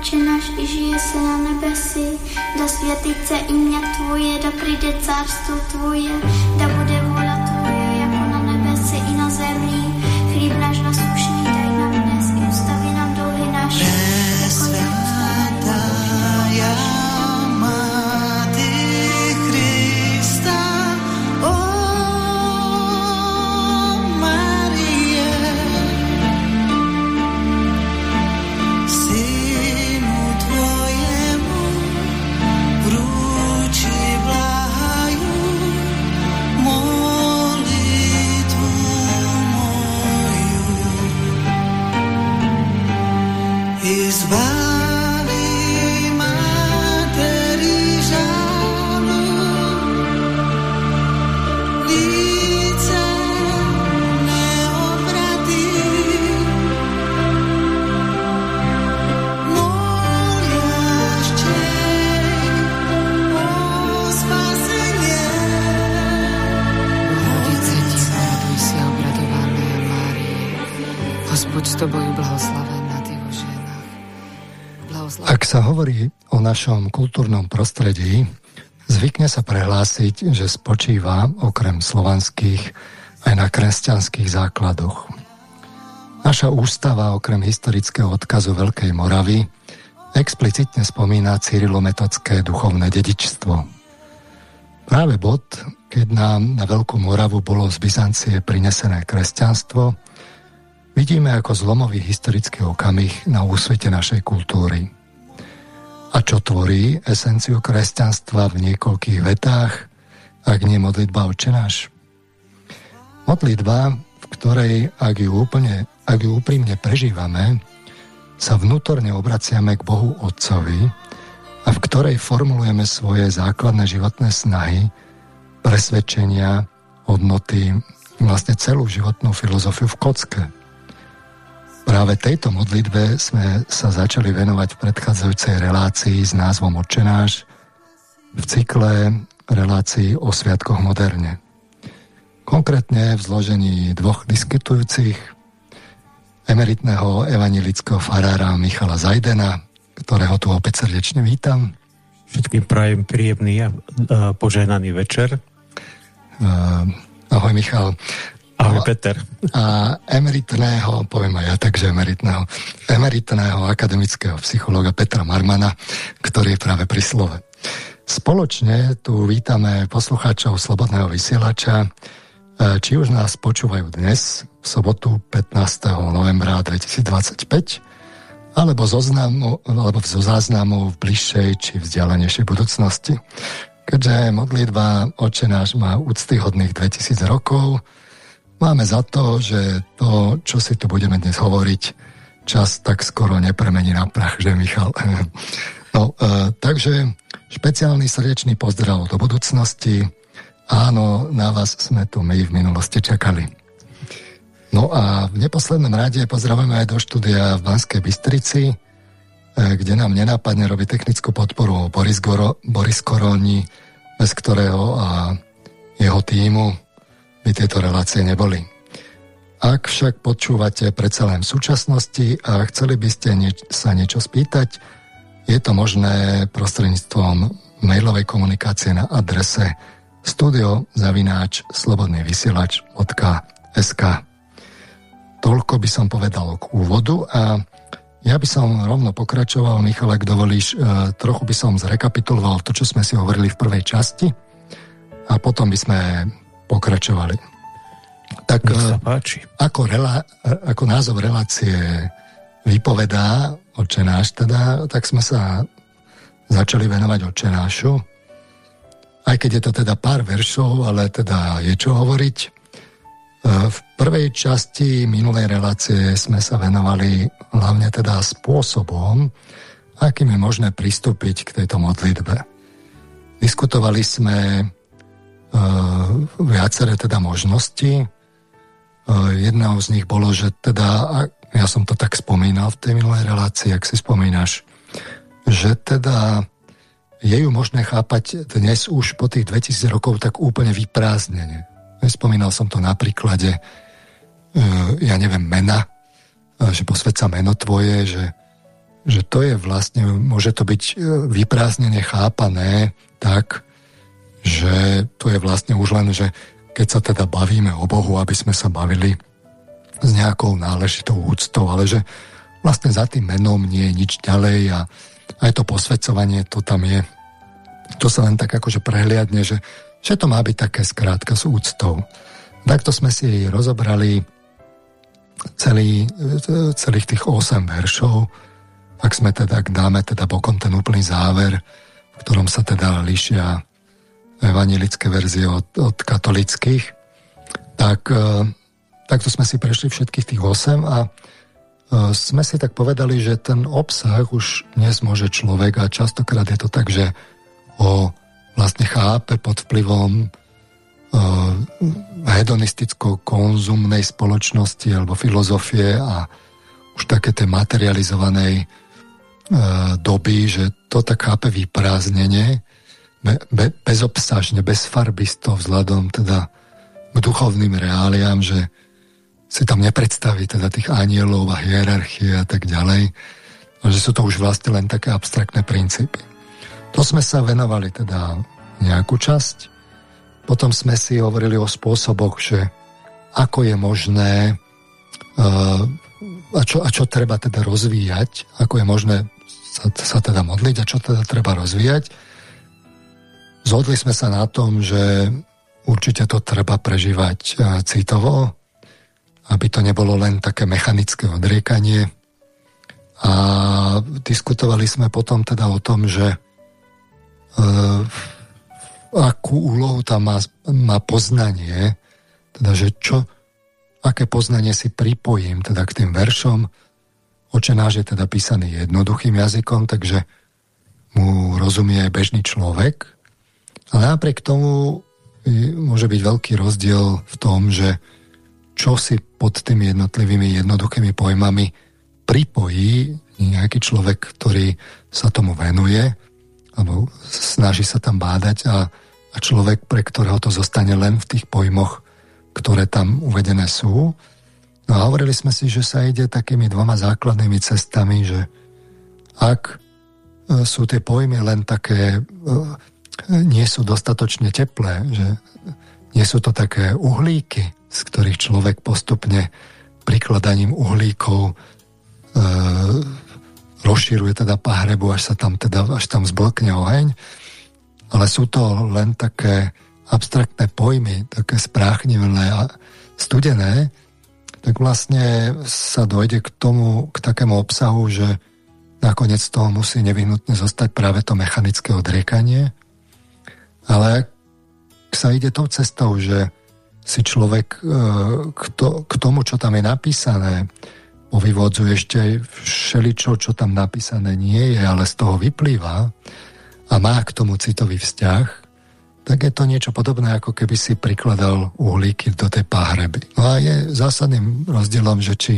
Oče náš, i žije se na nebesi, da světice imě Tvoje, da přijde cárstvo Tvoje, da bude našom kultúrnom prostredí, zvykne sa prehlásiť, že spočíva okrem slovanských aj na kresťanských základoch. Naša ústava okrem historického odkazu Veľkej Moravy explicitne spomína cyrilometodské duchovné dedičstvo. Práve bod, keď nám na Veľkú Moravu bolo z Byzancie prinesené kresťanstvo, vidíme ako zlomový historický okamih na úsvete našej kultúry. A čo tvorí esenciu kresťanstva v niekoľkých vetách, ak nie modlitba očenáš? Modlitba, v ktorej, ak ju, úplne, ak ju úprimne prežívame, sa vnútorne obraciame k Bohu Otcovi a v ktorej formulujeme svoje základné životné snahy, presvedčenia, hodnoty, vlastne celú životnú filozofiu v kocke. Práve tejto modlitbe sme sa začali venovať v predchádzajúcej relácii s názvom Očenáš v cykle relácií o sviatkoch moderne. Konkrétne v zložení dvoch diskutujúcich emeritného evanilického farára Michala Zajdena, ktorého tu opäť srdečne vítam. Všetkým prajem príjemný a požehnaný večer. Uh, ahoj Michal. Ahoj Peter. A emeritného, poviem aj ja, takže emeritného, emeritného akademického psychologa Petra Marmana, ktorý je práve pri slove. Spoločne tu vítame poslucháčov Slobodného vysielača, či už nás počúvajú dnes, v sobotu 15. novembra 2025, alebo, zoznamu, alebo zo záznamu v bližšej či vzdialenejšej budúcnosti. Keďže modlitba Oče náš má úctyhodných 2000 rokov, máme za to, že to, čo si tu budeme dnes hovoriť, čas tak skoro nepremení na prach, že Michal? No, e, takže špeciálny srdečný pozdrav do budúcnosti. Áno, na vás sme tu my v minulosti čakali. No a v neposlednom rade pozdravujeme aj do štúdia v Banskej Bystrici, e, kde nám nenápadne robí technickú podporu Boris, Goro, Boris Koroni, bez ktorého a jeho týmu by tieto relácie neboli. Ak však počúvate predsa len v súčasnosti a chceli by ste nieč- sa niečo spýtať, je to možné prostredníctvom mailovej komunikácie na adrese studiozavináč slobodnyvysielač.sk Toľko by som povedal k úvodu a ja by som rovno pokračoval, Michal, ak dovolíš, e, trochu by som zrekapituloval to, čo sme si hovorili v prvej časti a potom by sme pokračovali. Tak sa páči. Ako, rela, ako názov relácie vypovedá očenáš teda, tak sme sa začali venovať očenášu. Aj keď je to teda pár veršov, ale teda je čo hovoriť. E, V prvej časti minulej relácie sme sa venovali hlavne teda spôsobom, akým je možné pristúpiť k tejto modlitbe. Diskutovali sme viaceré teda možnosti. Uh, jedna z nich bolo, že teda, ja som to tak spomínal v tej minulej relácii, ak si spomínaš, že teda je ju možné chápať dnes už po tých 2000 rokov tak úplne vyprázdnene. Spomínal som to na príklade, ja neviem, mena, že posvedca meno tvoje, že že to je vlastne, môže to byť vyprázdnene chápané tak, že to je vlastne už len, že keď sa teda bavíme o Bohu, aby sme sa bavili s nejakou náležitou úctou, ale že vlastne za tým menom nie je nič ďalej a aj to posvedcovanie, to tam je. To sa len tak akože prehliadne, že, že to má byť také skrátka s úctou. Takto sme si rozobrali celý, celých tých 8 veršov, ak sme teda, ak dáme teda bokom ten úplný záver, v ktorom sa teda líšia evanilické verzie od, od katolických, tak e, takto sme si prešli všetkých tých 8 a e, sme si tak povedali, že ten obsah už dnes môže človek a častokrát je to tak, že ho vlastne chápe pod vplyvom uh, hedonisticko-konzumnej spoločnosti alebo filozofie a už také tej materializovanej doby, že to tak chápe vyprázdnenie, be, be, bezobsažne, bezfarbisto vzhľadom teda k duchovným reáliám, že si tam nepredstaví teda tých anielov a hierarchie a tak ďalej, že sú to už vlastne len také abstraktné princípy. To sme sa venovali teda nejakú časť potom sme si hovorili o spôsoboch, že ako je možné uh, a, čo, a čo treba teda rozvíjať, ako je možné sa, sa teda modliť a čo teda treba rozvíjať. Zhodli sme sa na tom, že určite to treba prežívať uh, citovo, aby to nebolo len také mechanické odriekanie. A diskutovali sme potom teda o tom, že uh, akú úlohu tam má, má poznanie, teda že čo, aké poznanie si pripojím teda k tým veršom. Oče náš je teda písaný jednoduchým jazykom, takže mu rozumie bežný človek. Ale napriek tomu môže byť veľký rozdiel v tom, že čo si pod tými jednotlivými jednoduchými pojmami pripojí nejaký človek, ktorý sa tomu venuje alebo snaží sa tam bádať a, a človek, pre ktorého to zostane len v tých pojmoch, ktoré tam uvedené sú. No a hovorili sme si, že sa ide takými dvoma základnými cestami, že ak e, sú tie pojmy len také, e, nie sú dostatočne teplé, že nie sú to také uhlíky, z ktorých človek postupne prikladaním uhlíkov e, rozširuje teda pahrebu, až sa tam teda, až tam zblkne oheň. Ale sú to len také abstraktné pojmy, také spráchnivelné a studené, tak vlastne sa dojde k tomu, k takému obsahu, že nakoniec toho musí nevyhnutne zostať práve to mechanické odriekanie. Ale ak sa ide tou cestou, že si človek e, k tomu, čo tam je napísané, povyvodzuje ešte všeličo, čo tam napísané nie je, ale z toho vyplýva a má k tomu citový vzťah, tak je to niečo podobné, ako keby si prikladal uhlíky do tej pahreby. No a je zásadným rozdielom, že či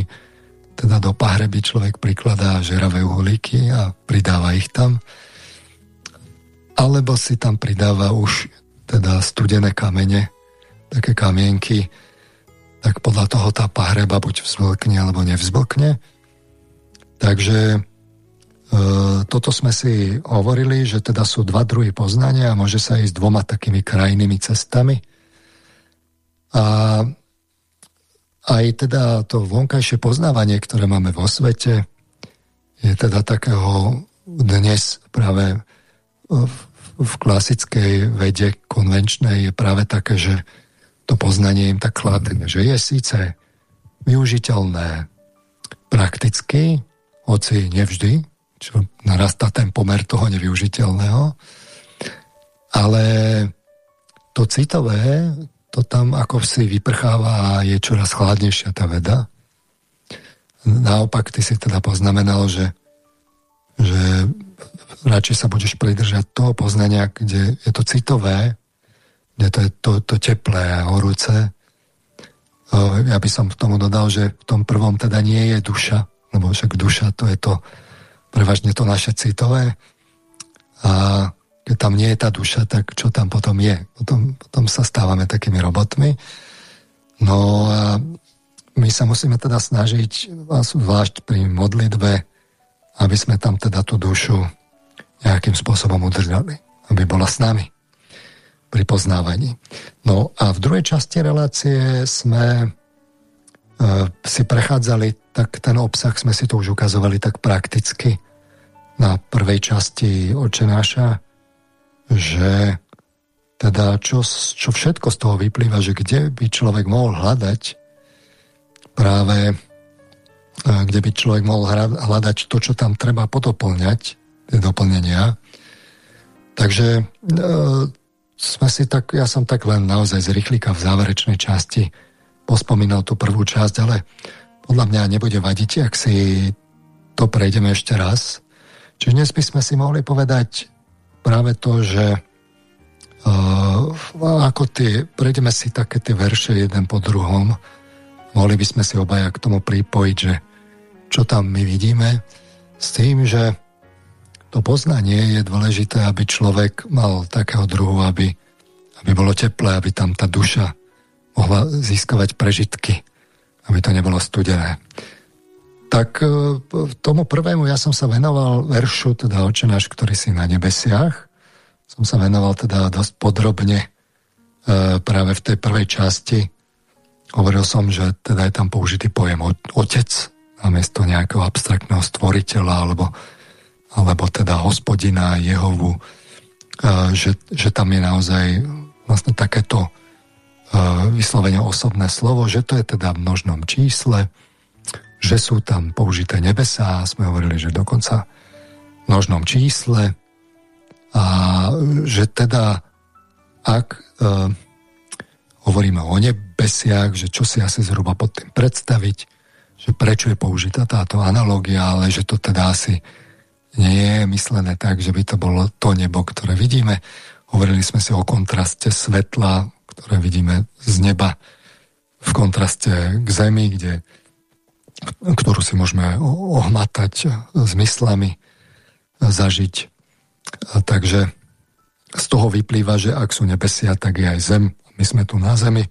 teda do pahreby človek prikladá žeravé uhlíky a pridáva ich tam, alebo si tam pridáva už teda studené kamene, také kamienky, tak podľa toho tá pahreba buď vzblkne alebo nevzblkne. Takže e, toto sme si hovorili, že teda sú dva druhy poznania a môže sa ísť dvoma takými krajnými cestami. A aj teda to vonkajšie poznávanie, ktoré máme vo svete, je teda takého dnes práve v, v klasickej vede konvenčnej je práve také, že to poznanie im tak chladne, že je síce využiteľné prakticky, hoci nevždy, čo narastá ten pomer toho nevyužiteľného, ale to citové, to tam ako si vyprcháva a je čoraz chladnejšia tá veda. Naopak ty si teda poznamenal, že, že radšej sa budeš pridržať toho poznania, kde je to citové, kde to je to, to teplé a horúce. Ja by som k tomu dodal, že v tom prvom teda nie je duša, lebo však duša to je to prevažne to naše citové a keď tam nie je tá duša, tak čo tam potom je? Potom, potom sa stávame takými robotmi. No a my sa musíme teda snažiť, zvlášť pri modlitbe, aby sme tam teda tú dušu nejakým spôsobom udržali, aby bola s nami pri poznávaní. No a v druhej časti relácie sme e, si prechádzali, tak ten obsah sme si to už ukazovali tak prakticky na prvej časti očenáša, že teda čo, čo všetko z toho vyplýva, že kde by človek mohol hľadať práve kde by človek mohol hľadať to, čo tam treba podoplňať, tie doplnenia. Takže e, sme si tak, ja som tak len naozaj z rýchlika v záverečnej časti pospomínal tú prvú časť, ale podľa mňa nebude vadiť, ak si to prejdeme ešte raz. Čiže dnes by sme si mohli povedať práve to, že uh, ako tie, prejdeme si také tie verše jeden po druhom, mohli by sme si obaja k tomu pripojiť, že čo tam my vidíme, s tým, že to poznanie je dôležité, aby človek mal takého druhu, aby, aby bolo teplé, aby tam tá duša mohla získavať prežitky, aby to nebolo studené. Tak e, tomu prvému ja som sa venoval veršu, teda očenáš, ktorý si na nebesiach. Som sa venoval teda dosť podrobne e, práve v tej prvej časti. Hovoril som, že teda je tam použitý pojem otec, namiesto nejakého abstraktného stvoriteľa alebo, alebo teda hospodina Jehovu, že, že tam je naozaj vlastne takéto vyslovene osobné slovo, že to je teda v množnom čísle, že sú tam použité nebesá, sme hovorili, že dokonca v množnom čísle. A že teda ak uh, hovoríme o nebesiach, že čo si asi zhruba pod tým predstaviť, že prečo je použitá táto analogia, ale že to teda asi nie je myslené tak, že by to bolo to nebo, ktoré vidíme. Hovorili sme si o kontraste svetla, ktoré vidíme z neba v kontraste k Zemi, kde, ktorú si môžeme ohmatať zmyslami, zažiť. A takže z toho vyplýva, že ak sú nebesia, tak je aj Zem. My sme tu na Zemi.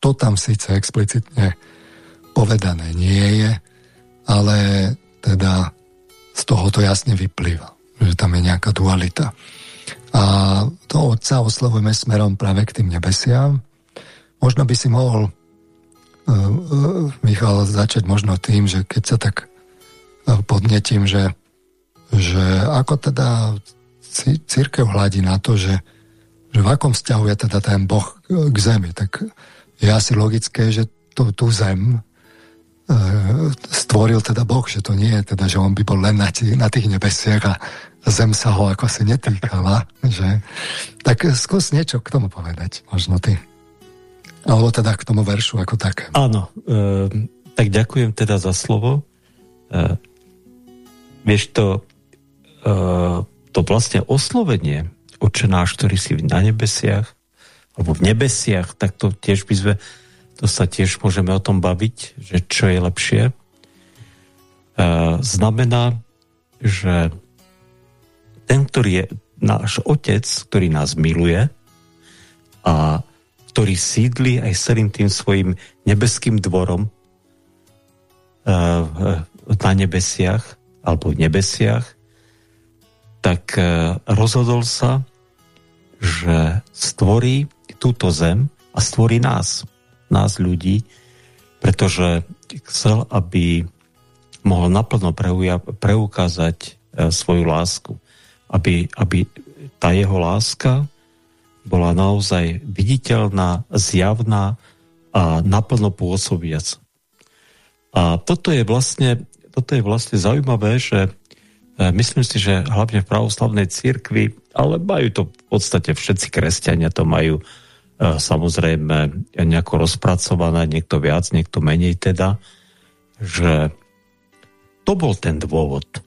To tam síce explicitne povedané nie je, ale teda z toho to jasne vyplýva, že tam je nejaká dualita. A to otca oslovujeme smerom práve k tým nebesiam. Možno by si mohol uh, uh, Michal začať možno tým, že keď sa tak uh, podnetím, že, že ako teda církev hľadí na to, že, že v akom vzťahu je teda ten Boh k zemi, tak je asi logické, že tú, tú zem stvoril teda Boh, že to nie je teda, že on by bol len na, tých, na tých nebesiach a zem sa ho ako si netýkala. Že? Tak skús niečo k tomu povedať, možno ty. Alebo teda k tomu veršu ako tak. Áno, e, tak ďakujem teda za slovo. E, vieš to, e, to vlastne oslovenie očenáš, ktorý si na nebesiach, alebo v nebesiach, tak to tiež by sme to sa tiež môžeme o tom baviť, že čo je lepšie. E, znamená, že ten, ktorý je náš otec, ktorý nás miluje a ktorý sídli aj celým tým svojim nebeským dvorom e, na nebesiach alebo v nebesiach, tak e, rozhodol sa, že stvorí túto zem a stvorí nás nás ľudí, pretože chcel, aby mohol naplno preukázať e, svoju lásku. Aby, aby tá jeho láska bola naozaj viditeľná, zjavná a naplno pôsobiac. A toto je vlastne, toto je vlastne zaujímavé, že e, myslím si, že hlavne v pravoslavnej cirkvi, ale majú to v podstate všetci kresťania, to majú samozrejme nejako rozpracované, niekto viac, niekto menej teda, že to bol ten dôvod, e,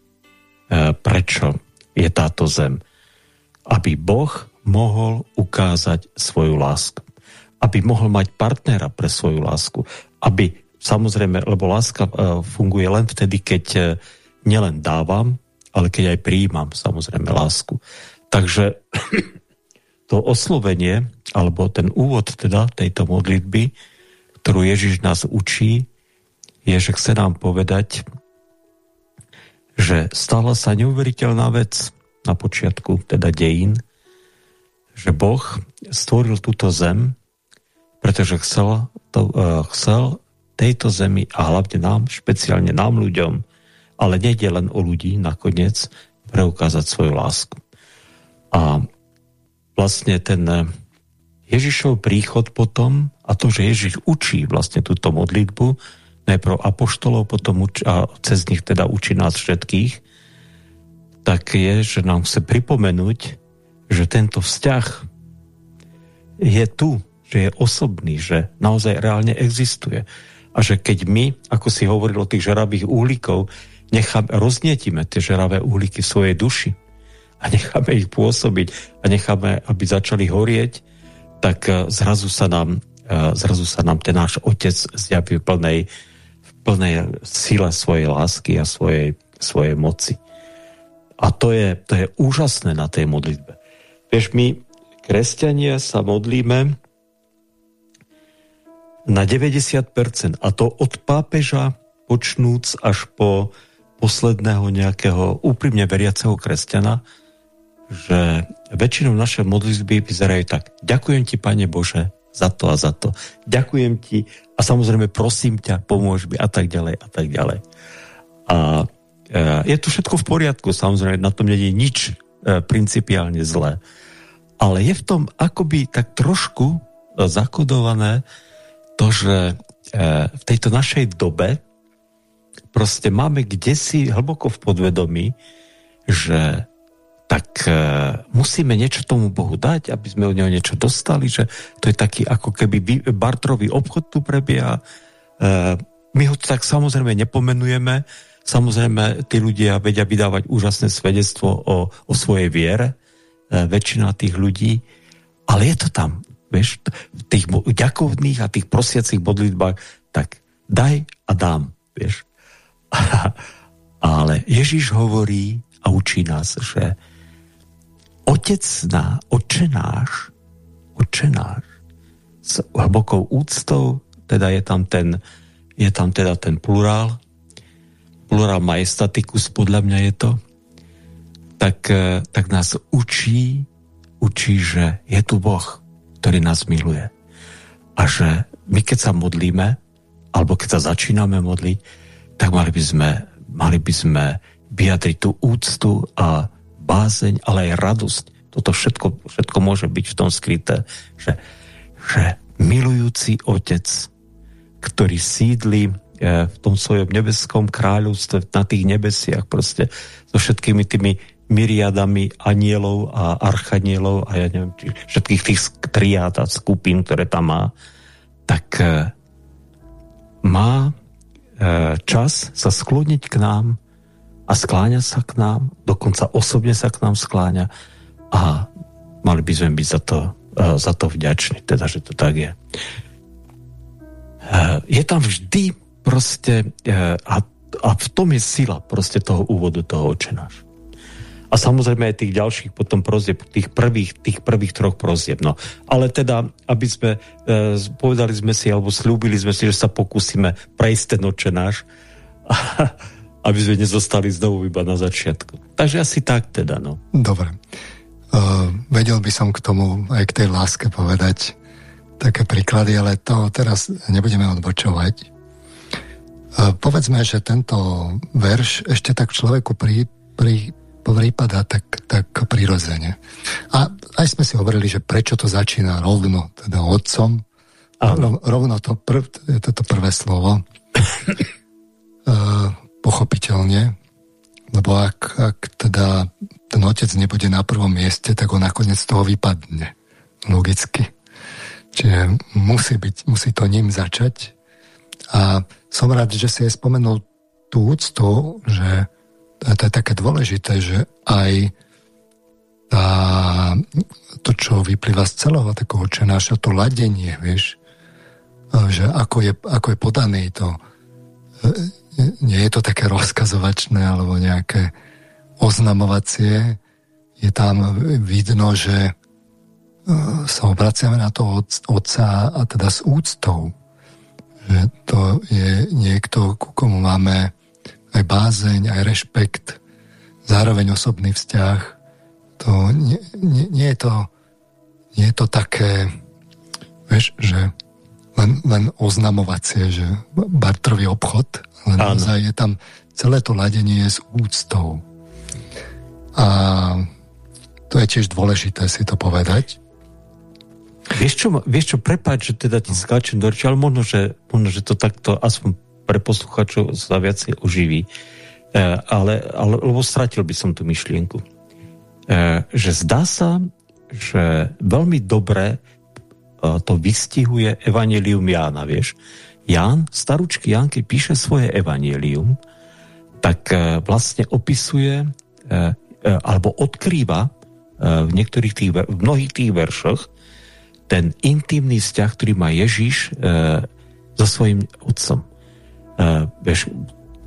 prečo je táto zem. Aby Boh mohol ukázať svoju lásku. Aby mohol mať partnera pre svoju lásku. Aby, samozrejme, lebo láska e, funguje len vtedy, keď nielen dávam, ale keď aj prijímam, samozrejme, lásku. Takže to oslovenie, alebo ten úvod teda tejto modlitby, ktorú Ježiš nás učí, je, že chce nám povedať, že stala sa neuveriteľná vec na počiatku, teda dejín, že Boh stvoril túto zem, pretože chcel, to, uh, chcel tejto zemi a hlavne nám, špeciálne nám ľuďom, ale nejde len o ľudí nakoniec, preukázať svoju lásku. A vlastne ten Ježišov príchod potom a to, že Ježiš učí vlastne túto modlitbu, najprv apoštolov, potom uč- a cez nich teda učí nás všetkých, tak je, že nám chce pripomenúť, že tento vzťah je tu, že je osobný, že naozaj reálne existuje. A že keď my, ako si hovoril o tých žeravých uhlíkov, necháme, roznietime tie žeravé v svojej duši a necháme ich pôsobiť a necháme, aby začali horieť, tak eh, zrazu sa nám, eh, zrazu sa nám ten náš otec zjaví v plnej, v plnej sile svojej lásky a svojej, svojej moci. A to je, to je úžasné na tej modlitbe. Vieš, my, kresťania, sa modlíme na 90%, a to od pápeža počnúc až po posledného nejakého úprimne veriaceho kresťana, že väčšinou naše modlitby vyzerajú tak. Ďakujem ti, Pane Bože, za to a za to. Ďakujem ti a samozrejme prosím ťa, pomôž mi a tak ďalej a tak ďalej. A e, je to všetko v poriadku, samozrejme, na tom nie je nič e, principiálne zlé. Ale je v tom akoby tak trošku e, zakodované to, že v tejto našej dobe proste máme kde si hlboko v podvedomí, že tak e, musíme niečo tomu Bohu dať, aby sme od neho niečo dostali, že to je taký ako keby bartrový obchod tu prebieha. E, my ho tak samozrejme nepomenujeme, samozrejme tí ľudia vedia vydávať úžasné svedectvo o, o svojej viere, e, väčšina tých ľudí, ale je to tam, vieš, v tých ďakovných a tých prosiacich modlitbách, tak daj a dám, vieš. Ale Ježiš hovorí a učí nás, že Otec na očenáš, očenáš s hlbokou úctou, teda je tam ten, je tam teda ten plurál, plurál majestatikus, podľa mňa je to, tak, eh, tak nás učí, učí, že je tu Boh, ktorý nás miluje. A že my keď sa modlíme, alebo keď sa začíname modliť, tak mali by sme, mali by sme vyjadriť tú úctu a bázeň, ale aj radosť. Toto všetko, všetko môže byť v tom skryté, že, že milujúci otec, ktorý sídli e, v tom svojom nebeskom kráľovstve, na tých nebesiach proste, so všetkými tými myriadami anielov a archanielov a ja neviem, či všetkých tých triád a skupín, ktoré tam má, tak e, má E, čas sa skloniť k nám a skláňa sa k nám, dokonca osobne sa k nám skláňa a mali by sme byť za to, e, za to vďační, teda, že to tak je. E, je tam vždy proste a, a v tom je sila proste toho úvodu toho očenáš a samozrejme aj tých ďalších potom prozieb, tých prvých, tých prvých troch prozieb. No. Ale teda, aby sme, e, povedali sme si, alebo slúbili sme si, že sa pokúsime prejsť ten očenáš, aby sme nezostali znovu iba na začiatku. Takže asi tak teda, no. Dobre. Uh, vedel by som k tomu aj k tej láske povedať také príklady, ale to teraz nebudeme odbočovať. Uh, povedzme, že tento verš ešte tak človeku pri, pri, prípada tak, tak prirodzene. A aj sme si hovorili, že prečo to začína rovno, teda otcom, Rov, rovno to, prv, toto prvé slovo, uh, pochopiteľne, lebo ak, ak teda ten otec nebude na prvom mieste, tak on nakoniec z toho vypadne. Logicky. Čiže musí, byť, musí to ním začať. A som rád, že si aj spomenul tú úctu, že to je také dôležité, že aj tá, to, čo vyplýva z celého takého čenáša, to ladenie, vieš, že ako je, ako je podaný to, nie je to také rozkazovačné alebo nejaké oznamovacie, je tam vidno, že e, sa obraciame na to otca a teda s úctou. Že to je niekto, ku komu máme aj bázeň, aj rešpekt, zároveň osobný vzťah. To nie, nie, nie, je, to, nie je to také, vieš, že len, len oznamovacie, že bartrový obchod, ale naozaj je tam celé to ladenie s úctou. A to je tiež dôležité si to povedať. Vieš čo, vieš čo prepáč, že teda ti skáčem do reči, ale možno že, možno, že to takto aspoň pre posluchačov sa viacej oživí. E, ale, ale, lebo stratil by som tú myšlienku. E, že zdá sa, že veľmi dobre e, to vystihuje Evangelium Jána, vieš. Ján, staručky Ján, keď píše svoje Evangelium, tak e, vlastne opisuje e, e, alebo odkrýva v niektorých tých, v mnohých tých veršoch ten intimný vzťah, ktorý má Ježiš e, so svojím otcom. Vieš,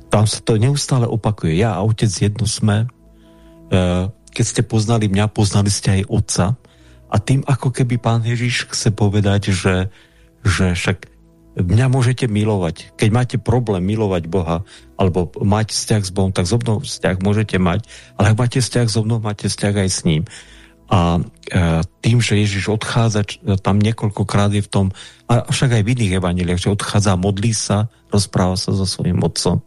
tam sa to neustále opakuje. Ja a otec jedno sme. Keď ste poznali mňa, poznali ste aj otca. A tým ako keby pán Ježiš chce povedať, že, že však mňa môžete milovať. Keď máte problém milovať Boha, alebo mať vzťah s Bohom, tak so mnou vzťah môžete mať, ale ak máte vzťah so mnou, máte vzťah aj s ním. A e, tým, že Ježiš odchádza, tam niekoľkokrát je v tom, a však aj v iných evaneliách, že odchádza, modlí sa, rozpráva sa so svojím otcom,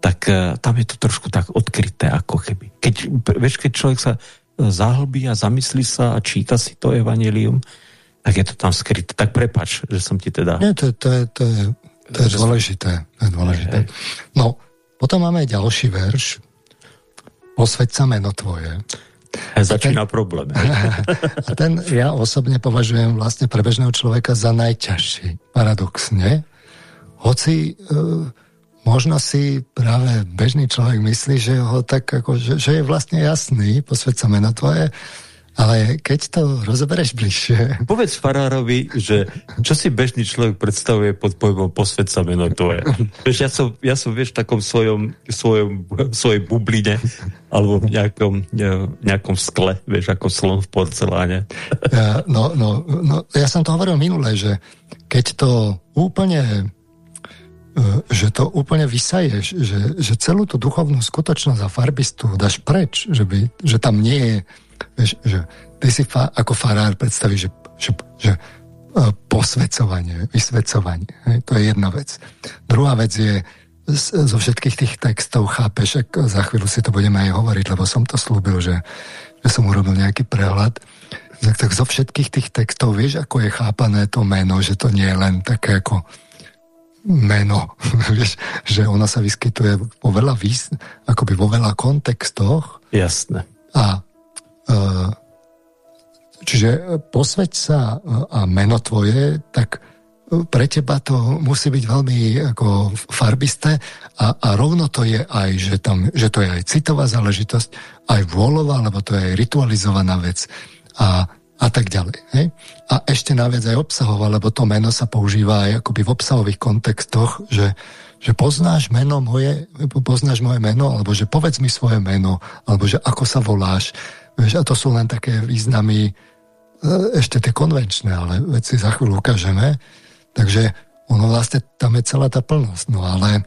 tak e, tam je to trošku tak odkryté, ako keby. Keď, vieš, keď človek sa zahlbí a zamyslí sa a číta si to evanelium, tak je to tam skryté. Tak prepač, že som ti teda... Nie, to, to, je, to, je, to je dôležité. To je dôležité. No, potom máme ďalší verš. Posveď sa meno tvoje. A začína ten, problém. A ten ja osobne považujem vlastne pre bežného človeka za najťažší, paradoxne. Hoci e, možno si práve bežný človek myslí, že ho tak ako, že, že je vlastne jasný, posveď sa meno tvoje, ale keď to rozobereš bližšie... Povedz farárovi, že čo si bežný človek predstavuje pod pojmom posved sa meno tvoje. Vieš, ja som, ja som vieš, v takom svojom, svojom, svojej bubline alebo v nejakom, nejakom skle, vieš, ako slon v porceláne. Ja, no, no, no, ja som to hovoril minule, že keď to úplne e, že to úplne vysaješ, že, že celú tú duchovnú skutočnosť a farbistu dáš preč, že, by, že tam nie je Vieš, že ty si fa, ako farár predstavíš, že, že, že e, posvedcovanie, vysvedcovanie. Hej, to je jedna vec. Druhá vec je, zo všetkých tých textov chápeš, ak za chvíľu si to budeme aj hovoriť, lebo som to slúbil, že, že som urobil nejaký prehľad. Tak, tak zo všetkých tých textov vieš, ako je chápané to meno, že to nie je len také ako meno, vieš, že ona sa vyskytuje vo veľa výs, akoby vo veľa kontextoch. Jasné. A čiže posveď sa eh, a meno tvoje, tak eh, pre teba to musí byť veľmi ako farbisté a, a rovno to je aj, že, tam, že to je aj citová záležitosť, aj vôľová, lebo to je aj ritualizovaná vec a, a tak ďalej. Hej? A ešte naviac aj obsahová, lebo to meno sa používa aj akoby v obsahových kontextoch, že, že poznáš meno moje, poznáš moje meno, alebo že povedz mi svoje meno, alebo že ako sa voláš, Vieš, a to sú len také významy, e, ešte tie konvenčné, ale veci za chvíľu ukážeme. Takže ono vlastne tam je celá tá plnosť. No ale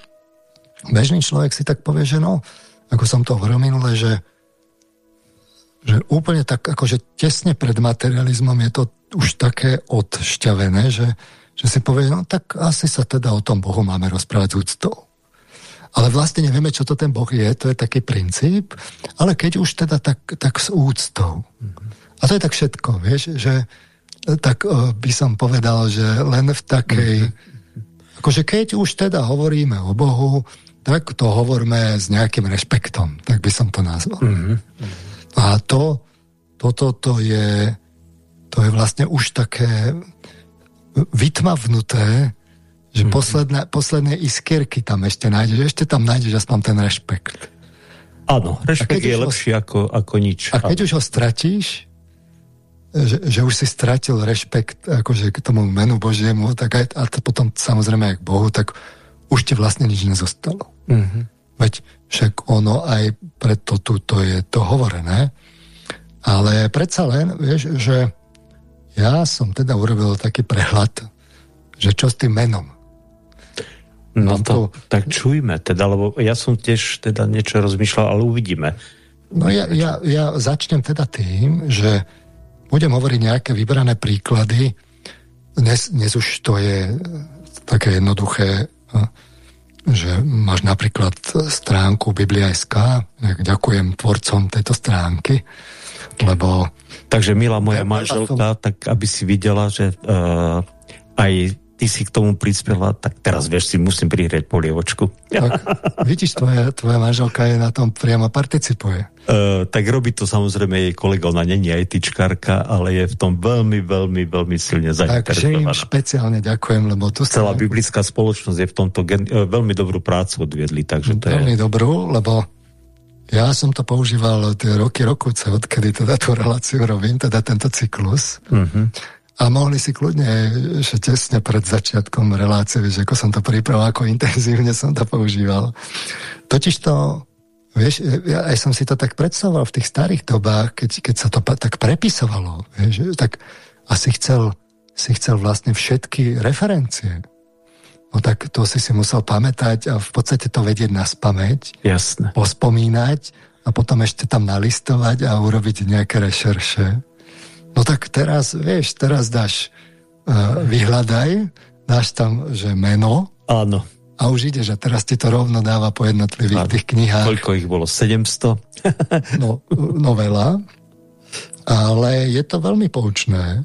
bežný človek si tak povie, že no, ako som to hovoril minule, že, že úplne tak akože tesne pred materializmom je to už také odšťavené, že, že si povie, no tak asi sa teda o tom Bohu máme rozprávať s úctou ale vlastne nevieme, čo to ten Boh je, to je taký princíp, ale keď už teda tak, tak s úctou. A to je tak všetko, vieš, že tak uh, by som povedal, že len v takej, akože keď už teda hovoríme o Bohu, tak to hovoríme s nejakým rešpektom, tak by som to nazval. Mm-hmm. A to, toto to je, to je vlastne už také vytmavnuté, že mm-hmm. posledné, posledné iskierky tam ešte nájdeš, ešte tam nájdeš aspoň ten rešpekt. Áno, rešpekt je lepší ho, ako, ako nič. A keď áno. už ho stratíš, že, že už si stratil rešpekt akože k tomu menu Božiemu, tak aj, a to potom samozrejme aj k Bohu, tak už ti vlastne nič nezostalo. Mm-hmm. Veď však ono aj preto tu to je to hovorené. Ale predsa len, vieš, že ja som teda urobil taký prehľad, že čo s tým menom. No Mám to, tak čujme teda, lebo ja som tiež teda niečo rozmýšľal, ale uvidíme. No ja, ja, ja začnem teda tým, že budem hovoriť nejaké vybrané príklady. Dnes, dnes už to je také jednoduché, že máš napríklad stránku Biblia.sk, ďakujem tvorcom tejto stránky, lebo... Takže milá moja manželka, tak aby si videla, že uh, aj ty si k tomu prispela, tak teraz vieš, si musím prihrieť polievočku. Tak, vidíš, tvoja, tvoja manželka je na tom priamo participuje. Uh, tak robí to samozrejme jej kolega, ona není aj tyčkárka, ale je v tom veľmi, veľmi, veľmi silne Takže im zainteresovaná. špeciálne ďakujem, lebo tu Celá sa... biblická spoločnosť je v tomto gen- uh, veľmi dobrú prácu odviedli, takže to je... Veľmi dobrú, lebo ja som to používal tie roky, rokuce, odkedy teda tú reláciu robím, teda tento cyklus. Mhm. A mohli si kľudne, že tesne pred začiatkom relácie, vieš, ako som to pripravil, ako intenzívne som to používal. Totiž to, vieš, ja aj som si to tak predstavoval v tých starých dobách, keď, keď sa to tak prepisovalo, vieš, tak asi chcel, si chcel vlastne všetky referencie. No tak to si si musel pamätať a v podstate to vedieť na spameť, Jasné. pospomínať a potom ešte tam nalistovať a urobiť nejaké rešerše. No tak teraz, vieš, teraz dáš, uh, vyhľadaj, dáš tam, že meno Áno. a už ideš a teraz ti to rovno dáva po jednotlivých Áno. tých knihách. Koľko ich bolo? 700? No, no veľa. Ale je to veľmi poučné.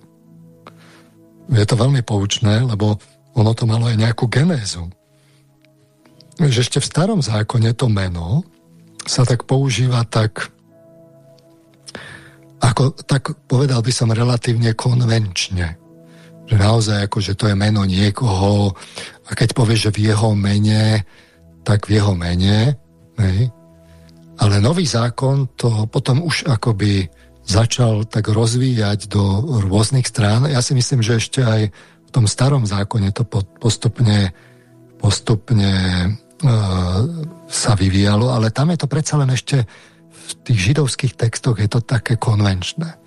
Je to veľmi poučné, lebo ono to malo aj nejakú genézu. Že ešte v starom zákone to meno sa tak používa tak ako, tak povedal by som relatívne konvenčne. Že naozaj ako, že to je meno niekoho a keď povieš, že v jeho mene, tak v jeho mene, hej, ale nový zákon to potom už akoby začal tak rozvíjať do rôznych strán. Ja si myslím, že ešte aj v tom starom zákone to po- postupne, postupne e, sa vyvíjalo, ale tam je to predsa len ešte v tých židovských textoch je to také konvenčné.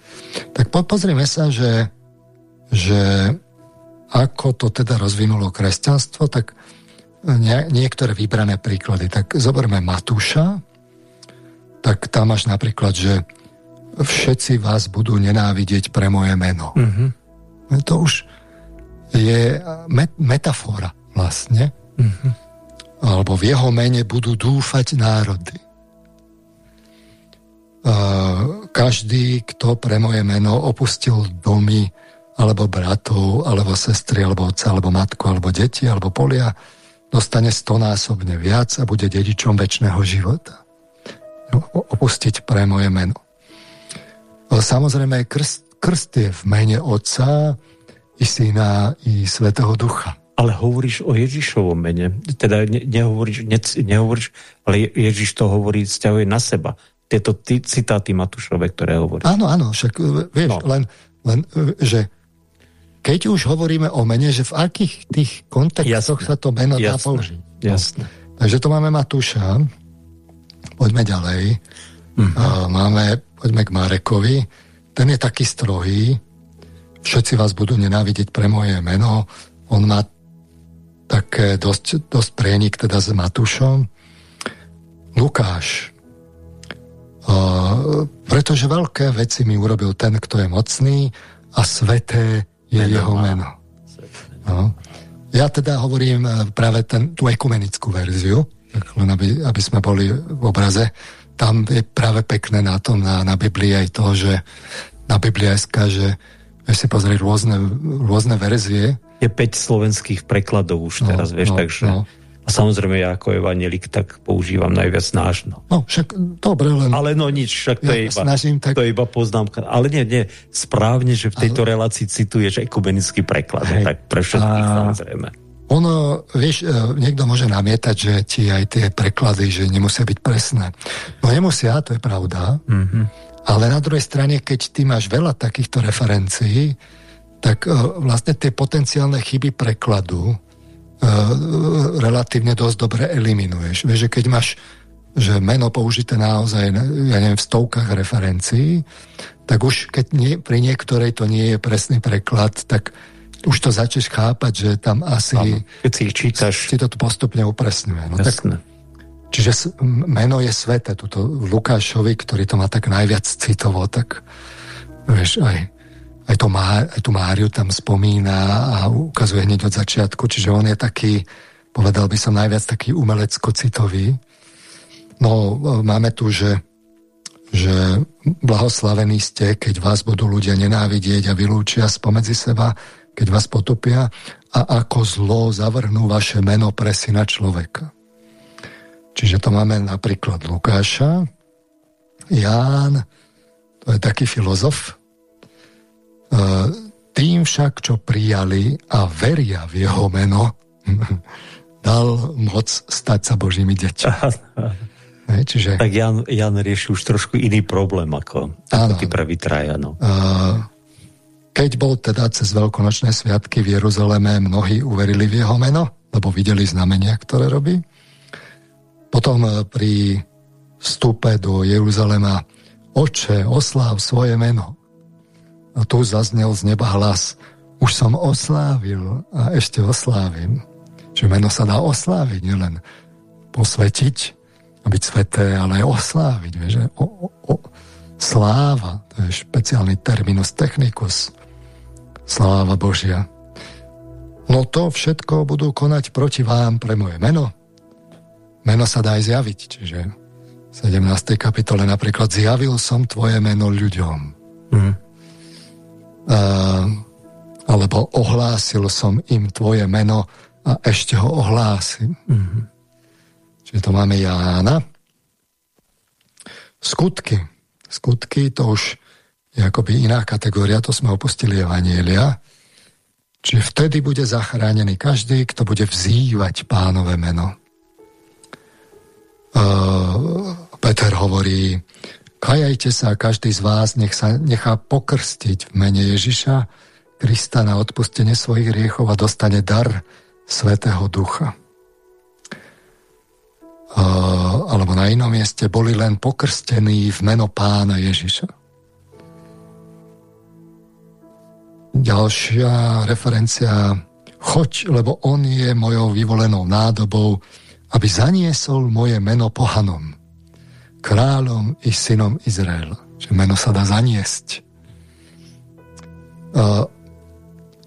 Tak po, pozrieme sa, že, že ako to teda rozvinulo kresťanstvo, tak nie, niektoré vybrané príklady. Tak zoberme Matúša, tak tam máš napríklad, že všetci vás budú nenávidieť pre moje meno. Mhm. To už je met- metafora vlastne. Mhm. Alebo v jeho mene budú dúfať národy. Každý, kto pre moje meno opustil domy, alebo bratov, alebo sestry, alebo otca, alebo matku, alebo deti, alebo polia, dostane stonásobne viac a bude dedičom väčšného života. No, Opustiť pre moje meno. No, Samozrejme, krst, krst je v mene Otca, i Syna, i Svetého Ducha. Ale hovoríš o Ježišovom mene. Teda ne, nehovoríš, ne, nehovoríš, ale Je- Ježiš to hovorí, vzťahuje na seba. Tieto ty, citáty Matúšove, ktoré hovorí. Áno, áno, však e, vieš, No. len, len, e, že keď už hovoríme o mene, že v akých tých kontextoch Jasné. sa to meno dá Jasné. použiť. No. Jasné. Takže to máme Matúša, poďme ďalej. Mhm. A máme, poďme k Marekovi, ten je taký strohý, všetci vás budú nenávidieť pre moje meno, on má také dosť, dosť prienik teda s Matúšom. Lukáš, Uh, pretože veľké veci mi urobil ten, kto je mocný a sveté je Meno jeho meno. No. Ja teda hovorím eh, práve ten, tú ekumenickú verziu, len aby, aby sme boli v obraze. Tam je práve pekné na tom, na, na Biblii aj to, že na Biblia.sk, že vieš si pozrieť rôzne, rôzne verzie. Je 5 slovenských prekladov už No, teraz, vieš, no, takže... no. A samozrejme ja ako evanelik tak používam najviac náš. No. No však dobre, len Ale no nič, však to Ja je iba, snažím tak- to je iba poznámka. Ale nie, nie, správne, že v tejto relácii cituješ ekumenický preklad. Hej. Tak pre všetkých A- samozrejme. Ono, vieš, e, niekto môže namietať, že ti aj tie preklady, že nemusia byť presné. No nemusia, to je pravda. Mhm. Ale na druhej strane, keď ty máš veľa takýchto referencií, tak e, vlastne tie potenciálne chyby prekladu relatívne dosť dobre eliminuješ. Vieš, že keď máš že meno použité naozaj, ja neviem, v stovkách referencií, tak už keď nie, pri niektorej to nie je presný preklad, tak už to začneš chápať, že tam asi... Áno. Keď si ich čítaš... Ti to tu postupne upresňuje. No, tak, čiže meno je sveté. Tuto Lukášovi, ktorý to má tak najviac citovo, tak vieš, aj, aj, to má, aj tú Máriu tam spomína a ukazuje hneď od začiatku, čiže on je taký, povedal by som najviac taký umelecko-citový. No, máme tu, že že blahoslavení ste, keď vás budú ľudia nenávidieť a vylúčia spomedzi seba, keď vás potopia a ako zlo zavrhnú vaše meno pre syna človeka. Čiže to máme napríklad Lukáša, Ján, to je taký filozof, tým však, čo prijali a veria v jeho meno, dal moc stať sa Božími deťmi. Hej, čiže... Tak Jan, Jan rieši už trošku iný problém ako, ako tí prví traja. No. Uh, keď bol teda cez veľkonočné sviatky v Jeruzaleme, mnohí uverili v jeho meno, lebo videli znamenia, ktoré robí. Potom uh, pri vstupe do Jeruzalema Oče, osláv svoje meno. A tu zaznel z neba hlas už som oslávil a ešte oslávim. Čiže meno sa dá osláviť, nielen posvetiť, byť sveté, ale aj osláviť. Vieš, o, o, o, sláva, to je špeciálny terminus technicus. Sláva Božia. No to všetko budú konať proti vám pre moje meno. Meno sa dá aj zjaviť, čiže v 17. kapitole napríklad zjavil som tvoje meno ľuďom. Mm. A, alebo ohlásil som im tvoje meno a ešte ho ohlásim. Mm-hmm. Čiže to máme Jána. Skutky. Skutky to už je akoby iná kategória, to sme opustili Evanielia. Čiže vtedy bude zachránený každý, kto bude vzývať pánové meno. Uh, Peter hovorí, kajajte sa, každý z vás nech sa nechá pokrstiť v mene Ježiša Krista na odpustenie svojich riechov a dostane dar Svetého Ducha. Alebo na inom mieste boli len pokrstení v meno pána Ježiša. Ďalšia referencia. Choď, lebo on je mojou vyvolenou nádobou, aby zaniesol moje meno pohanom, kráľom i synom Izraela. Že meno sa dá zaniesť. A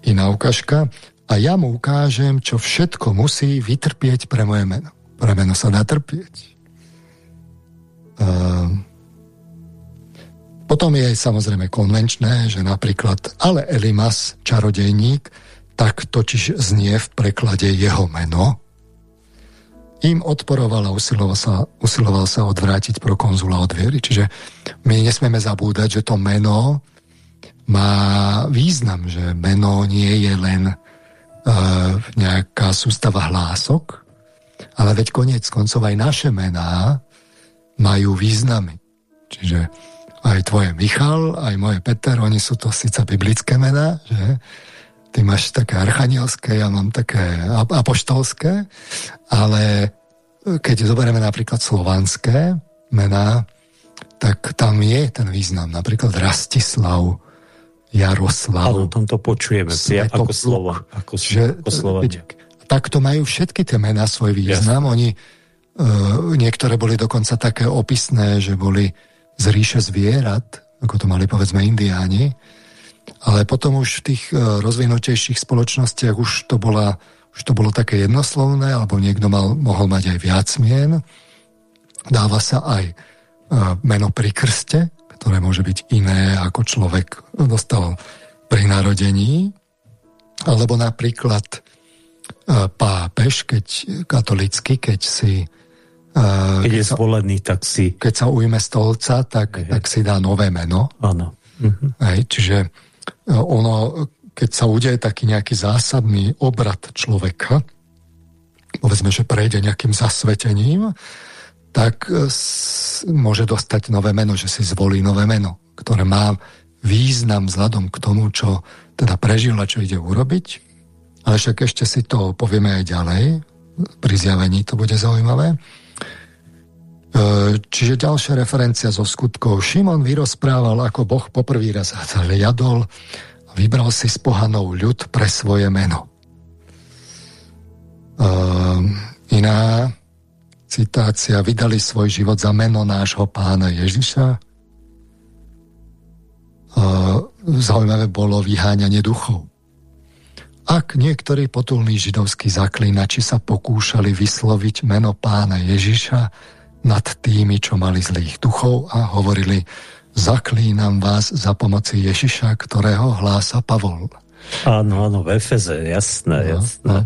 iná ukážka. A ja mu ukážem, čo všetko musí vytrpieť pre moje meno. Premeno sa dá trpieť. Uh, potom je samozrejme konvenčné, že napríklad ale Elimas, čarodejník, tak totiž znie v preklade jeho meno, im odporoval a usiloval sa, usiloval sa odvrátiť pro konzula od viery. Čiže my nesmieme zabúdať, že to meno má význam, že meno nie je len uh, nejaká sústava hlások, ale veď koniec koncov aj naše mená majú významy. Čiže aj tvoje Michal, aj moje Peter, oni sú to síce biblické mená, že? Ty máš také archanielské, ja mám také apoštolské, ale keď zoberieme napríklad slovanské mená, tak tam je ten význam. Napríklad Rastislav, Jaroslav. Ale tom to počujeme, ako slovo. Ako, že, ako Slovania takto majú všetky tie mená svoj význam. Yes. Oni, uh, niektoré boli dokonca také opisné, že boli z ríše zvierat, ako to mali povedzme indiáni, ale potom už v tých uh, rozvinutejších spoločnostiach už to, bola, už to bolo také jednoslovné, alebo niekto mal, mohol mať aj viac mien. Dáva sa aj uh, meno pri krste, ktoré môže byť iné, ako človek dostal pri narodení, alebo napríklad pápež, keď katolicky, keď si keď, keď je zvolený, tak si... Keď sa ujme stolca, tak, tak si dá nové meno. Áno. Mhm. Hej, čiže ono, keď sa udeje taký nejaký zásadný obrad človeka, povedzme, že prejde nejakým zasvetením, tak môže dostať nové meno, že si zvolí nové meno, ktoré má význam vzhľadom k tomu, čo teda prežil a čo ide urobiť ale však ešte si to povieme aj ďalej. Pri zjavení to bude zaujímavé. E, čiže ďalšia referencia zo skutkov. Šimon vyrozprával, ako Boh poprvý raz jadol a Vybral si z pohanov ľud pre svoje meno. Uh, iná citácia. Vydali svoj život za meno nášho pána Ježiša. Uh, zaujímavé bolo vyháňanie duchov. Ak niektorí potulní židovskí zaklínači sa pokúšali vysloviť meno pána Ježiša nad tými, čo mali zlých duchov a hovorili zaklínam vás za pomoci Ježiša, ktorého hlása Pavol. Áno, áno, v Efeze, jasné, no, jasné. No.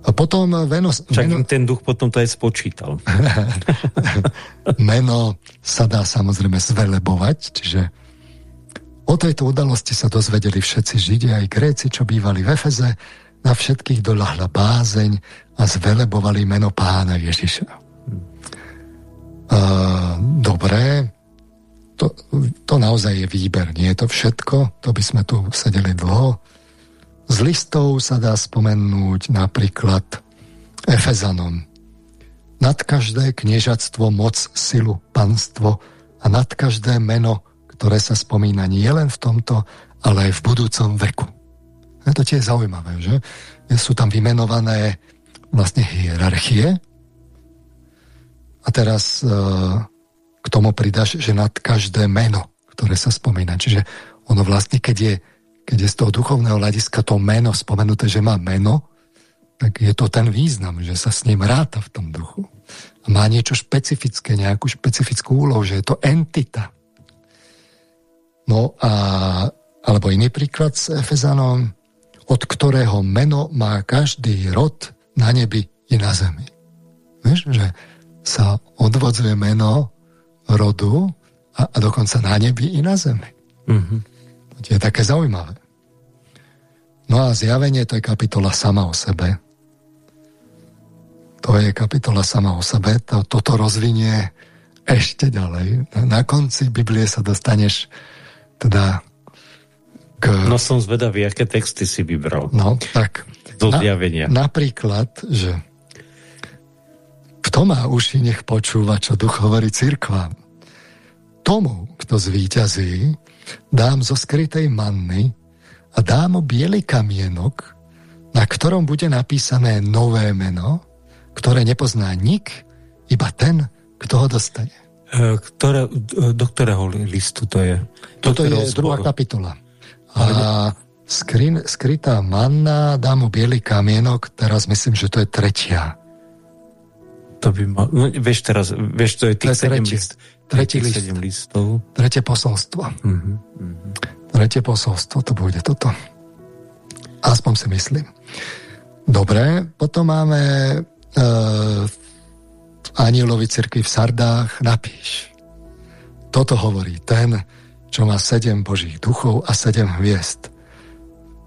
A potom Venos... Však meno, ten duch potom to aj spočítal. meno sa dá samozrejme zvelebovať, čiže O tejto udalosti sa dozvedeli všetci Židia aj Gréci, čo bývali v Efeze, na všetkých doľahla bázeň a zvelebovali meno pána Ježiša. Dobre, to, to naozaj je výber, nie je to všetko, to by sme tu sedeli dlho. Z listov sa dá spomenúť napríklad Efezanom. Nad každé kniežatstvo moc, silu, panstvo a nad každé meno ktoré sa spomína nie len v tomto, ale aj v budúcom veku. Je to tiež zaujímavé, že? Sú tam vymenované vlastne hierarchie a teraz e, k tomu pridaš, že nad každé meno, ktoré sa spomína. Čiže ono vlastne, keď je, keď je z toho duchovného hľadiska to meno spomenuté, že má meno, tak je to ten význam, že sa s ním ráta v tom duchu. A má niečo špecifické, nejakú špecifickú úlohu, že je to entita. No a, alebo iný príklad s Efezanom, od ktorého meno má každý rod na nebi i na zemi. Vieš, že sa odvodzuje meno rodu a, a dokonca na nebi i na zemi. Mm-hmm. To je také zaujímavé. No a zjavenie to je kapitola sama o sebe. To je kapitola sama o sebe. To, toto rozvinie ešte ďalej. Na konci Biblie sa dostaneš teda k... No som zvedavý, aké texty si vybral. No, tak. Do zjavenia. Na, napríklad, že kto má uši, nech počúva, čo duch hovorí cirkvám. Tomu, kto zvíťazí, dám zo skrytej manny a dám mu biely kamienok, na ktorom bude napísané nové meno, ktoré nepozná nik, iba ten, kto ho dostane. E, ktoré, e, do ktorého listu to je? Toto je druhá kapitola. A skrin, skrytá manna, dá mu biely kamienok, teraz myslím, že to je tretia. To by mal, no, vieš teraz, vieš, to je tých sedem, list, tretí list, listov. Tretie posolstvo. Uh-huh, uh-huh. Tretie posolstvo, to bude toto. Aspoň si myslím. Dobre, potom máme uh, Anielovi cirkvi v Sardách napíš. Toto hovorí ten, čo má sedem božích duchov a sedem hviezd.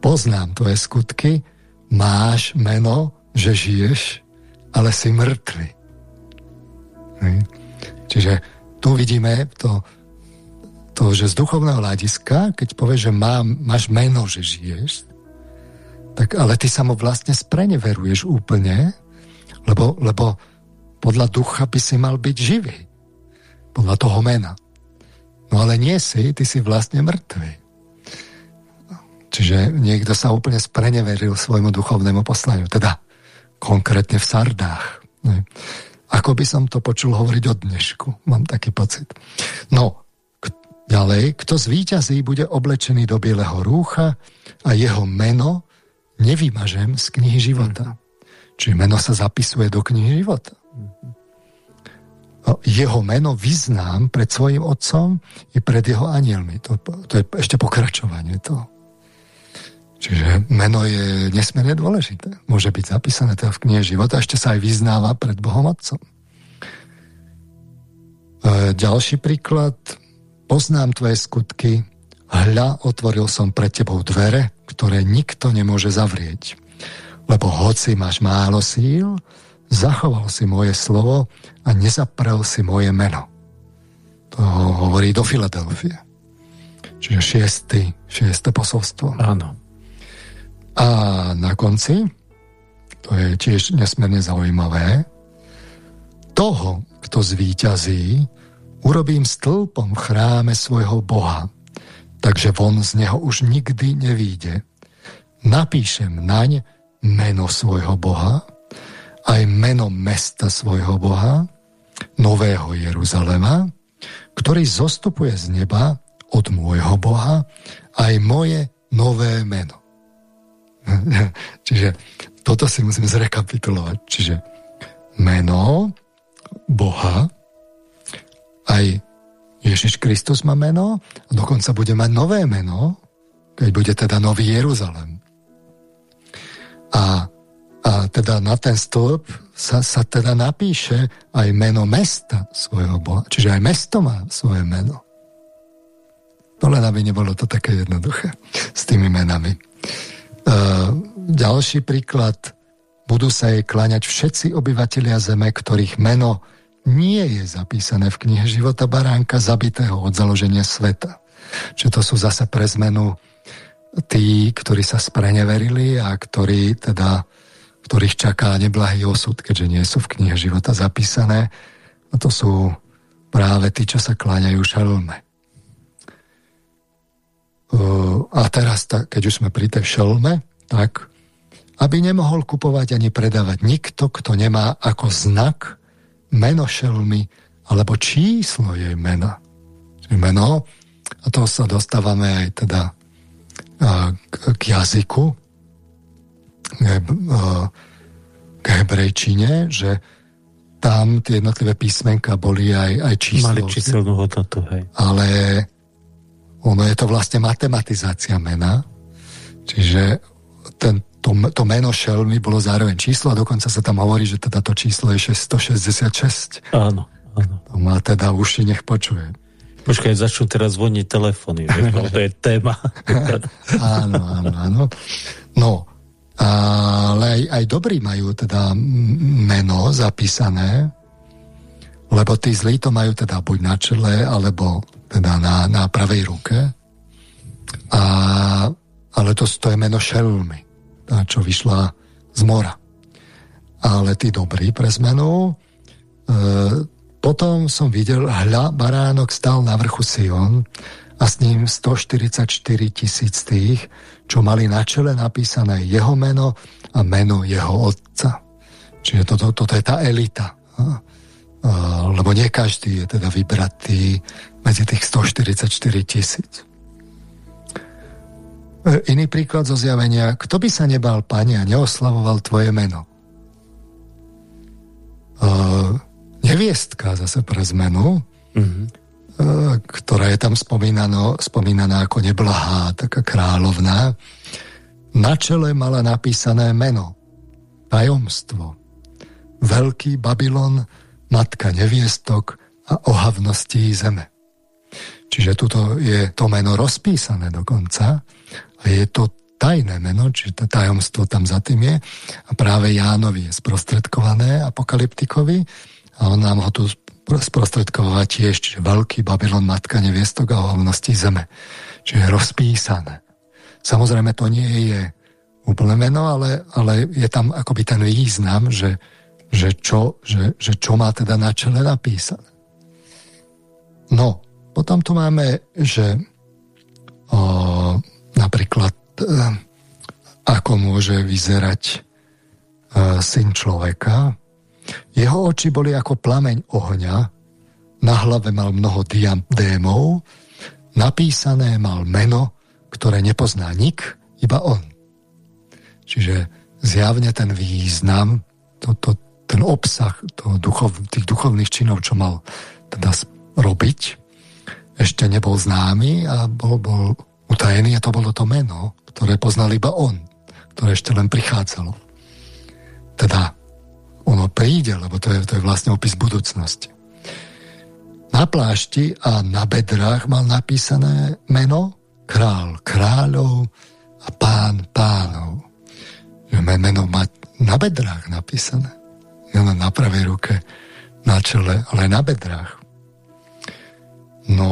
Poznám tvoje skutky, máš meno, že žiješ, ale si mŕtvy. Čiže tu vidíme to, to, že z duchovného hľadiska, keď povieš, že má, máš meno, že žiješ, tak ale ty sa mu vlastne spreneveruješ úplne, lebo, lebo podľa ducha by si mal byť živý. Podľa toho mena. No ale nie si, ty si vlastne mŕtvy. Čiže niekto sa úplne spreneveril svojmu duchovnému poslaniu. Teda konkrétne v Sardách. Ne? Ako by som to počul hovoriť od dnešku. Mám taký pocit. No, ďalej, kto zvíťazí, bude oblečený do bieleho rúcha a jeho meno nevymažem z knihy života. Čiže meno sa zapisuje do knihy života jeho meno vyznám pred svojim otcom i pred jeho anielmi. To, to je ešte pokračovanie toho. Čiže meno je nesmierne dôležité. Môže byť zapísané teda v knihe života, ešte sa aj vyznáva pred Bohom Otcom. E, ďalší príklad. Poznám tvoje skutky, hľa, otvoril som pred tebou dvere, ktoré nikto nemôže zavrieť. Lebo hoci máš málo síl, zachoval si moje slovo a nezaprel si moje meno. To hovorí do Filadelfie. Čiže šiestý, šiesté posolstvo. Áno. A na konci, to je tiež nesmierne zaujímavé, toho, kto zvíťazí, urobím stĺpom v chráme svojho Boha. takže von z neho už nikdy nevíde. Napíšem naň meno svojho Boha, aj meno mesta svojho Boha, Nového Jeruzalema, ktorý zostupuje z neba od môjho Boha, aj moje nové meno. Čiže toto si musím zrekapitulovať. Čiže meno Boha, aj Ježiš Kristus má meno a dokonca bude mať nové meno, keď bude teda Nový Jeruzalem. A, a teda na ten stĺp sa, sa teda napíše aj meno mesta svojho Boha. Čiže aj mesto má svoje meno. To len aby nebolo to také jednoduché s tými menami. Uh, ďalší príklad. Budú sa jej kláňať všetci obyvatelia zeme, ktorých meno nie je zapísané v knihe života baránka zabitého od založenia sveta. Čiže to sú zase pre zmenu tí, ktorí sa spreneverili a ktorí teda, ktorých čaká neblahý osud, keďže nie sú v knihe života zapísané. A to sú práve tí, čo sa kláňajú šelme. A teraz, keď už sme pri tej šelme, tak aby nemohol kupovať ani predávať nikto, kto nemá ako znak meno šelmy alebo číslo jej mena. Čiže meno, a to sa dostávame aj teda k, k jazyku, k, k hebrejčine, že tam tie jednotlivé písmenka boli aj, aj číslo. Mali číselnú hodnotu, hej. Ale ono je to vlastne matematizácia mena, čiže ten, to, to meno šelmy bolo zároveň číslo a dokonca sa tam hovorí, že teda to číslo je 666. Áno, áno. To má teda uši, nech počuje. Počkaj, začnú teraz zvoniť telefóny, to je téma. áno, áno, áno. No, ale aj, aj dobrí majú teda meno zapísané, lebo tí zlí to majú teda buď na čele, alebo teda na, na pravej ruke. A, ale to, to je meno šelmy tá, čo vyšla z mora. Ale tí dobrí pre zmenu. E, potom som videl, hľa, baránok stal na vrchu Sion a s ním 144 tisíc tých, čo mali na čele napísané jeho meno a meno jeho otca. Čiže toto, toto je tá elita. lebo nie každý je teda vybratý medzi tých 144 tisíc. E, iný príklad zo zjavenia. Kto by sa nebal, Pane, a neoslavoval Tvoje meno? Uh, neviestka zase pre zmenu, mm-hmm. uh, ktorá je tam spomínaná, ako neblahá, taká kráľovná. Na čele mala napísané meno, tajomstvo. Veľký Babylon, matka neviestok a ohavností zeme. Čiže tuto je to meno rozpísané dokonca a je to tajné meno, čiže tajomstvo tam za tým je. A práve Jánovi je sprostredkované apokalyptikovi a on nám ho tu sprostredková tiež, čiže veľký Babylon, matka neviestok a ohovnosti zeme. Čiže rozpísané. Samozrejme to nie je úplné meno, ale, ale je tam akoby ten význam, že, že, čo, že, že čo má teda na čele napísané. No, potom tu máme, že o, napríklad e, ako môže vyzerať e, syn človeka. Jeho oči boli ako plameň ohňa, na hlave mal mnoho diadémov, napísané mal meno, ktoré nepozná nik, iba on. Čiže zjavne ten význam, to, to, ten obsah to duchov, tých duchovných činov, čo mal teda robiť, ešte nebol známy a bol, bol utajený a to bolo to meno, ktoré poznal iba on, ktoré ešte len prichádzalo. Teda ono príde, lebo to je, to je vlastne opis budúcnosti. Na plášti a na bedrách mal napísané meno král kráľov a pán pánov. Meno má na bedrách napísané. Nielen na pravej ruke, na čele, ale na bedrách. No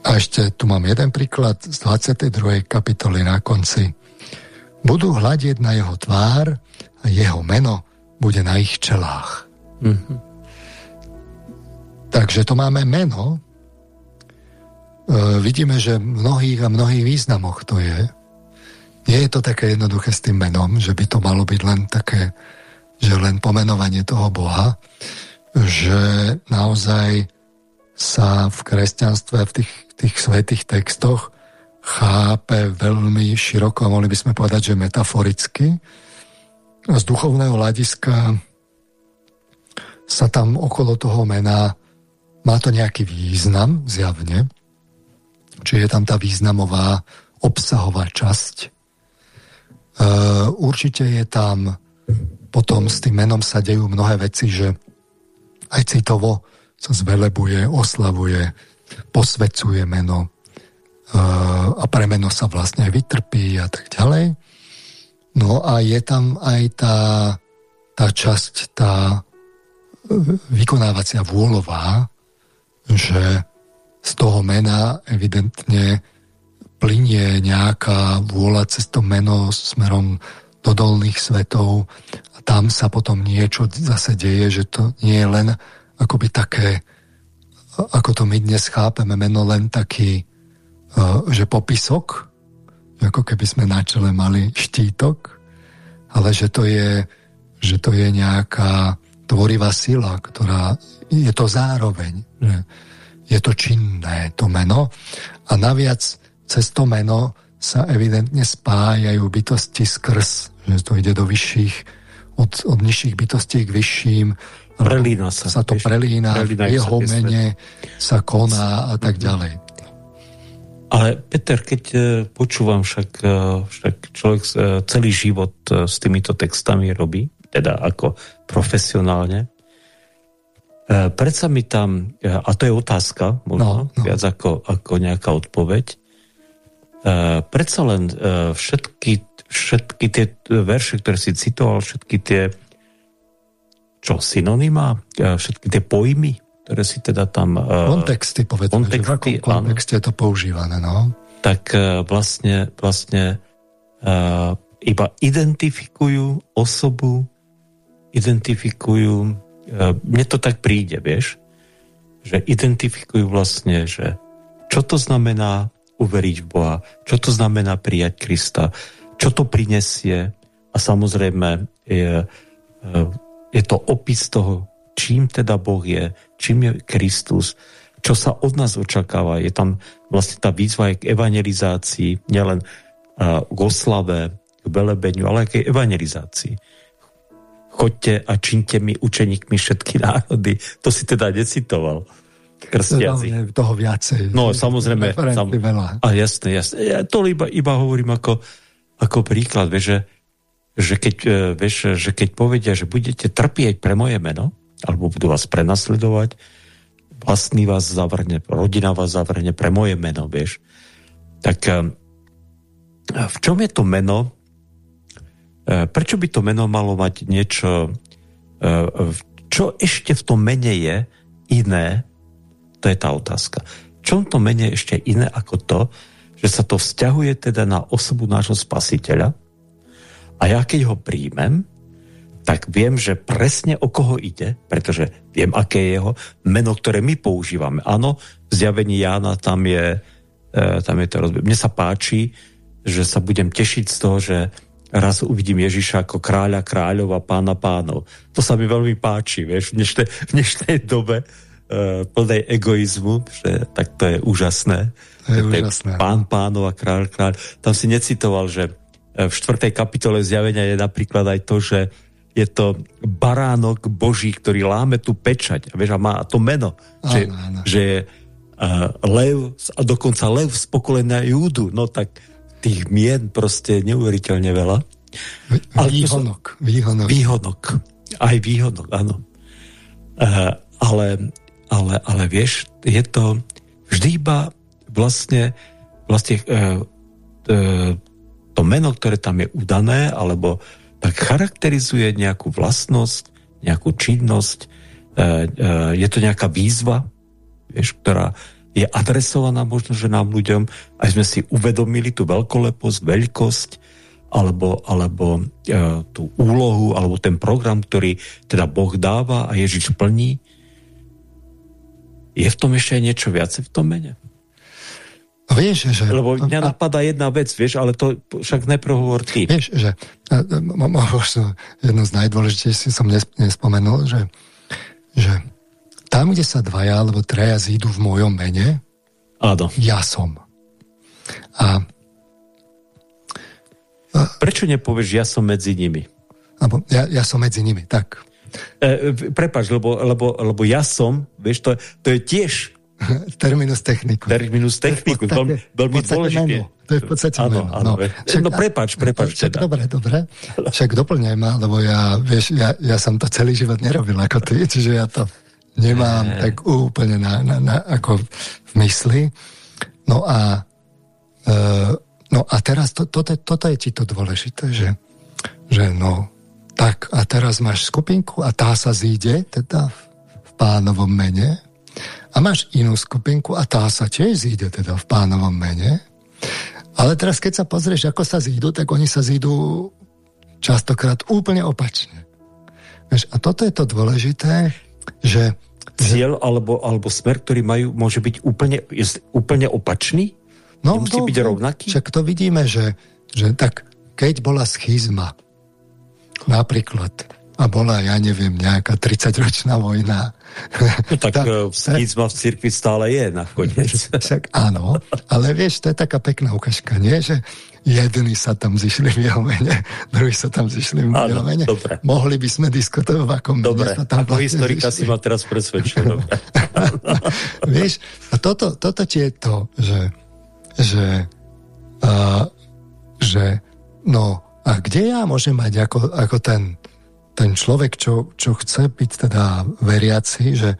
a ešte tu mám jeden príklad z 22. kapitoly na konci. Budú hľadieť na jeho tvár a jeho meno bude na ich čelách. Mm-hmm. Takže to máme meno, vidíme, že v mnohých a mnohých významoch to je. Nie je to také jednoduché s tým menom, že by to malo byť len také, že len pomenovanie toho Boha, že naozaj sa v kresťanstve, v tých, tých svetých textoch chápe veľmi široko, mohli by sme povedať, že metaforicky. Z duchovného hľadiska sa tam okolo toho mena má to nejaký význam, zjavne. Čiže je tam tá významová obsahová časť. E, určite je tam potom s tým menom sa dejú mnohé veci, že aj citovo sa zvelebuje, oslavuje, posvecuje meno e, a pre meno sa vlastne aj vytrpí a tak ďalej. No a je tam aj tá, tá časť, tá vykonávacia vôľová, že z toho mena evidentne plinie nejaká vôľa cez to meno smerom do dolných svetov a tam sa potom niečo zase deje, že to nie je len akoby také, ako to my dnes chápeme, meno len taký, e, že popisok, ako keby sme na čele mali štítok, ale že to je, že to je nejaká tvorivá sila, ktorá je to zároveň, že je to činné, to meno. A naviac cez to meno sa evidentne spájajú bytosti skrz, to ide do vyšších, od, od nižších bytostí k vyšším. Prelína sa. Sa to prelína, prelína v jeho sa mene sa koná a tak ďalej. Ale Peter, keď e, počúvam, však, e, však človek e, celý život s týmito textami robí, teda ako profesionálne, predsa mi tam, a to je otázka, možno, no, no. viac ako, ako nejaká odpoveď, predsa len všetky, všetky tie verše, ktoré si citoval, všetky tie čo, synonymá, všetky tie pojmy, ktoré si teda tam... Uh, kontexty, povedzme, kontexty, že v kontexte je to používané, no? Tak uh, vlastne, vlastne uh, iba identifikujú osobu, identifikujú, uh, mne to tak príde, vieš, že identifikujú vlastne, že čo to znamená uveriť v Boha, čo to znamená prijať Krista, čo to prinesie a samozrejme je, je to opis toho, čím teda Boh je, čím je Kristus, čo sa od nás očakáva. Je tam vlastne tá výzva k evangelizácii, nielen k oslave, k velebeniu, ale aj k evangelizácii. Choďte a činte mi učeníkmi všetky národy. To si teda necitoval. Krstiaci. Toho viacej. No, samozrejme. Sam, a jasné, jasné. Ja to iba, iba hovorím ako, ako príklad, vieš, že, že, keď, e, vieš, že keď povedia, že budete trpieť pre moje meno, alebo budú vás prenasledovať, vlastný vás zavrne, rodina vás zavrne pre moje meno, vieš. Tak eh, v čom je to meno? Eh, prečo by to meno malo mať niečo, čo ešte v tom mene je iné? To je tá otázka. V čom to mene ešte iné ako to, že sa to vzťahuje teda na osobu nášho spasiteľa a ja keď ho príjmem, tak viem, že presne o koho ide, pretože viem, aké je jeho meno, ktoré my používame. Áno, v zjavení Jána tam je, e, tam je to rozbier. Mne sa páči, že sa budem tešiť z toho, že raz uvidím Ježiša ako kráľa kráľov a pána pánov. To sa mi veľmi páči, vieš, v dnešnej, v dnešnej dobe plnej egoizmu, že tak to je úžasné. To je úžasné. Pán pánov a kráľ kráľ. Tam si necitoval, že e, v štvrtej kapitole zjavenia je napríklad aj to, že je to baránok Boží, ktorý láme tú pečať. Vieš, a má to meno. Áno, že, áno. že je uh, lev, a dokonca lev z pokolenia Júdu. No tak tých mien proste neuveriteľne veľa. Výhonok. Výhonok. Výhonok. Aj výhonok, áno. Uh, ale, ale, ale vieš, je to vždy iba vlastne, vlastne uh, uh, to meno, ktoré tam je udané, alebo tak charakterizuje nejakú vlastnosť, nejakú činnosť, e, e, je to nejaká výzva, vieš, ktorá je adresovaná možno, že nám ľuďom, aj sme si uvedomili tú veľkoleposť, veľkosť, alebo, alebo e, tú úlohu, alebo ten program, ktorý teda Boh dáva a Ježiš plní. Je v tom ešte aj niečo viacej v tom mene? No vieš, že... Lebo mňa napadá jedna vec, vieš, ale to však najprv hovor ty. Vieš, že možno jedno z najdôležitejších som nespomenul, že, že tam, kde sa dvaja alebo traja zídu v mojom mene, Áno. ja som. A Prečo nepovieš, ja som medzi nimi? Lebo ja, ja som medzi nimi, tak. E, prepač, lebo, lebo, lebo ja som, vieš, to, to je tiež Terminus technicus. Terminus technicus, veľmi, veľmi dôležité. To je v podstate áno, meno. Áno, no, však, no prepač, prepač. Však, teda. dobre, dobre. Však doplňaj ma, lebo ja, vieš, ja, ja som to celý život nerobil ako ty, čiže ja to nemám e... tak úplne na, na, na, ako v mysli. No a e, no a teraz to, to, to, toto je ti to dôležité, že, že no tak a teraz máš skupinku a tá sa zíde teda v, pánovom mene a máš inú skupinku a tá sa tiež zíde teda v pánovom mene. Ale teraz, keď sa pozrieš, ako sa zídu, tak oni sa zídu častokrát úplne opačne. Vieš, a toto je to dôležité, že... Cieľ alebo, alebo smer, ktorý majú, môže byť úplne, úplne opačný? No, Nemusí no, byť rovnaký? Však to vidíme, že, že tak, keď bola schizma, napríklad, a bola, ja neviem, nejaká 30-ročná vojna. No tak, tak schizma v cirkvi stále je nakoniec. Však áno, ale vieš, to je taká pekná ukážka, nie? Že jedni sa tam zišli v jeho mene, druhí sa tam zišli v jeho mene. Dobre. Mohli by sme diskutovať, v akom dobre. sa tam Ako historika zišli. si ma teraz presvedčil. vieš, a toto, toto ti je to, že, že, uh, že no, a kde ja môžem mať ako, ako ten ten človek, čo, čo chce byť teda veriaci, že,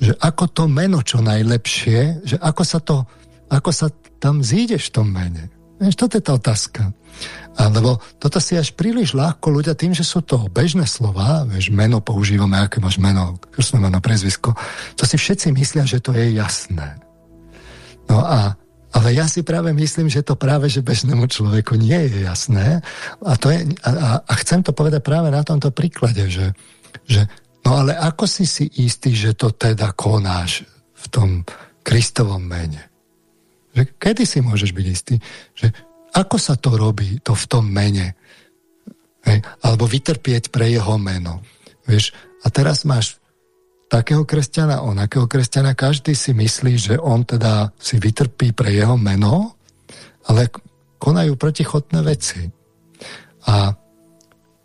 že ako to meno čo najlepšie, že ako sa to, ako sa tam zídeš v tom mene. Vieš, toto je tá otázka. Lebo toto si až príliš ľahko ľudia tým, že sú to bežné slova, vieš, meno používame, aké máš meno, krstné meno, prezvisko, to si všetci myslia, že to je jasné. No a ale ja si práve myslím, že to práve, že bežnému človeku nie je jasné. A, to je, a, a chcem to povedať práve na tomto príklade, že, že no ale ako si si istý, že to teda konáš v tom Kristovom mene? Že kedy si môžeš byť istý? Že ako sa to robí, to v tom mene? Hej? Alebo vytrpieť pre jeho meno. Vieš? A teraz máš takého kresťana, onakého kresťana, každý si myslí, že on teda si vytrpí pre jeho meno, ale konajú protichodné veci. A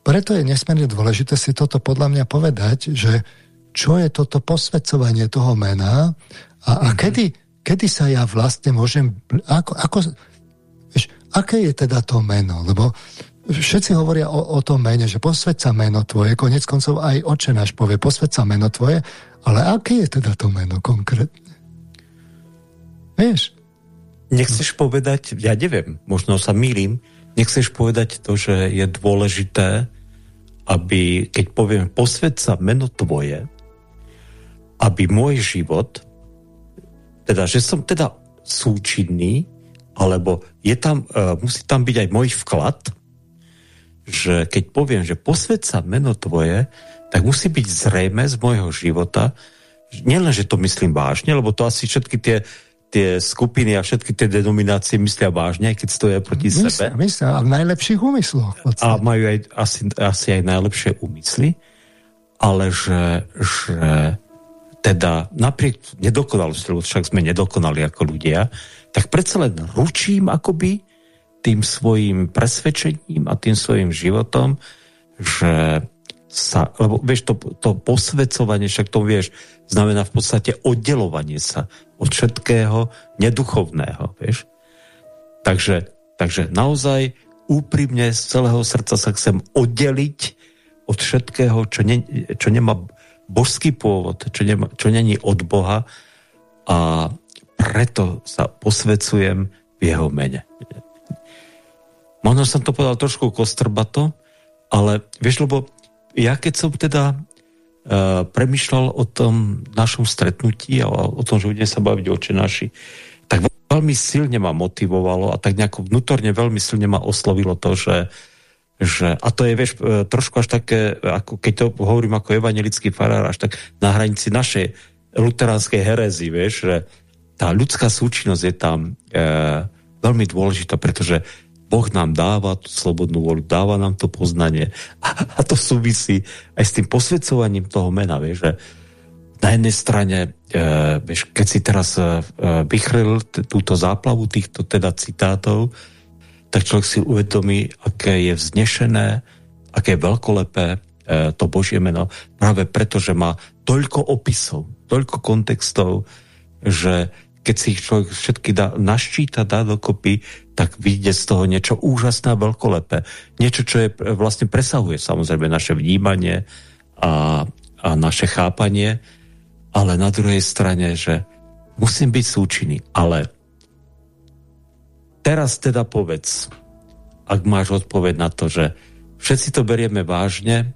preto je nesmierne dôležité si toto podľa mňa povedať, že čo je toto posvedcovanie toho mena a, a mm-hmm. kedy, kedy sa ja vlastne môžem... Ako, ako, vieš, aké je teda to meno? Lebo všetci hovoria o, o tom mene, že posved sa meno tvoje, konec koncov aj oče náš povie, posved sa meno tvoje, ale aké je teda to meno konkrétne? Vieš? Nechceš povedať, ja neviem, možno sa mýlim, nechceš povedať to, že je dôležité, aby, keď poviem posved meno tvoje, aby môj život, teda, že som teda súčinný, alebo je tam, uh, musí tam byť aj môj vklad, že keď poviem, že posved sa meno tvoje, tak musí byť zrejme z môjho života, nielen, že to myslím vážne, lebo to asi všetky tie, tie skupiny a všetky tie denominácie myslia vážne, aj keď stoja proti myslia, sebe. Myslia, a v najlepších úmysloch. A majú aj, asi, asi aj najlepšie úmysly, ale že, že teda napriek nedokonalosti, lebo však sme nedokonali ako ľudia, tak predsa len ručím akoby tým svojim presvedčením a tým svojim životom, že sa, lebo vieš, to, to posvedcovanie, však to vieš, znamená v podstate oddelovanie sa od všetkého neduchovného, vieš. Takže, takže naozaj úprimne z celého srdca sa chcem oddeliť od všetkého, čo, ne, čo nemá božský pôvod, čo, nemá, čo není od Boha a preto sa posvedcujem v jeho mene. Možno som to povedal trošku kostrbato, ale vieš, lebo ja keď som teda uh, premyšľal o tom našom stretnutí a o, tom, že budeme sa baviť oči naši, tak veľmi silne ma motivovalo a tak nejako vnútorne veľmi silne ma oslovilo to, že, že a to je, vieš, e, trošku až také, ako keď to hovorím ako evangelický farár, až tak na hranici našej luteránskej herezy, vieš, že tá ľudská súčinnosť je tam e, veľmi dôležitá, pretože Boh nám dáva tú slobodnú voľu, dáva nám to poznanie. A, a to súvisí aj s tým posvedcovaním toho mena, vieš, že na jednej strane, e, vieš, keď si teraz e, vychril túto záplavu týchto teda citátov, tak človek si uvedomí, aké je vznešené, aké je veľkolepé e, to Božie meno, práve preto, že má toľko opisov, toľko kontextov, že keď si ich človek všetky dá, naščíta, dá dokopy, tak vyjde z toho niečo úžasné a veľkolepé. Niečo, čo je, vlastne presahuje samozrejme naše vnímanie a, a naše chápanie, ale na druhej strane, že musím byť súčinný. Ale teraz teda povedz, ak máš odpoveď na to, že všetci to berieme vážne,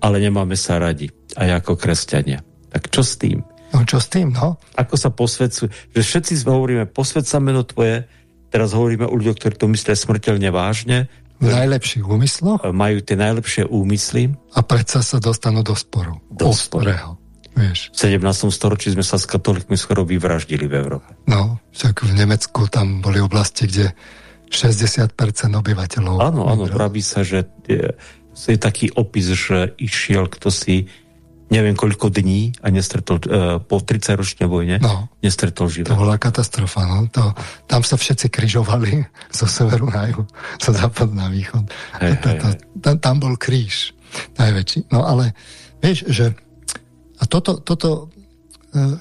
ale nemáme sa radi, aj ako kresťania. Tak čo s tým? No čo s tým, no? Ako sa posvedcuje, že všetci hovoríme, posved sa meno tvoje, teraz hovoríme o ľuďoch, ktorí to myslia smrteľne vážne. V najlepších úmysloch? Majú tie najlepšie úmysly. A predsa sa dostanú do sporu. Do sporu. Vieš. V 17. storočí sme sa s katolikmi skoro vyvraždili v Európe. No, však v Nemecku tam boli oblasti, kde 60% obyvateľov... Áno, áno, praví sa, že je, je taký opis, že išiel kto si neviem koľko dní a nestretol, uh, po 30-ročnej vojne no, nestretol živého. To bola katastrofa, no. To, tam sa všetci križovali zo severu na juhu, zo západ na východ. Hej, to, to, tam, tam bol kríž najväčší. No ale vieš, že a toto, toto uh, uh,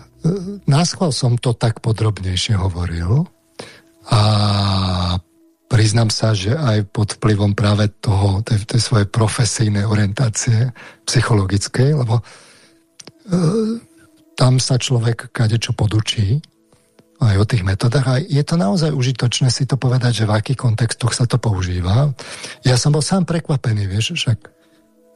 náschval som to tak podrobnejšie hovoril a priznám sa, že aj pod vplyvom práve toho, tej, tej svojej profesijnej orientácie psychologickej, lebo e, tam sa človek kadečo podučí aj o tých metodách a je to naozaj užitočné si to povedať, že v akých kontextoch sa to používa. Ja som bol sám prekvapený, vieš, však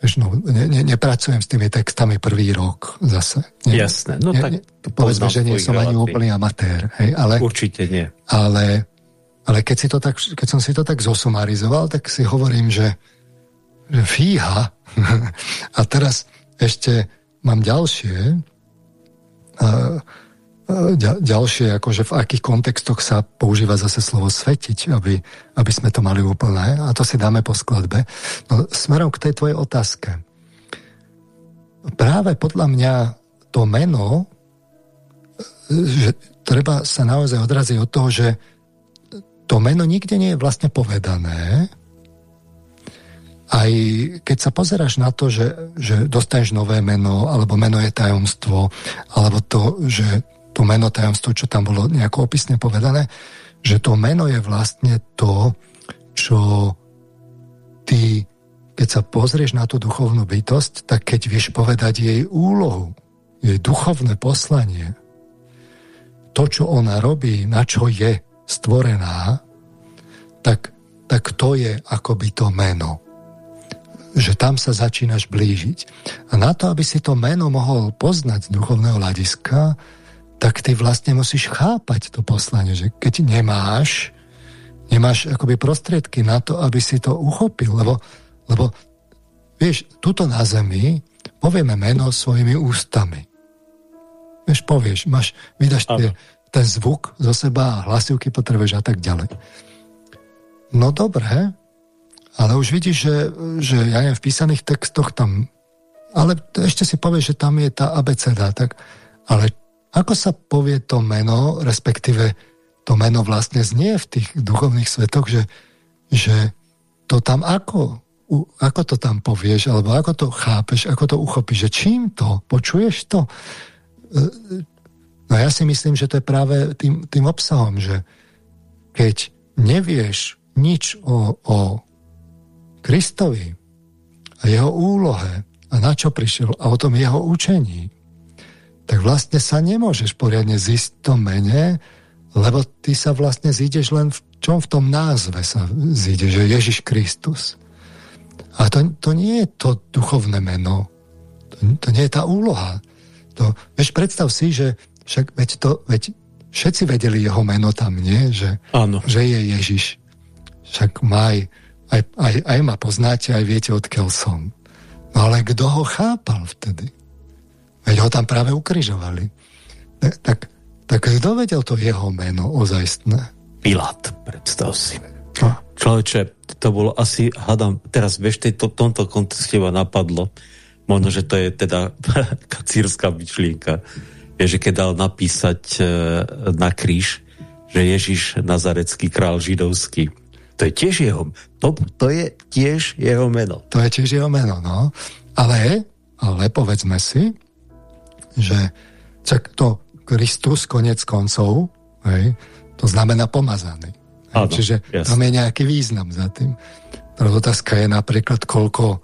vieš, no, ne, ne, nepracujem s tými textami prvý rok zase. Nie, Jasné, no ne, tak povedzme, že nie som ani úplný amatér, hej, ale... Určite nie. Ale ale keď, si to tak, keď som si to tak zosumarizoval, tak si hovorím, že, že fíha. a teraz ešte mám ďalšie, ďalšie, akože v akých kontextoch sa používa zase slovo svetiť, aby, aby sme to mali úplné. A to si dáme po skladbe. No, smerom k tej tvojej otázke. Práve podľa mňa to meno, že treba sa naozaj odraziť od toho, že to meno nikde nie je vlastne povedané. Aj keď sa pozeráš na to, že, že dostaneš nové meno, alebo meno je tajomstvo, alebo to, že to meno tajomstvo, čo tam bolo nejako opisne povedané, že to meno je vlastne to, čo ty, keď sa pozrieš na tú duchovnú bytosť, tak keď vieš povedať jej úlohu, jej duchovné poslanie, to, čo ona robí, na čo je, stvorená, tak, tak to je akoby to meno. Že tam sa začínaš blížiť. A na to, aby si to meno mohol poznať z duchovného hľadiska, tak ty vlastne musíš chápať to poslanie, že keď nemáš, nemáš akoby prostriedky na to, aby si to uchopil, lebo, lebo vieš, tuto na zemi povieme meno svojimi ústami. Vieš, povieš, máš, vydaš tie, ten zvuk zo seba a hlasivky potrebuješ a tak ďalej. No dobre, ale už vidíš, že, že ja neviem, v písaných textoch tam, ale ešte si povieš, že tam je tá abeceda, tak, ale ako sa povie to meno, respektíve to meno vlastne znie v tých duchovných svetoch, že, že to tam ako, ako to tam povieš, alebo ako to chápeš, ako to uchopíš, že čím to, počuješ to, No ja si myslím, že to je práve tým, tým obsahom, že keď nevieš nič o, o Kristovi a jeho úlohe a na čo prišiel a o tom jeho učení, tak vlastne sa nemôžeš poriadne zísť v tom mene, lebo ty sa vlastne zídeš len v čom v tom názve sa zíde, že Ježiš Kristus. A to, to nie je to duchovné meno. To, to nie je tá úloha. To, vieš, predstav si, že však veď to, veď všetci vedeli jeho meno tam, nie? Že, Áno. že je Ježiš. Však maj, aj, aj, aj ma poznáte, aj viete, odkiaľ som. No ale kto ho chápal vtedy? Veď ho tam práve ukrižovali. Tak tak kto vedel to jeho meno ozajstné? Pilát, predstav si. No. Človeče, to bolo asi, hádam, teraz vieš, v tomto kontexte ma napadlo, možno, že to je teda kacírska myšlienka, je, že keď dal napísať e, na kríž, že Ježiš Nazarecký král židovský, to je tiež jeho, to, to je tiež jeho meno. To je tiež jeho meno, no. Ale, ale povedzme si, že čak to Kristus konec koncov, hej, to znamená pomazaný. Áno, Čiže jasne. tam je nejaký význam za tým. Tá otázka je napríklad, koľko,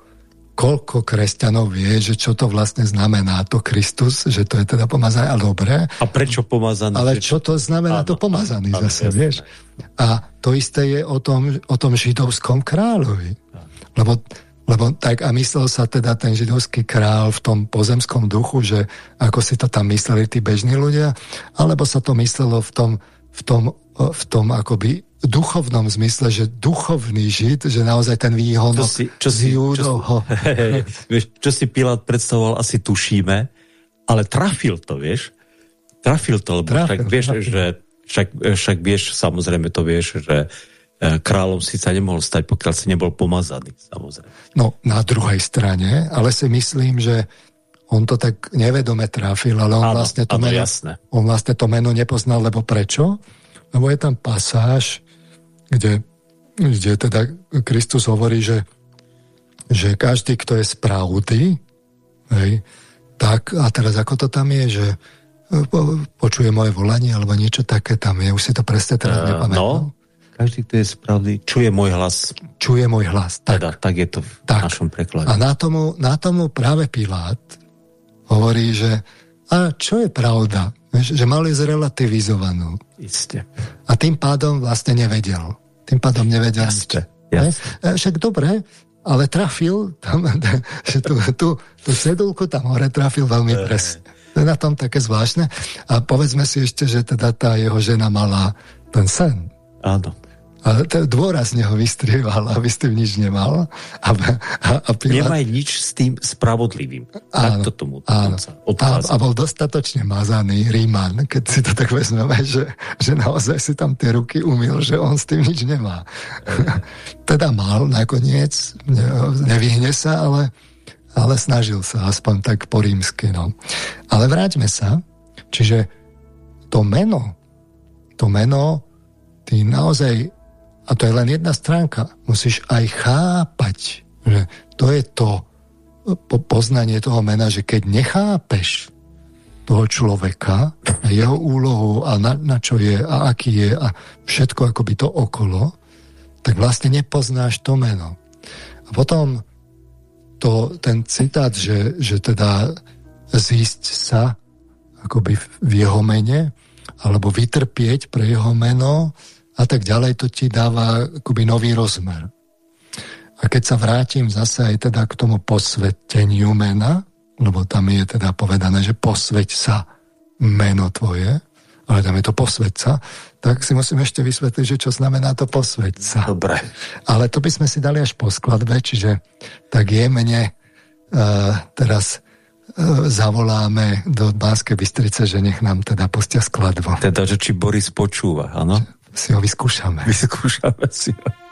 koľko kresťanov vie, že čo to vlastne znamená to Kristus, že to je teda pomazané, ale dobre. A prečo pomazaný? Ale čo to znamená Áno, to pomazaný áno, zase, jasné. vieš? A to isté je o tom, o tom židovskom kráľovi. Lebo, lebo tak a myslel sa teda ten židovský král v tom pozemskom duchu, že ako si to tam mysleli tí bežní ľudia, alebo sa to myslelo v tom, v tom, v tom akoby duchovnom zmysle, že duchovný žid, že naozaj ten výhonok čo si, čo si, čo, hej, vieš, čo si Pilát predstavoval, asi tušíme, ale trafil to, vieš? Trafil to, lebo Trafil, však vieš, trafil. že však, však vieš, samozrejme to vieš, že e, kráľom si sa nemohol stať, pokiaľ si nebol pomazaný, samozrejme. No, na druhej strane, ale si myslím, že on to tak nevedome trafil, ale on, Áno, vlastne, to áno, meno, jasné. on vlastne to meno nepoznal, lebo prečo? Lebo je tam pasáž, kde, kde teda Kristus hovorí, že, že každý, kto je z pravdy, hej, tak, a teraz ako to tam je, že po- počuje moje volanie, alebo niečo také tam je, už si to presne teraz Eh, nepamätám. no, každý, kto je správny, čuje môj hlas, Čuje môj hlas. Tak. teda, tak je to v Tak. našom preklade. A na tomu, na tomu práve Pilát hovorí, že a čo je pravda? Že mali zrelativizovanú. Isté. A tým pádom vlastne nevedel. Tým pádom nevedel Jasne, nič. E, Však dobre, ale trafil tam, že tú, tú, tú sedulku tam hore trafil veľmi presne. To je na tom také zvláštne. A povedzme si ešte, že teda tá jeho žena mala ten sen. Áno. A to dôrazne ho vystrieval, aby s tým nič nemal. A, a, a Pilát, Nemaj nič s tým spravodlivým. Tak to tomu áno. A, a bol dostatočne mazaný Ríman, keď si to tak vezmeme, že, že naozaj si tam tie ruky umil, že on s tým nič nemá. teda mal nakoniec, ne, nevyhne sa, ale, ale snažil sa aspoň tak po rímsky. No. Ale vráťme sa, čiže to meno, to meno, ty naozaj, a to je len jedna stránka, musíš aj chápať, že to je to po, poznanie toho mena, že keď nechápeš toho človeka jeho úlohu a na, na čo je a aký je a všetko akoby to okolo, tak vlastne nepoznáš to meno. A potom to, ten citát, že, že teda zísť sa akoby v jeho mene, alebo vytrpieť pre jeho meno a tak ďalej, to ti dáva akoby nový rozmer. A keď sa vrátim zase aj teda k tomu posveteniu mena, lebo tam je teda povedané, že posveť sa meno tvoje, ale tam je to posveť sa, tak si musím ešte vysvetliť, že čo znamená to posveť sa. Dobre. Ale to by sme si dali až po skladbe, čiže tak jemne uh, teraz uh, zavoláme do Banskej Bystrice, že nech nám teda pustia skladbu. Teda, že či Boris počúva, áno? Si ho vyskúšame. Vyskúšame si ho.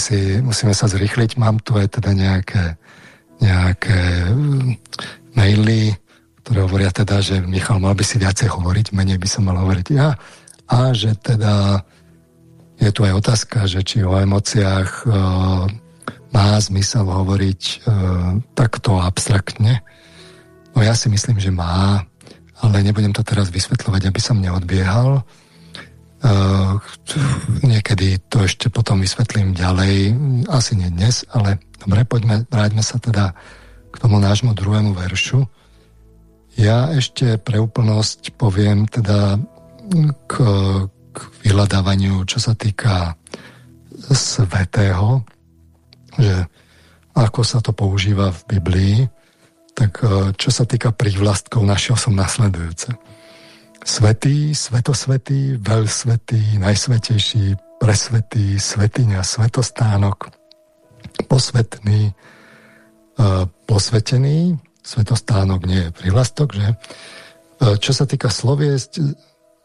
Si, musíme sa zrýchliť. Mám tu aj teda nejaké, nejaké uh, maily, ktoré hovoria teda, že Michal mal by si viacej hovoriť, menej by som mal hovoriť ja. A že teda je tu aj otázka, že či o emóciách uh, má zmysel hovoriť uh, takto abstraktne. No ja si myslím, že má, ale nebudem to teraz vysvetľovať, aby som neodbiehal. Niekedy to ešte potom vysvetlím ďalej, asi nie dnes, ale dobre, poďme, vráťme sa teda k tomu nášmu druhému veršu. Ja ešte pre úplnosť poviem teda k, k vyhľadávaniu, čo sa týka svetého, že ako sa to používa v Biblii, tak e, čo sa týka prívlastkov, našiel som nasledujúce. Svetý, svetosvetý, veľsvetý, najsvetejší, presvetý, svetiňa, svetostánok, posvetný, e, posvetený, svetostánok nie je prívlastok, že? E, čo sa týka sloviesť,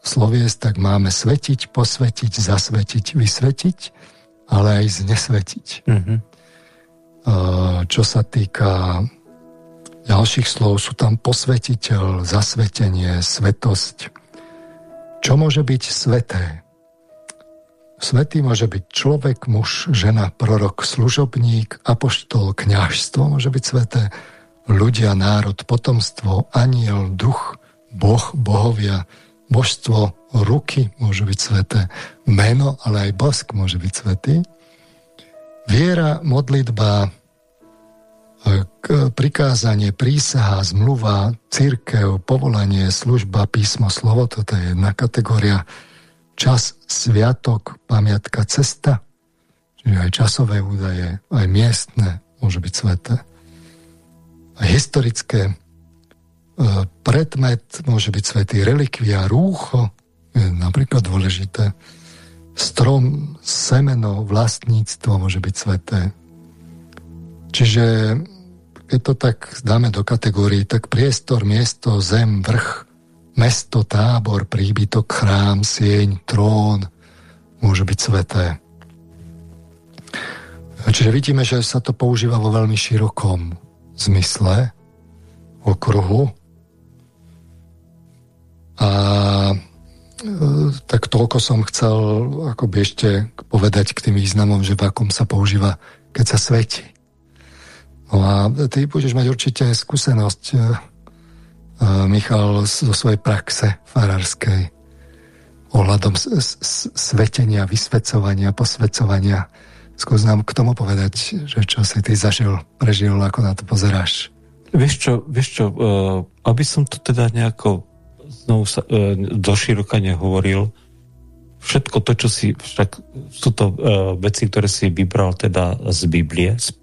sloviesť, tak máme svetiť, posvetiť, zasvetiť, vysvetiť, ale aj znesvetiť. Mm-hmm. Čo sa týka ďalších slov, sú tam posvetiteľ, zasvetenie, svetosť. Čo môže byť sveté? Svetý môže byť človek, muž, žena, prorok, služobník, apoštol, kňažstvo môže byť sveté, ľudia, národ, potomstvo, aniel, duch, boh, bohovia, božstvo, ruky môžu byť sveté, meno, ale aj bosk môže byť svetý. Viera, modlitba, prikázanie, prísaha, zmluva, církev, povolanie, služba, písmo, slovo, toto je jedna kategória. Čas, sviatok, pamiatka, cesta, čiže aj časové údaje, aj miestne môže byť sveté. Aj historické, e, predmet môže byť svetý, relikvia, rúcho, je napríklad dôležité. Strom, semeno, vlastníctvo môže byť sveté. Čiže keď to tak dáme do kategórií, tak priestor, miesto, zem, vrch, mesto, tábor, príbytok, chrám, sieň, trón môže byť sveté. Čiže vidíme, že sa to používa vo veľmi širokom zmysle, okruhu. A e, tak toľko som chcel akoby ešte povedať k tým významom, že v akom sa používa, keď sa svetí. No a ty budeš mať určite skúsenosť, uh, Michal, zo svojej praxe farárskej ohľadom svetenia, vysvecovania, posvecovania. Skús nám k tomu povedať, že čo si ty zažil, prežil, ako na to pozeráš. Vieš čo, vieš čo uh, aby som to teda nejako znovu sa, uh, doširoka nehovoril, všetko to, čo si, však sú to uh, veci, ktoré si vybral teda z Biblie, z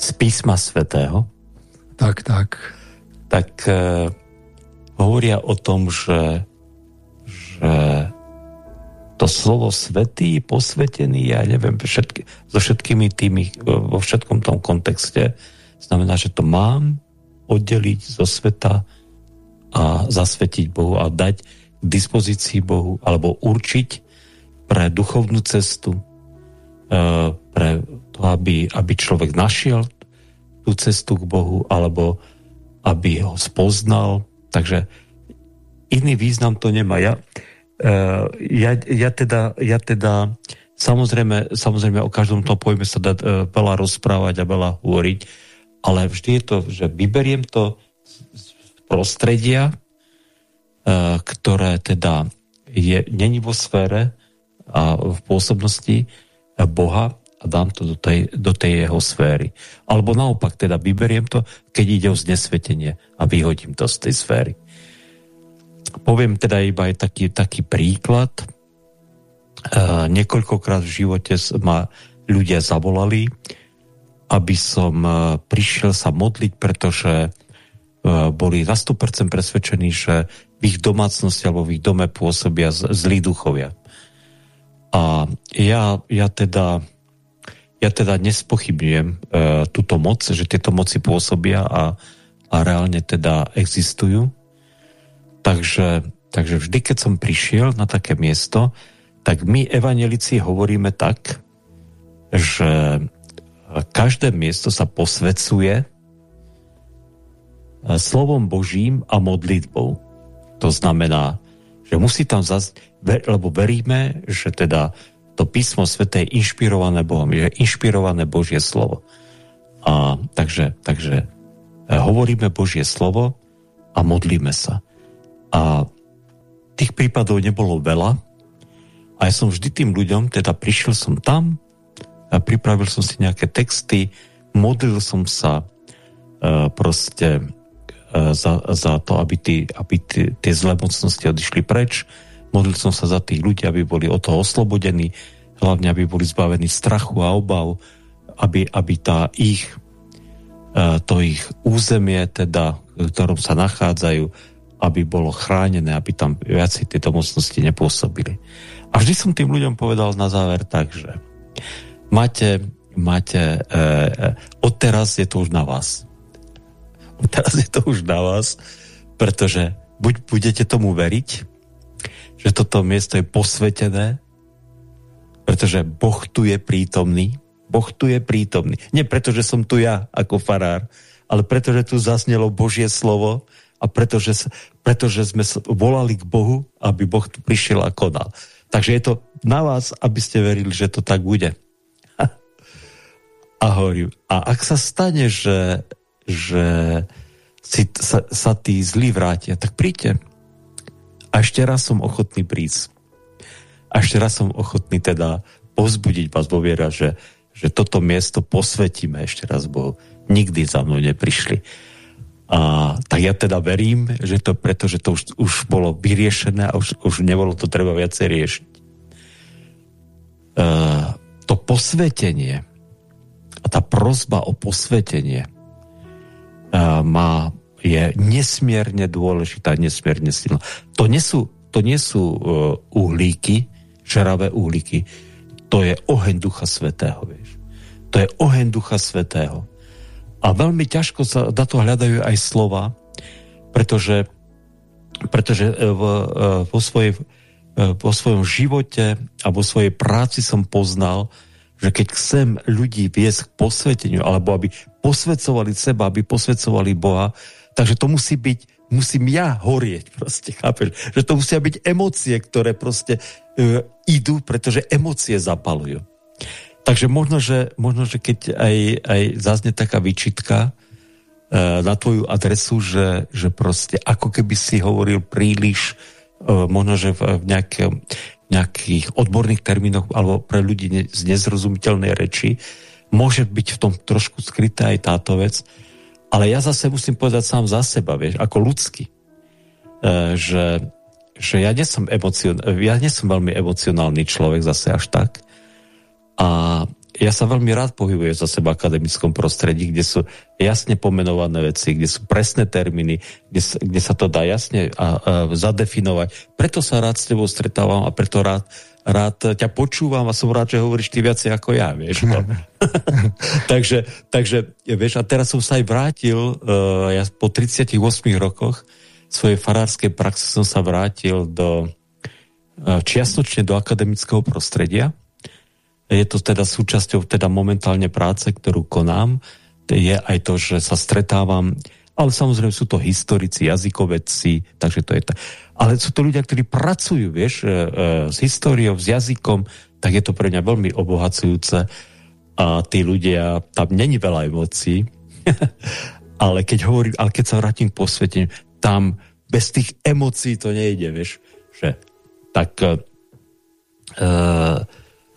z písma svätého. Tak, tak. Tak e, hovoria o tom, že, že to slovo svetý, posvetený, ja neviem, všetky, so všetkými tými, vo všetkom tom kontexte, znamená, že to mám oddeliť zo sveta a zasvetiť Bohu a dať k dispozícii Bohu, alebo určiť pre duchovnú cestu, e, pre to, aby, aby človek našiel tú cestu k Bohu, alebo aby ho spoznal. Takže iný význam to nemá. Ja, uh, ja, ja, teda, ja teda samozrejme, samozrejme o každom tom pojme sa dá uh, veľa rozprávať a veľa hovoriť, ale vždy je to, že vyberiem to z prostredia, uh, ktoré teda je, není vo sfére a v pôsobnosti Boha a dám to do tej, do tej jeho sféry. Alebo naopak, teda vyberiem to, keď ide o znesvetenie a vyhodím to z tej sféry. Poviem teda iba aj taký, taký príklad. E, niekoľkokrát v živote ma ľudia zavolali, aby som e, prišiel sa modliť, pretože e, boli na 100% presvedčení, že v ich domácnosti alebo v ich dome pôsobia zlí duchovia. A ja, ja teda ja teda nespochybňujem e, túto moc, že tieto moci pôsobia a, a reálne teda existujú. Takže, takže vždy, keď som prišiel na také miesto, tak my evanelici hovoríme tak, že každé miesto sa posvecuje slovom Božím a modlitbou. To znamená, že musí tam zase, lebo veríme, že teda to písmo svete je inšpirované Bohom, je inšpirované Božie slovo. A takže, takže e, hovoríme Božie slovo a modlíme sa. A tých prípadov nebolo veľa a ja som vždy tým ľuďom, teda prišiel som tam, a pripravil som si nejaké texty, modlil som sa e, proste e, za, za to, aby, tí, aby tí, tie zlé mocnosti odišli preč, Modlil som sa za tých ľudí, aby boli o toho oslobodení, hlavne aby boli zbavení strachu a obav, aby, aby tá ich, e, to ich územie, teda, v ktorom sa nachádzajú, aby bolo chránené, aby tam viacej tieto mocnosti nepôsobili. A vždy som tým ľuďom povedal na záver tak, že máte, máte e, e odteraz je to už na vás. Odteraz je to už na vás, pretože buď budete tomu veriť, že toto miesto je posvetené, pretože Boh tu je prítomný. Boh tu je prítomný. Nie preto, že som tu ja ako farár, ale preto, že tu zasnelo Božie slovo a pretože, pretože sme volali k Bohu, aby Boh tu prišiel a konal. Takže je to na vás, aby ste verili, že to tak bude. A hovorím, a ak sa stane, že, že si, sa, sa tí zlí vrátia, tak príďte a ešte raz som ochotný prísť. A ešte raz som ochotný teda povzbudiť vás vo viera, že, že toto miesto posvetíme ešte raz, bo nikdy za mnou neprišli. A, tak ja teda verím, že to preto, že to už, už bolo vyriešené a už, už nebolo to treba viacej riešiť. Uh, to posvetenie a tá prozba o posvetenie uh, má je nesmierne dôležitá, nesmierne silná. To nie sú, to nie sú uh, uhlíky, šeravé uhlíky, to je oheň Ducha Svetého, vieš. To je oheň Ducha Svetého. A veľmi ťažko sa na to hľadajú aj slova, pretože, pretože e, v, e, vo, svojej, e, vo svojom živote a vo svojej práci som poznal, že keď chcem ľudí viesť k posveteniu, alebo aby posvedcovali seba, aby posvedcovali Boha, Takže to musí byť, musím ja horieť proste, chápeš? Že to musia byť emócie, ktoré proste e, idú, pretože emócie zapalujú. Takže možno, že, možno, že keď aj, aj zazne taká výčitka e, na tvoju adresu, že, že proste ako keby si hovoril príliš, e, možno, že v, v nejaké, nejakých odborných termínoch alebo pre ľudí z nezrozumiteľnej reči, môže byť v tom trošku skrytá aj táto vec, ale ja zase musím povedať sám za seba, vieš, ako ľudský, e, že, že ja, nie som emocion, ja nie veľmi emocionálny človek zase až tak. A ja sa veľmi rád pohybujem za seba v akademickom prostredí, kde sú jasne pomenované veci, kde sú presné termíny, kde, kde sa to dá jasne a, a, zadefinovať. Preto sa rád s tebou stretávam a preto rád rád ťa počúvam a som rád, že hovoríš ty viacej ako ja, vieš. No. takže, takže, vieš, a teraz som sa aj vrátil, uh, ja po 38 rokoch svojej farárskej praxe som sa vrátil do uh, čiastočne do akademického prostredia. Je to teda súčasťou teda momentálne práce, ktorú konám. Je aj to, že sa stretávam ale samozrejme sú to historici, jazykovedci, takže to je tak. Ale sú to ľudia, ktorí pracujú, vieš, e, e, s históriou, s jazykom, tak je to pre mňa veľmi obohacujúce a tí ľudia, tam není veľa emócií, ale keď hovorím, ale keď sa vrátim k posveteniu, tam bez tých emócií to nejde, vieš, že tak uh,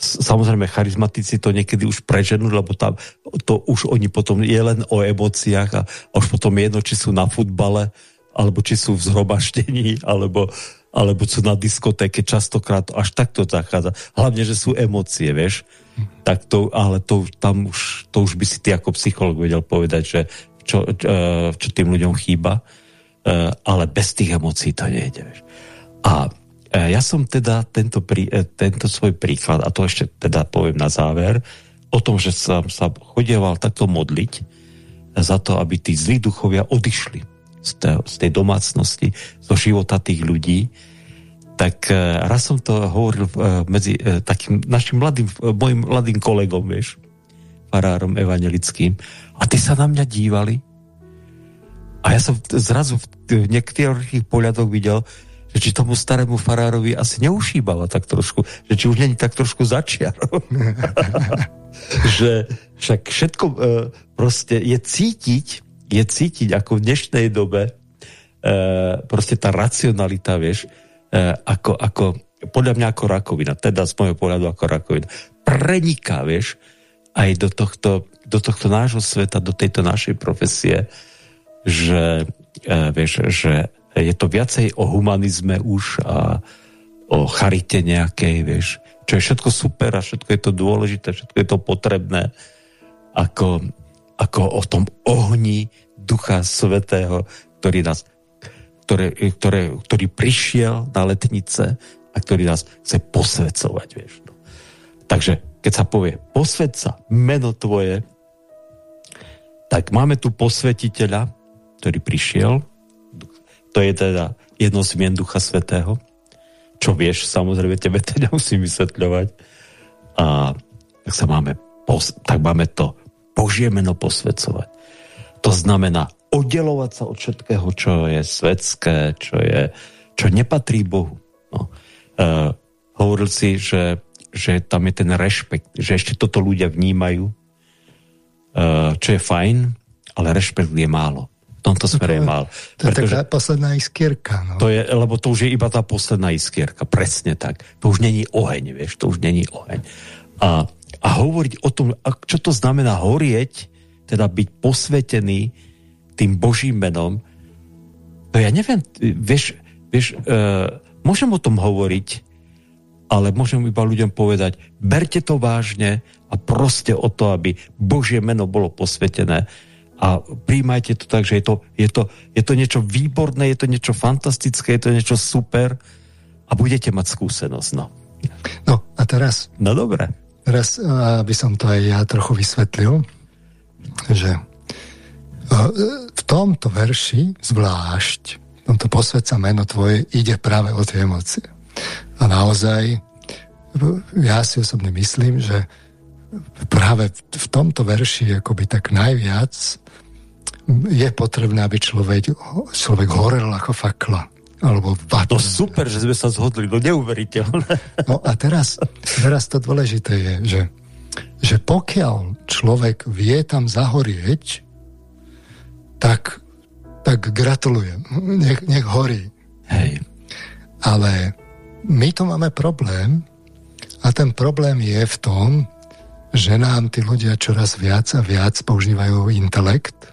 samozrejme charizmatici to niekedy už preženú, lebo tam to už oni potom je len o emóciách a, už potom jedno, či sú na futbale, alebo či sú v zhromaždení, alebo, alebo sú na diskotéke, častokrát až takto zachádza. Hlavne, že sú emócie, vieš. Tak to, ale to, tam už, to už by si ty ako psycholog vedel povedať, že čo, čo, čo tým ľuďom chýba, ale bez tých emócií to nejde, vieš. A E, ja som teda tento, prí, e, tento svoj príklad, a to ešte teda poviem na záver, o tom, že som sa chodieval takto modliť za to, aby tí zlí duchovia odišli z tej, z tej domácnosti, zo života tých ľudí, tak e, raz som to hovoril e, medzi e, takým našim mladým, mojim mladým kolegom, vieš, farárom evangelickým. A ty sa na mňa dívali. A ja som zrazu v niektorých pohľadoch videl, že či tomu starému farárovi asi neušíbala tak trošku, že či už není tak trošku začiar. že však všetko e, proste je cítiť, je cítiť ako v dnešnej dobe e, proste tá racionalita, vieš, e, ako, ako podľa mňa ako rakovina, teda z môjho pohľadu ako rakovina, preniká, vieš, aj do tohto, do tohto nášho sveta, do tejto našej profesie, že, e, vieš, že je to viacej o humanizme už a o charite nejakej, vieš, čo je všetko super a všetko je to dôležité, všetko je to potrebné, ako, ako o tom ohni Ducha Svetého, ktorý nás ktoré, ktoré, ktorý prišiel na letnice a ktorý nás chce posvedcovať. Vieš, no. Takže keď sa povie posved meno tvoje, tak máme tu posvetiteľa, ktorý prišiel, to je teda jedno z mien Ducha Svetého, čo vieš, samozrejme, tebe to nemusím vysvetľovať. A tak sa máme, tak máme to Božie posvedcovať. To znamená oddelovať sa od všetkého, čo je svetské, čo, je, čo nepatrí Bohu. No. Uh, hovoril si, že, že tam je ten rešpekt, že ešte toto ľudia vnímajú, uh, čo je fajn, ale rešpekt je málo tomto smere je mal. To je taká posledná iskierka. No. To je, lebo to už je iba tá posledná iskierka, presne tak. To už není oheň, vieš, to už není oheň. A, a hovoriť o tom, čo to znamená horieť, teda byť posvetený tým Božím menom, to ja neviem, vieš, vieš uh, môžem o tom hovoriť, ale môžem iba ľuďom povedať, berte to vážne a proste o to, aby Božie meno bolo posvetené a príjmajte to tak, že je to, je, to, je to niečo výborné, je to niečo fantastické, je to niečo super a budete mať skúsenosť. No, no a teraz... No dobre. Teraz, aby som to aj ja trochu vysvetlil, že v tomto verši zvlášť, v tomto posvedca meno tvoje ide práve o tie emócie. A naozaj ja si osobne myslím, že práve v tomto verši akoby tak najviac je potrebné, aby človek, človek horel ako fakla. Alebo To super, že sme sa zhodli, no neuveriteľné. No a teraz, teraz to dôležité je, že, že pokiaľ človek vie tam zahorieť, tak, tak gratulujem. Nech, nech horí. Hej. Ale my tu máme problém a ten problém je v tom, že nám tí ľudia čoraz viac a viac používajú intelekt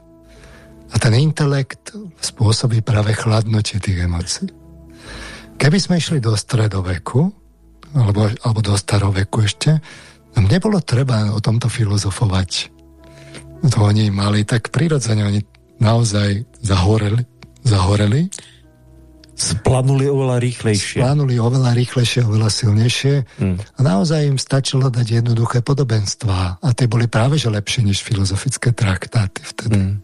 a ten intelekt spôsobí práve chladnutie tých emócií. Keby sme išli do stredoveku, alebo, alebo do staroveku ešte, nám nebolo treba o tomto filozofovať. To oni mali tak prirodzene, oni naozaj zahoreli, zahoreli Splanuli oveľa rýchlejšie. Splanuli oveľa rýchlejšie, oveľa silnejšie. Mm. A naozaj im stačilo dať jednoduché podobenstvá. A tie boli práve že lepšie než filozofické traktáty vtedy. Mm.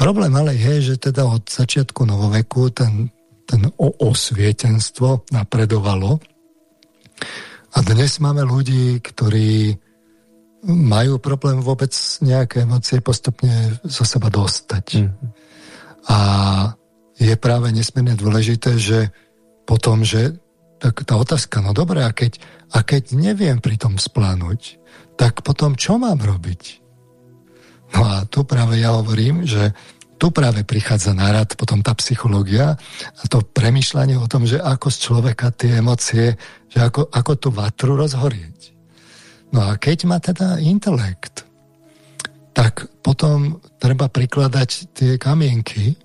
Problém ale je, že teda od začiatku novoveku ten, ten osvietenstvo napredovalo a dnes máme ľudí, ktorí majú problém vôbec nejaké emócie postupne zo seba dostať. Mm. A je práve nesmierne dôležité, že potom, že tak tá otázka, no dobré, a keď, a keď neviem pri tom splánuť, tak potom čo mám robiť? No a tu práve ja hovorím, že tu práve prichádza na rad potom tá psychológia a to premyšľanie o tom, že ako z človeka tie emócie, že ako, ako tú vatru rozhorieť. No a keď má teda intelekt, tak potom treba prikladať tie kamienky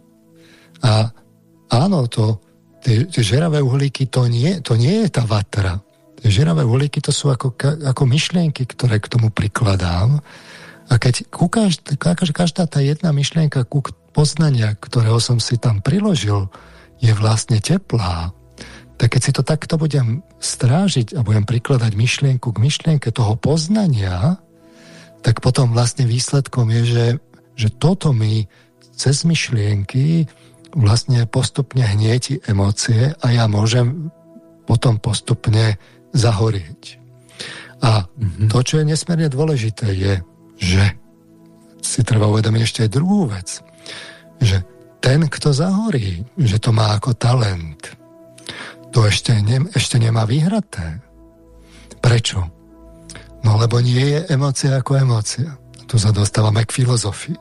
a áno, to, tie, tie žeravé uhlíky, to nie, to nie je tá vatra. Tie žeravé uhlíky to sú ako, ako myšlienky, ktoré k tomu prikladám a keď kúkáš, každá tá jedna myšlienka ku poznania, ktorého som si tam priložil, je vlastne teplá, tak keď si to takto budem strážiť a budem prikladať myšlienku k myšlienke toho poznania, tak potom vlastne výsledkom je, že, že toto mi cez myšlienky vlastne postupne hnieti emócie a ja môžem potom postupne zahorieť. A mm-hmm. to, čo je nesmierne dôležité, je, že si treba uvedomiť ešte aj druhú vec, že ten, kto zahorí, že to má ako talent, to ešte, ne, ešte nemá vyhraté. Prečo? No lebo nie je emócia ako emócia. Tu sa dostávame k filozofii.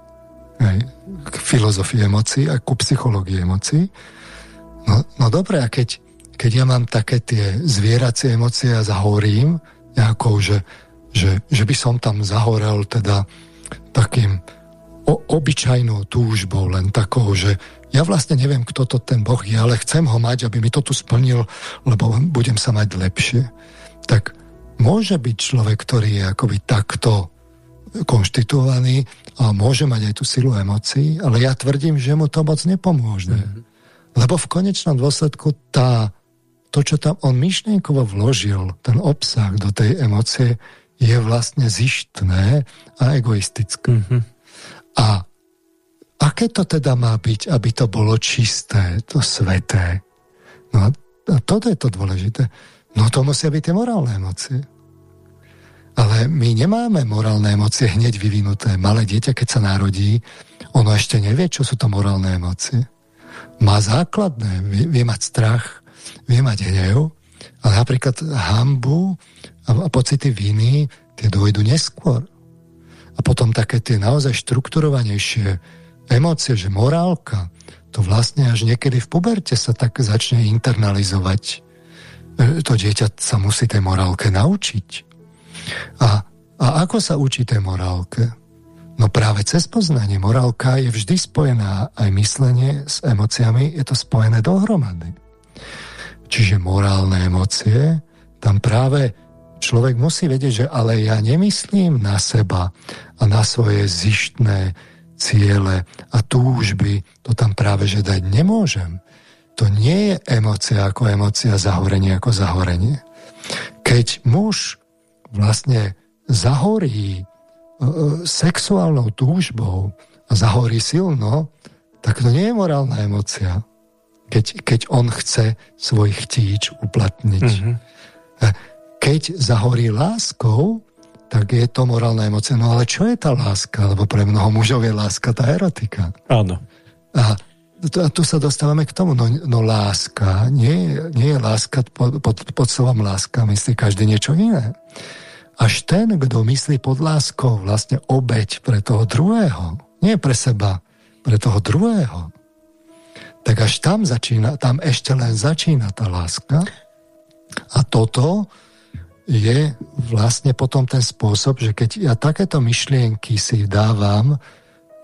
Hej. K filozofii emócií a ku psychológii emócií. No, no dobre, a keď, keď ja mám také tie zvieracie emócie a zahorím, nejakou, že, že, že by som tam zahorel teda takým o, obyčajnou túžbou, len takou, že ja vlastne neviem, kto to ten Boh je, ale chcem ho mať, aby mi to tu splnil, lebo budem sa mať lepšie. Tak môže byť človek, ktorý je akoby takto konštituovaný a môže mať aj tú silu emócií, ale ja tvrdím, že mu to moc nepomôže. Mm-hmm. Lebo v konečnom dôsledku tá, to, čo tam on myšlienkovo vložil, ten obsah do tej emócie, je vlastne zištné a egoistické. Mm-hmm. A aké to teda má byť, aby to bolo čisté, to sveté? No a toto je to dôležité. No to musia byť tie morálne emócie. Ale my nemáme morálne emócie hneď vyvinuté. Malé dieťa, keď sa narodí, ono ešte nevie, čo sú to morálne emócie. Má základné, vie, vie mať strach, vie mať hnev, ale napríklad hambu a, pocity viny, tie dojdu neskôr. A potom také tie naozaj štrukturovanejšie emócie, že morálka, to vlastne až niekedy v puberte sa tak začne internalizovať. E, to dieťa sa musí tej morálke naučiť. A, a ako sa učí tej morálke? No práve cez poznanie. Morálka je vždy spojená aj myslenie s emóciami, je to spojené dohromady. Čiže morálne emócie, tam práve človek musí vedieť, že ale ja nemyslím na seba a na svoje zištné ciele a túžby, to tam práve že dať nemôžem. To nie je emocia ako emocia, zahorenie ako zahorenie. Keď muž vlastne zahorí e, e, sexuálnou túžbou a zahorí silno, tak to nie je morálna emocia. Keď, keď on chce svoj chtíč uplatniť. Mm-hmm. Keď zahorí láskou, tak je to morálna emocia. No ale čo je tá láska? Lebo pre mnoho mužov je láska tá erotika. Áno. A tu, a tu sa dostávame k tomu. No, no láska, nie, nie je láska pod, pod, pod slovom láska, myslí každý niečo iné. Až ten, kto myslí pod láskou vlastne obeď pre toho druhého, nie pre seba, pre toho druhého, tak až tam začína, tam ešte len začína tá láska. A toto je vlastne potom ten spôsob, že keď ja takéto myšlienky si dávam,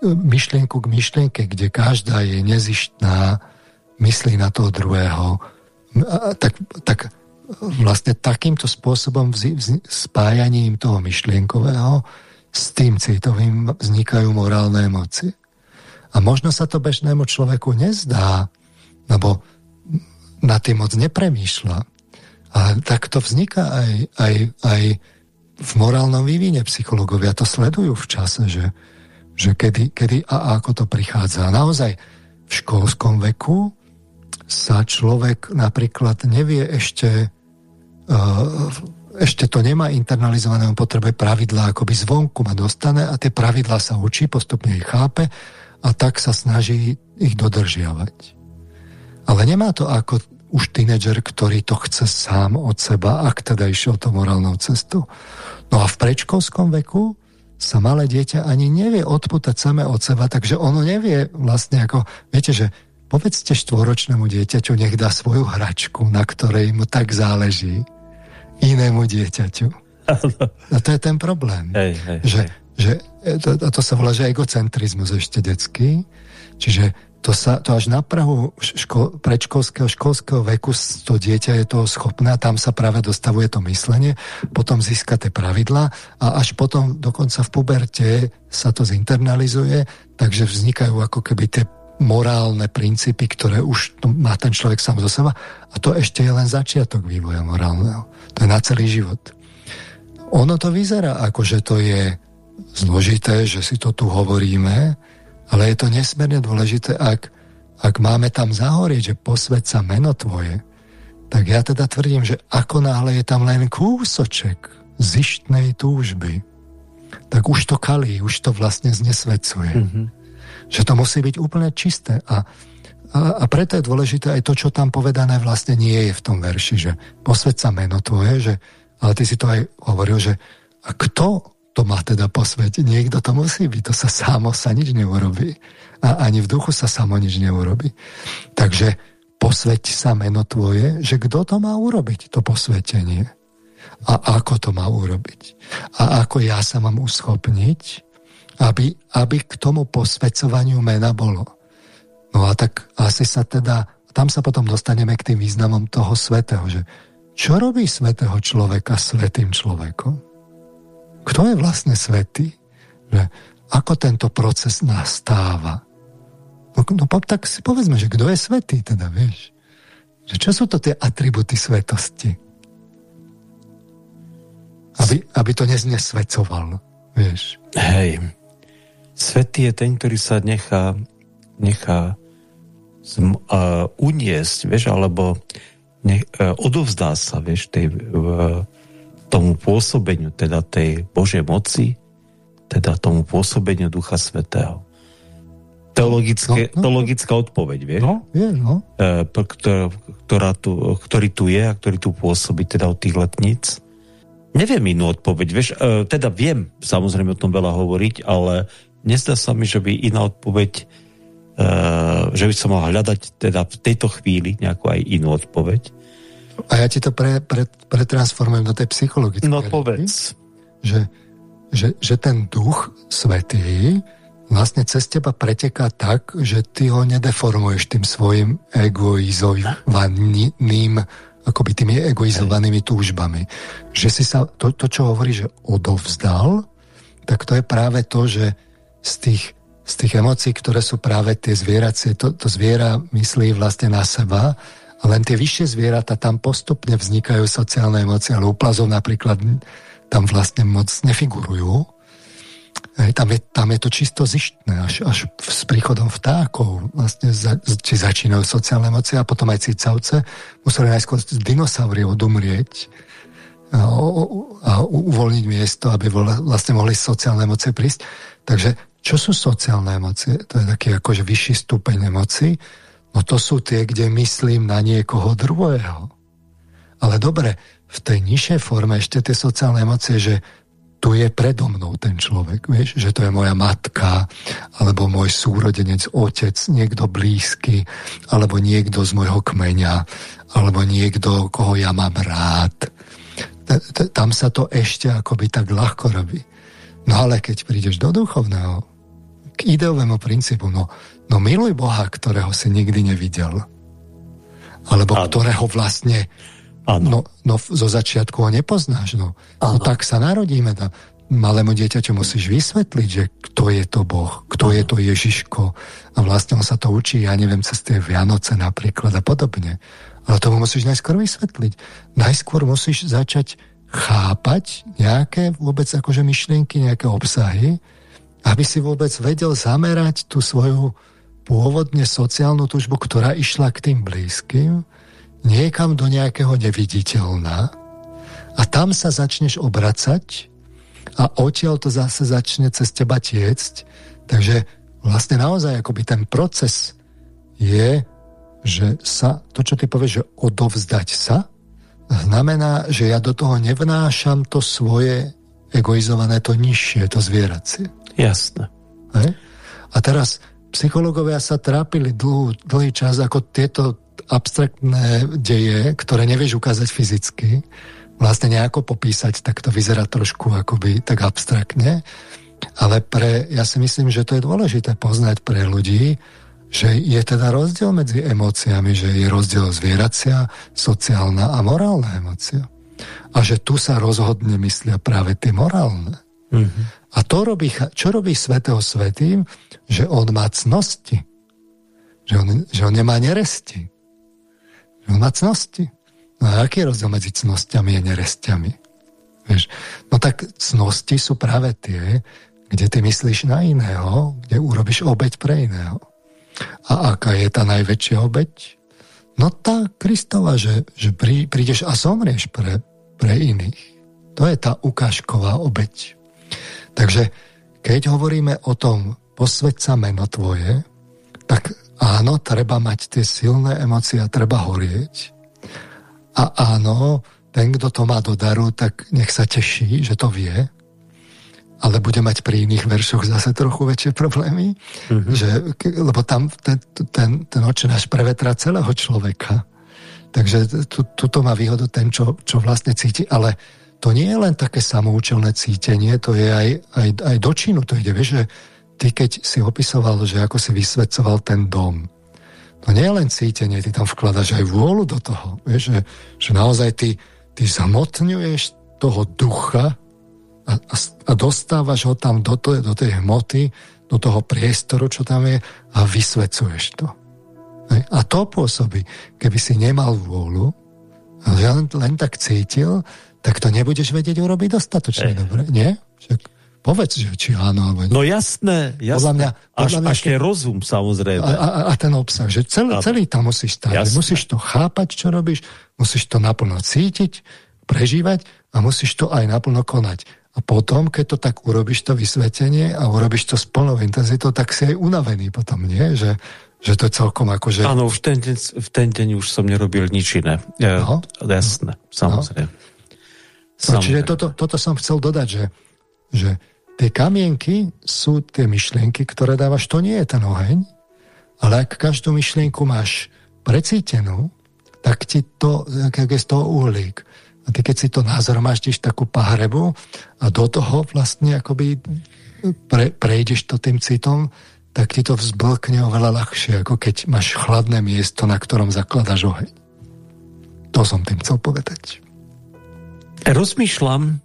myšlienku k myšlienke, kde každá je nezištná, myslí na toho druhého, tak, tak vlastne takýmto spôsobom spájaním toho myšlienkového s tým citovým vznikajú morálne emócie. A možno sa to bežnému človeku nezdá, lebo na tým moc nepremýšľa. A tak to vzniká aj, aj, aj v morálnom vývine. Psychológovia to sledujú v čase, že, že kedy, kedy a ako to prichádza. Naozaj v školskom veku sa človek napríklad nevie ešte uh, ešte to nemá internalizované, on potrebuje pravidlá akoby zvonku ma dostane a tie pravidlá sa učí, postupne ich chápe a tak sa snaží ich dodržiavať. Ale nemá to ako už tínedžer, ktorý to chce sám od seba, ak teda išiel to morálnou cestou. No a v predškolskom veku sa malé dieťa ani nevie odputať samé od seba, takže ono nevie vlastne ako, viete, že povedzte štvoročnému dieťaťu, nech dá svoju hračku, na ktorej mu tak záleží, inému dieťaťu. A to je ten problém. Hej, hej, že, hej. že to, to sa volá, že egocentrizmus ešte detský, čiže to, sa, to až na Prahu ško, predškolského, školského veku to dieťa je toho schopné a tam sa práve dostavuje to myslenie, potom získa tie pravidla a až potom dokonca v puberte sa to zinternalizuje, takže vznikajú ako keby tie morálne princípy, ktoré už má ten človek sám zo seba a to ešte je len začiatok vývoja morálneho. To je na celý život. Ono to vyzerá ako, že to je zložité, že si to tu hovoríme, ale je to nesmierne dôležité, ak, ak máme tam zahorieť, že posved sa meno tvoje, tak ja teda tvrdím, že ako náhle je tam len kúsoček zištnej túžby, tak už to kalí, už to vlastne znesvedcuje. Mm-hmm. Že to musí byť úplne čisté. A, a, a preto je dôležité aj to, čo tam povedané vlastne nie je v tom verši, že posved sa meno tvoje, že, ale ty si to aj hovoril, že a kto to má teda posvetiť? Niekto to musí byť, to sa samo sa nič neurobí. A ani v duchu sa samo nič neurobi. Takže posveť sa meno tvoje, že kto to má urobiť, to posvetenie a ako to má urobiť. A ako ja sa mám uschopniť, aby, aby k tomu posvedcovaniu mena bolo. No a tak asi sa teda, tam sa potom dostaneme k tým významom toho svetého, že čo robí svetého človeka svetým človekom? Kto je vlastne svetý? Že ako tento proces nastáva? No, no tak si povedzme, že kto je svetý teda, vieš? Že čo sú to tie atributy svetosti? Aby, aby to neznesvecoval, vieš. Hej. Svetý je ten, ktorý sa nechá, nechá zm, uh, uniesť, vieš, alebo ne, uh, odovzdá sa, vieš, tej, uh, tomu pôsobeniu, teda tej Božej moci, teda tomu pôsobeniu Ducha Svetého. Teologické, no, no, teologická odpoveď, vieš? No, je, no. E, ktorá, ktorá tu, ktorý tu je a ktorý tu pôsobí teda od tých letníc. Neviem inú odpoveď, vieš, e, teda viem samozrejme o tom veľa hovoriť, ale nezdá sa mi, že by iná odpoveď, e, že by som mal hľadať teda v tejto chvíli nejakú aj inú odpoveď. A ja ti to pre, pre, pretransformujem do tej psychologickej. No povedz. Že, že, že ten duch svetý vlastne cez teba preteká tak, že ty ho nedeformuješ tým svojim egoizovaným akoby tými egoizovanými túžbami. Že si sa, to, to čo hovorí, že odovzdal, tak to je práve to, že z tých, z tých emócií, ktoré sú práve tie zvieracie, to, to zviera myslí vlastne na seba, a len tie vyššie zvieratá tam postupne vznikajú sociálne emócie, ale u plazov napríklad tam vlastne moc nefigurujú. Hej, tam, je, tam je to čisto zištné, až, až s príchodom vtákov vlastne za, či začínajú sociálne emócie a potom aj cicavce museli najskôr dinosaury odumrieť a, a uvoľniť miesto, aby vlastne mohli sociálne emócie prísť. Takže čo sú sociálne emócie? To je taký akože vyšší stupeň emócií. No to sú tie, kde myslím na niekoho druhého. Ale dobre, v tej nižšej forme ešte tie sociálne emócie, že tu je predo mnou ten človek, vieš, že to je moja matka, alebo môj súrodenec, otec, niekto blízky, alebo niekto z môjho kmeňa, alebo niekto, koho ja mám rád. Tam sa to ešte akoby tak ľahko robí. No ale keď prídeš do duchovného, k ideovému princípu, no, no miluj Boha, ktorého si nikdy nevidel. Alebo ano. ktorého vlastne Ano. No, no zo začiatku ho nepoznáš, no. no tak sa narodíme. No. Malému dieťaťu musíš vysvetliť, že kto je to Boh, kto ano. je to Ježiško. A vlastne on sa to učí, ja neviem, cez tie Vianoce napríklad a podobne. Ale tomu musíš najskôr vysvetliť. Najskôr musíš začať chápať nejaké vôbec akože myšlienky, nejaké obsahy, aby si vôbec vedel zamerať tú svoju pôvodne sociálnu túžbu, ktorá išla k tým blízkym, niekam do nejakého neviditeľná a tam sa začneš obracať a odtiaľ to zase začne cez teba tiecť. Takže vlastne naozaj akoby ten proces je, že sa, to čo ty povieš, že odovzdať sa, znamená, že ja do toho nevnášam to svoje egoizované, to nižšie, to zvieracie. Jasné. Hej? A teraz psychológovia sa trápili dlhý, dlhý čas, ako tieto abstraktné deje, ktoré nevieš ukázať fyzicky, vlastne nejako popísať, tak to vyzerá trošku akoby tak abstraktne. Ale pre, ja si myslím, že to je dôležité poznať pre ľudí, že je teda rozdiel medzi emóciami, že je rozdiel zvieracia, sociálna a morálna emócia. A že tu sa rozhodne myslia práve tie morálne. Mm-hmm. A to robí, čo robí svetého svetým? Že on má cnosti. Že on, že on nemá neresti. Že on má cnosti. No a aký je rozdiel medzi cnosťami a nerestiami? Vieš? No tak cnosti sú práve tie, kde ty myslíš na iného, kde urobíš obeď pre iného. A aká je tá najväčšia obeď? No tá Kristova, že, že prí, prídeš a zomrieš pre, pre iných. To je tá ukážková obeď. Takže keď hovoríme o tom posveď sa meno tvoje, tak áno, treba mať tie silné emócie a treba horieť. A áno, ten, kto to má do daru, tak nech sa teší, že to vie, ale bude mať pri iných veršoch zase trochu väčšie problémy, mm-hmm. že, lebo tam ten, ten, ten oče náš prevetrá celého človeka. Takže tu, tuto má výhodu ten, čo, čo vlastne cíti, ale to nie je len také samoučelné cítenie, to je aj, aj, aj do činu to ide. Vieš, že ty keď si opisoval, že ako si vysvedcoval ten dom, to nie je len cítenie, ty tam vkladaš aj vôľu do toho. Vieš, že, že naozaj ty, ty zamotňuješ toho ducha, a, a, a dostávaš ho tam do, to, do tej hmoty, do toho priestoru, čo tam je a vysvecuješ to. A to pôsobí. Keby si nemal vôľu, len, len tak cítil, tak to nebudeš vedieť urobiť dostatočne dobre. Nie? Však povedz, že či áno alebo nie. No jasné, jasné. Podľa mňa, podľa až, mňa, až keď... rozum, samozrejme. A, a, a ten obsah, že celý, celý tam musíš stať. Musíš to chápať, čo robíš, musíš to naplno cítiť, prežívať a musíš to aj naplno konať. A potom, keď to tak urobíš, to vysvetenie a urobíš to s plnou intenzitou, tak si aj unavený potom, nie? Že, že to celkom ako, že... Áno, v ten, deň, v ten deň už som nerobil nič iné. No. Jasné, samozrejme. No. Čiže toto, toto som chcel dodať, že, že tie kamienky sú tie myšlienky, ktoré dávaš, to nie je ten oheň, ale ak každú myšlienku máš precítenú, tak ti to, jak je z toho uhlík. A ty keď si to nazromaždíš takú pahrebu a do toho vlastne akoby pre, prejdeš to tým citom, tak ti to vzblkne oveľa ľahšie, ako keď máš chladné miesto, na ktorom zakladaš oheň. To som tým chcel povedať. Rozmýšľam,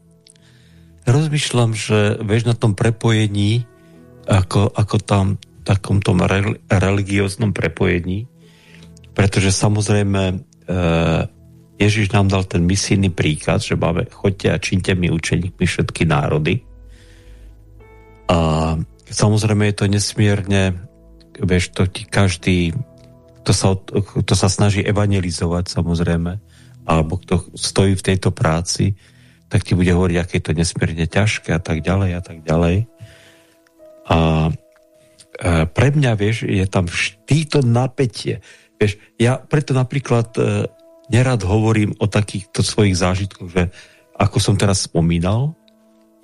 rozmýšľam, že vieš na tom prepojení, ako, ako tam takom tom religióznom prepojení, pretože samozrejme e, Ježiš nám dal ten misijný príkaz, že máme, choďte a činte mi učeníkmi všetky národy. A samozrejme je to nesmierne, vieš, to ti každý, kto sa, kto sa snaží evangelizovať samozrejme, alebo kto stojí v tejto práci, tak ti bude hovoriť, aké je to nesmierne ťažké a tak ďalej a tak ďalej. A pre mňa, vieš, je tam týto napätie. Vieš, ja preto napríklad e, nerad hovorím o takýchto svojich zážitkoch, že ako som teraz spomínal,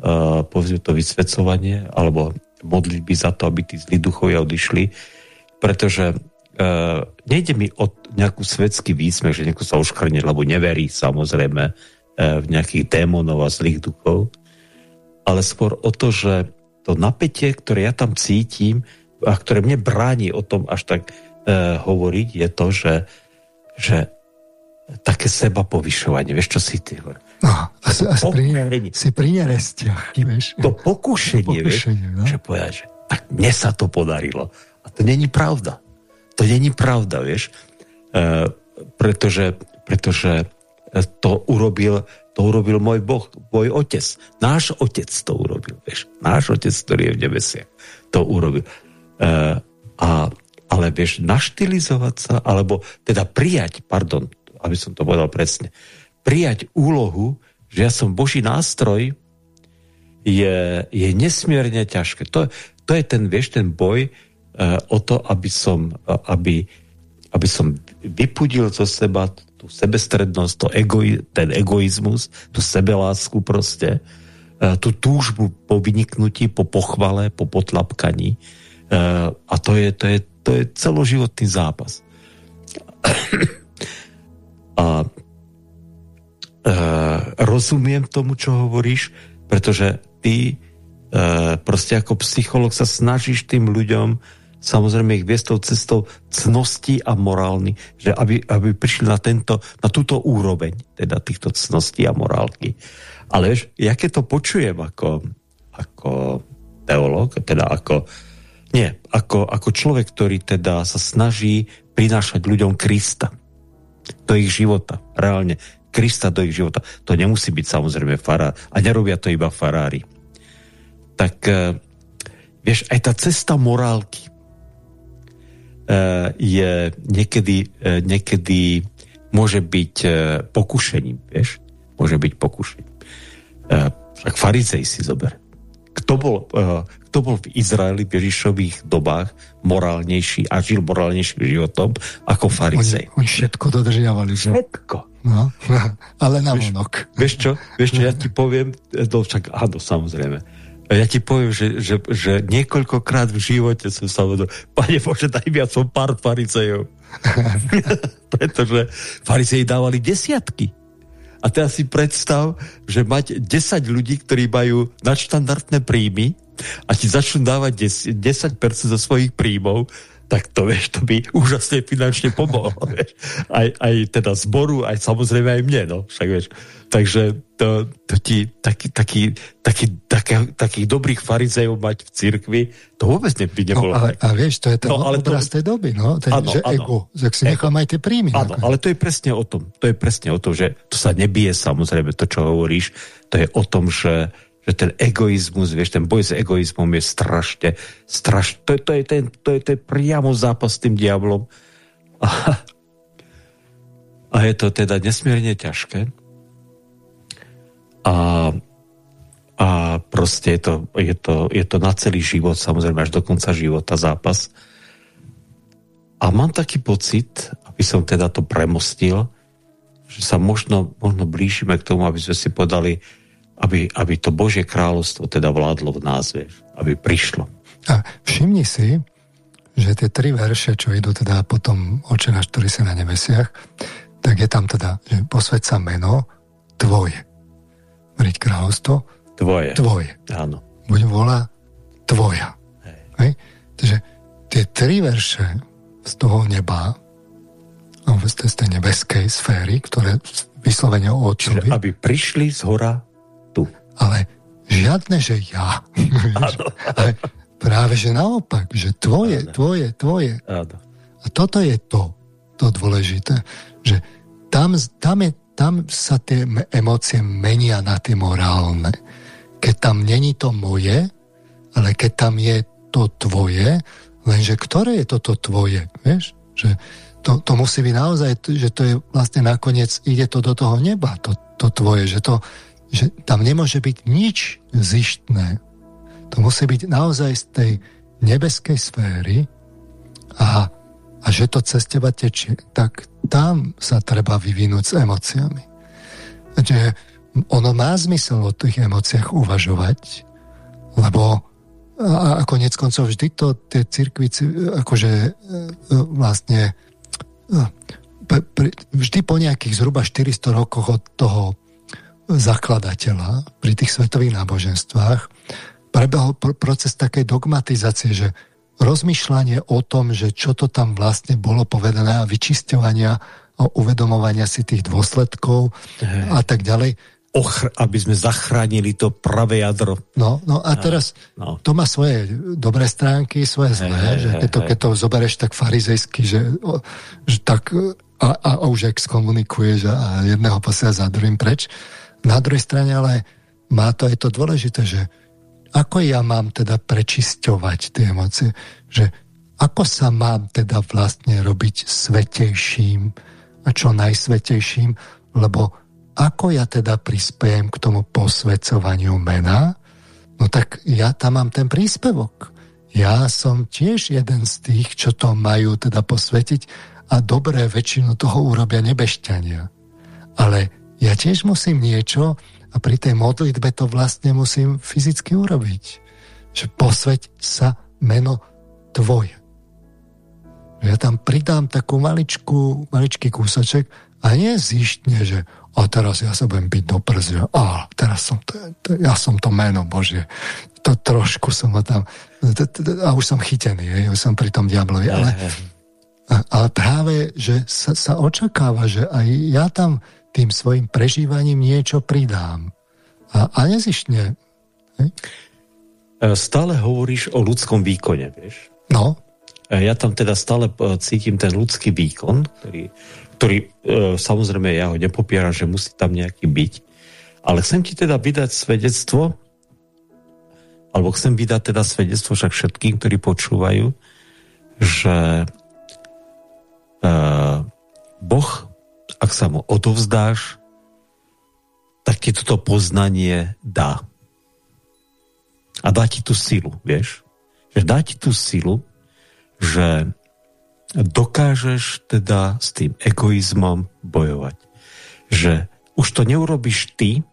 uh, povedzme to vysvedcovanie, alebo modlitby za to, aby tí zlí duchovia odišli, pretože uh, nejde mi o nejakú svetský výsmech, že niekto sa oškrne, lebo neverí samozrejme uh, v nejakých démonov a zlých duchov, ale skôr o to, že to napätie, ktoré ja tam cítim a ktoré mne bráni o tom až tak uh, hovoriť, je to, že, že také seba povyšovanie. Vieš, čo si ty hovorí? No, a, si, a pri, si pri nerestiach, vieš. To pokušenie, to pokušenie vieš, no? že povedať, že tak mne sa to podarilo. A to není pravda. To není pravda, vieš. E, pretože, pretože to urobil, to urobil môj Boh, môj otec. Náš otec to urobil, vieš. Náš otec, ktorý je v nebesiach, to urobil. E, a, ale vieš, naštilizovať sa, alebo teda prijať, pardon, aby som to povedal presne, prijať úlohu, že ja som Boží nástroj, je, je nesmierne ťažké. To, to je ten, vieš, ten boj o to, aby som, aby, aby som vypudil zo seba tú sebestrednosť, to egoi, ten egoizmus, tú sebelásku proste, uh, tú túžbu po vyniknutí, po pochvale, po potlapkaní. Uh, a to je, to, je, to je celoživotný zápas. A e, rozumiem tomu, čo hovoríš, pretože ty e, proste ako psycholog sa snažíš tým ľuďom samozrejme ich viesť tou cestou cnosti a morálny, že aby, aby prišli na, tento, na túto úroveň, teda týchto cností a morálky. Ale vieš, ja keď to počujem ako, ako teológ, teda ako, nie, ako, ako človek, ktorý teda sa snaží prinášať ľuďom Krista, do ich života. Reálne. Krista do ich života. To nemusí byť samozrejme farár. A nerobia to iba farári. Tak e, vieš, aj tá cesta morálky, je niekedy, e, niekedy môže byť e, pokušením, vieš? Môže byť pokušením. Tak farizej si zober. Kto bol, kto bol v Izraeli v Ježišových dobách morálnejší a žil morálnejším životom ako farizej? Oni, oni všetko dodržiavali. Že? Všetko. No, ale na vieš, vonok. Vieš čo? Vieš čo, ja ti poviem, no však áno, samozrejme ja ti poviem, že, že, že niekoľkokrát v živote som sa vedel, pane Bože, daj mi som pár farizejov. Pretože farizeji dávali desiatky. A teraz si predstav, že mať 10 ľudí, ktorí majú nadštandardné príjmy a ti začnú dávať 10%, 10% zo svojich príjmov, tak to vieš, to by úžasne finančne pomohlo. Vieš. Aj, aj teda zboru, aj samozrejme aj mne, no. Však vieš. Takže to, to ti taký, taký, taký, taký, takých dobrých farizejov mať v cirkvi, to vôbec by nebolo. No, ale, a vieš, to je ten no, ale obraz to... tej doby, no. Ten, ano, že ano, ego, že si nechám aj tie príjmy. Áno, ale to je presne o tom. To je presne o tom, že to sa nebije samozrejme, to, čo hovoríš, to je o tom, že že ten egoizmus, vieš, ten boj s egoizmom je strašne, strašne, to, to, je ten, to, je ten priamo zápas s tým diablom. A, a je to teda nesmierne ťažké. A, a proste je to, je, to, je to na celý život, samozrejme až do konca života zápas. A mám taký pocit, aby som teda to premostil, že sa možno, možno blížime k tomu, aby sme si podali aby, aby to Božie kráľovstvo teda vládlo v nás, vieš, aby prišlo. A všimni si, že tie tri verše, čo idú teda potom oče náš, ktorý si na nebesiach, tak je tam teda, že posved sa meno tvoje. Vriť kráľovstvo tvoje. Tvoje. Áno. Buď vola tvoja. Hej. Hej? Takže tie tri verše z toho neba, z tej nebeskej sféry, ktoré vyslovene o Čiže aby prišli z hora ale žiadne, že ja. ale práve, že naopak, že tvoje, Áno. tvoje, tvoje. Áno. A toto je to, to dôležité, že tam, tam, je, tam sa tie emócie menia na tie morálne. Keď tam není to moje, ale keď tam je to tvoje, lenže ktoré je toto tvoje, vieš? Že to, to musí byť naozaj, že to je vlastne nakoniec, ide to do toho neba, to, to tvoje, že to, že tam nemôže byť nič zištné. To musí byť naozaj z tej nebeskej sféry a, a že to cez teba tečie. Tak tam sa treba vyvinúť s emóciami. Že ono má zmysel o tých emóciách uvažovať, lebo a, a konec koncov vždy to tie cirkvi akože e, e, vlastne e, vždy po nejakých zhruba 400 rokoch od toho zakladateľa pri tých svetových náboženstvách prebehol proces takej dogmatizácie, že rozmýšľanie o tom, že čo to tam vlastne bolo povedané a vyčisťovania a uvedomovania si tých dôsledkov a tak ďalej. Ochr, aby sme zachránili to pravé jadro. No, no a teraz no. to má svoje dobré stránky, svoje zlé, hey, že keď to, keď to zoberieš tak farizejsky, že, že tak a, a, a už exkomunikuješ a jedného posiela za druhým preč, na druhej strane ale má to aj to dôležité, že ako ja mám teda prečisťovať tie emócie, že ako sa mám teda vlastne robiť svetejším a čo najsvetejším, lebo ako ja teda prispiejem k tomu posvedcovaniu mena, no tak ja tam mám ten príspevok. Ja som tiež jeden z tých, čo to majú teda posvetiť a dobré väčšinu toho urobia nebešťania. Ale ja tiež musím niečo a pri tej modlitbe to vlastne musím fyzicky urobiť. Že posveť sa meno tvoje. Ja tam pridám takú maličku, maličký kúsoček a nie zištne, že a teraz ja sa budem byť do že a teraz som to, to, ja som to meno Bože. To trošku som ho tam a už som chytený, je, už som pri tom diablovi, ale, ale práve, že sa, sa očakáva, že aj ja tam tým svojim prežívaním niečo pridám. A, a nezištne. Hej? E, stále hovoríš o ľudskom výkone, vieš? No. E, ja tam teda stále e, cítim ten ľudský výkon, ktorý, ktorý samozrejme ja ho nepopieram, že musí tam nejaký byť. Ale chcem ti teda vydať svedectvo, alebo chcem vydať teda svedectvo však všetkým, ktorí počúvajú, že Boh, ak sa mu odovzdáš, tak ti toto poznanie dá. A dá ti tú silu, vieš? Že dá ti tú silu, že dokážeš teda s tým egoizmom bojovať. Že už to neurobiš ty,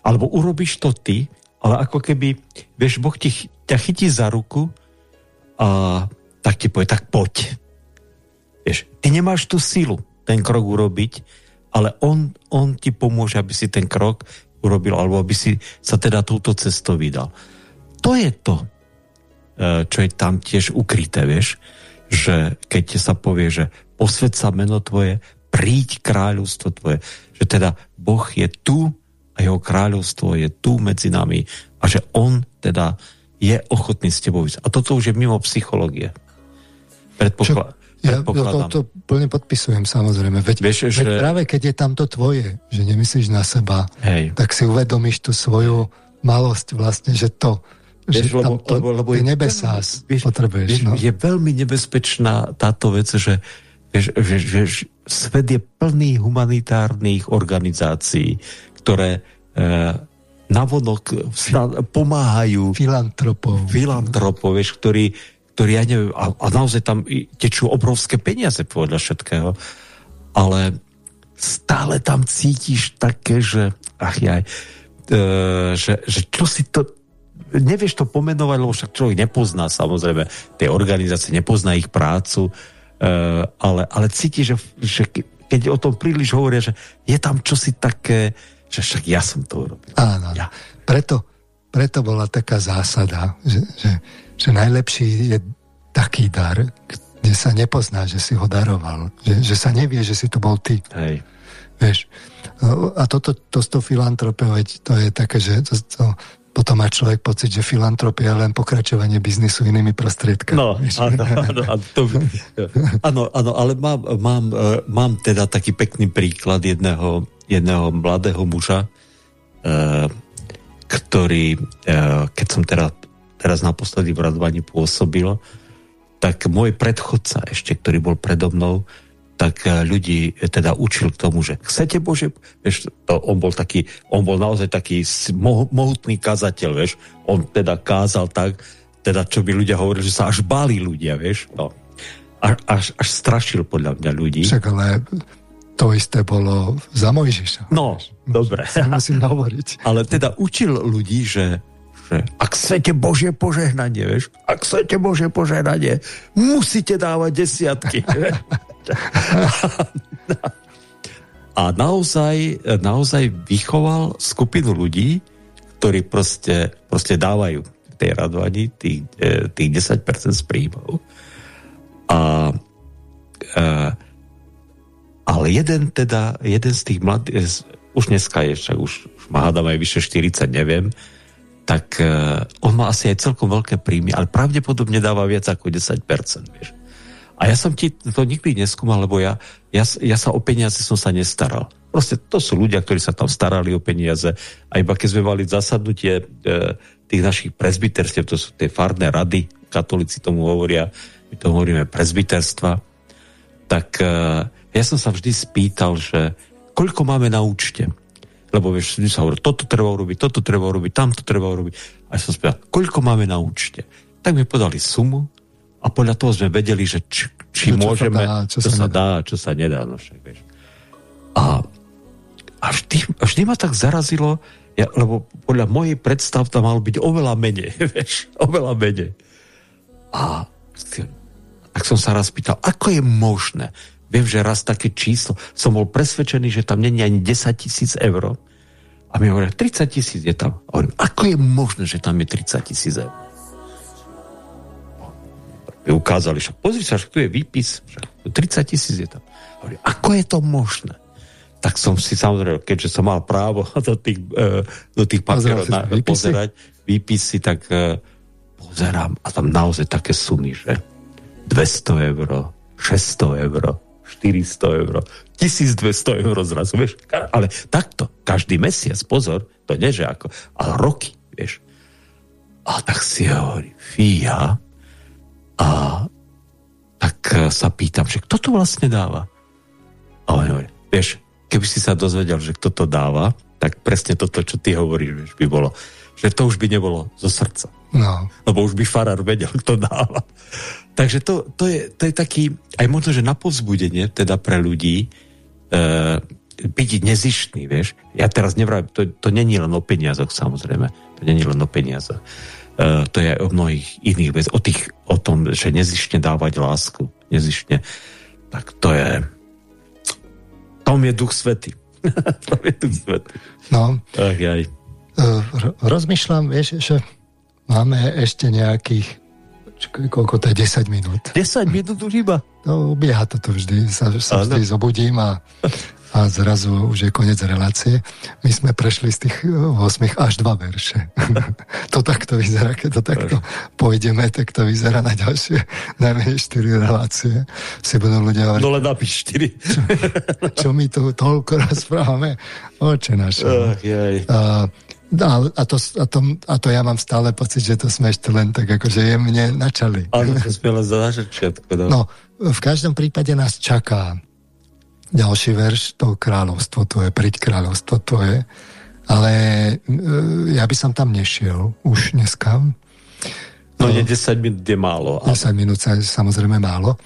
alebo urobíš to ty, ale ako keby, vieš, Boh ti, ťa chytí za ruku a tak ti povie, tak poď. Vieš, ty nemáš tú silu ten krok urobiť, ale on, on ti pomôže, aby si ten krok urobil, alebo aby si sa teda túto cestou vydal. To je to, e, čo je tam tiež ukryté, vieš, že keď sa povie, že posved sa meno tvoje, príď kráľovstvo tvoje, že teda Boh je tu a jeho kráľovstvo je tu medzi nami a že on teda je ochotný s tebou ísť. A toto už je mimo psychológie. Predpokladám. Ja to, to plne podpisujem samozrejme. Veď, Vieš, veď že... práve keď je tam to tvoje, že nemyslíš na seba, Hej. tak si uvedomíš tú svoju malosť vlastne, že to, vieš, že tam to, lebo, lebo je nebesá vieš, potrebuješ. Vieš, no. Je veľmi nebezpečná táto vec, že vieš, vieš, vieš, svet je plný humanitárnych organizácií, ktoré e, navonok pomáhajú filantropov, filantropov vieš, ktorí ktorý, ja neviem, a, a naozaj tam tečú obrovské peniaze podľa všetkého, ale stále tam cítiš také, že ach jaj, e, že, že čo si to nevieš to pomenovať, lebo však človek nepozná samozrejme tie organizácie, nepozná ich prácu, e, ale, ale cíti, že, že keď o tom príliš hovoria, že je tam čosi také, že však ja som to urobil. Áno, ja. preto, preto bola taká zásada, že, že že najlepší je taký dar, kde sa nepozná, že si ho daroval. Že, že sa nevie, že si to bol ty. Hej. Vieš. A toto to s tou filantropiou, to je také, že to, to, potom má človek pocit, že filantropia je len pokračovanie biznisu inými prostriedkami. No, áno, áno, áno, áno, ale mám, mám, e, mám teda taký pekný príklad jedného, jedného mladého muža, uh, ktorý, uh, keď som teda teraz naposledy v Radvani pôsobil, tak môj predchodca ešte, ktorý bol predo mnou, tak eh, ľudí eh, teda učil k tomu, že chcete Bože, vieš, to, on bol taký, on bol naozaj taký mo, mohutný kazateľ, vieš, on teda kázal tak, teda čo by ľudia hovorili, že sa až báli ľudia, vieš, no. Až, až, až strašil podľa mňa ľudí. Však ale to isté bolo za Mojžiša. No, dobre. Musím hovoriť. Ale teda učil ľudí, že že ak chcete Božie požehnanie, vieš, ak chcete Božie požehnanie, musíte dávať desiatky. A naozaj, naozaj vychoval skupinu ľudí, ktorí proste, proste dávajú v tej radovaní tých, e, tých 10% z príjmov. A, a, e, ale jeden teda, jeden z tých mladých, už dneska je, však už, už má hádam aj vyše 40, neviem, tak uh, on má asi aj celkom veľké príjmy, ale pravdepodobne dáva viac ako 10%, vieš. A ja som ti to nikdy neskúmal, lebo ja, ja, ja sa o peniaze som sa nestaral. Proste to sú ľudia, ktorí sa tam starali o peniaze. A iba keď sme mali zasadnutie e, tých našich prezbiterstiev, to sú tie farné rady, katolíci tomu hovoria, my tomu hovoríme prezbiterstva, tak e, ja som sa vždy spýtal, že koľko máme na účte lebo vieš, vždy sa hovorí, toto treba urobiť, toto treba urobiť, tamto treba urobiť. A ja som spýtal, koľko máme na účte? Tak mi podali sumu a podľa toho sme vedeli, že či, či čo môžeme, dá, čo, čo sa, sa dá, čo sa nedá. No však, vieš. A, a vždy, vždy ma tak zarazilo, ja, lebo podľa mojej predstav tam mal byť oveľa menej, vieš, oveľa menej. A tak som sa raz pýtal, ako je možné, Viem, že raz také číslo, som bol presvedčený, že tam není ani 10 tisíc eur. A mi hovoria, 30 tisíc je tam. A hovorím, ako je možné, že tam je 30 tisíc eur? Mi ukázali, že pozri sa, že tu je výpis, že 30 tisíc je tam. Hovorím, ako je to možné? Tak som si samozrejme, keďže som mal právo do tých, uh, do tých papierov na, výpisy? pozerať výpisy, tak uh, pozerám a tam naozaj také sumy, že 200 eur, 600 eur, 400 eur, 1200 eur zrazu, vieš, ale takto, každý mesiac, pozor, to nie, že ako, ale roky, vieš. A tak si hovorí, fíja, a tak e, sa pýtam, že kto to vlastne dáva? A on hovorí, vieš, keby si sa dozvedel, že kto to dáva, tak presne toto, čo ty hovoríš, vieš, by bolo, že to už by nebolo zo srdca. No. Lebo už by farár vedel, kto dáva. Takže to, to, je, to je taký, aj možno, že na povzbudenie teda pre ľudí, e, byť nezištný, vieš. Ja teraz nevravím, to, to není len o peniazoch, samozrejme. To není len o peniazoch. Uh, to je o mnohých iných vec, o, tých, o tom, že nezištne dávať lásku, nezištne, tak to je tom je duch svety. tom je duch svety. No, Ach, jaj. uh, rozmýšľam, vieš, že máme ešte nejakých koľko to je, 10 minút. 10 minút už iba. No, ubieha to tu vždy, sa, sa vždy zobudím a, a zrazu už je koniec relácie. My sme prešli z tých 8 až 2 verše. to takto vyzerá, keď to takto pôjdeme, tak to vyzerá na ďalšie najmenej 4 relácie. Si budú ľudia hovoriť, No len napíš 4. čo my tu toľko rozprávame, oče naše. Jaj. A, a, to, a, to, a to ja mám stále pocit, že to sme ešte len tak akože jemne načali. Áno, to sme len za začiatku. No. No, v každom prípade nás čaká ďalší verš, to kráľovstvo tvoje, príď kráľovstvo tvoje, ale e, ja by som tam nešiel už dneska. no nie 10 minút je málo. A 10 minút je samozrejme málo.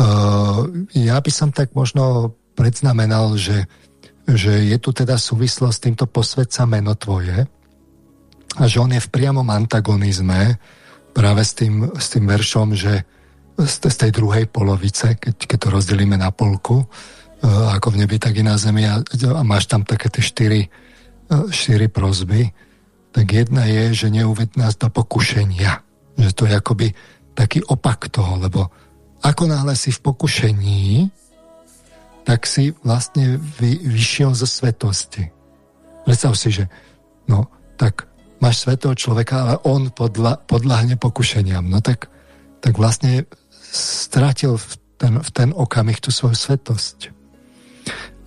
Uh, ja by som tak možno predznamenal, že, že je tu teda súvislosť s týmto posvedca meno tvoje a že on je v priamom antagonizme práve s tým, s tým veršom, že z, tej druhej polovice, keď, keď to rozdelíme na polku, uh, ako v nebi, tak i na zemi a, a máš tam také tie štyri, uh, štyri prozby, tak jedna je, že neuved nás do pokušenia. Že to je akoby taký opak toho, lebo ako náhle si v pokušení, tak si vlastne vy, vyšiel zo svetosti. Predstav si, že no, tak máš svetého človeka, ale on podla, podľahne pokušeniam. No tak, tak vlastne strátil v ten, v ten okamih tú svoju svetosť.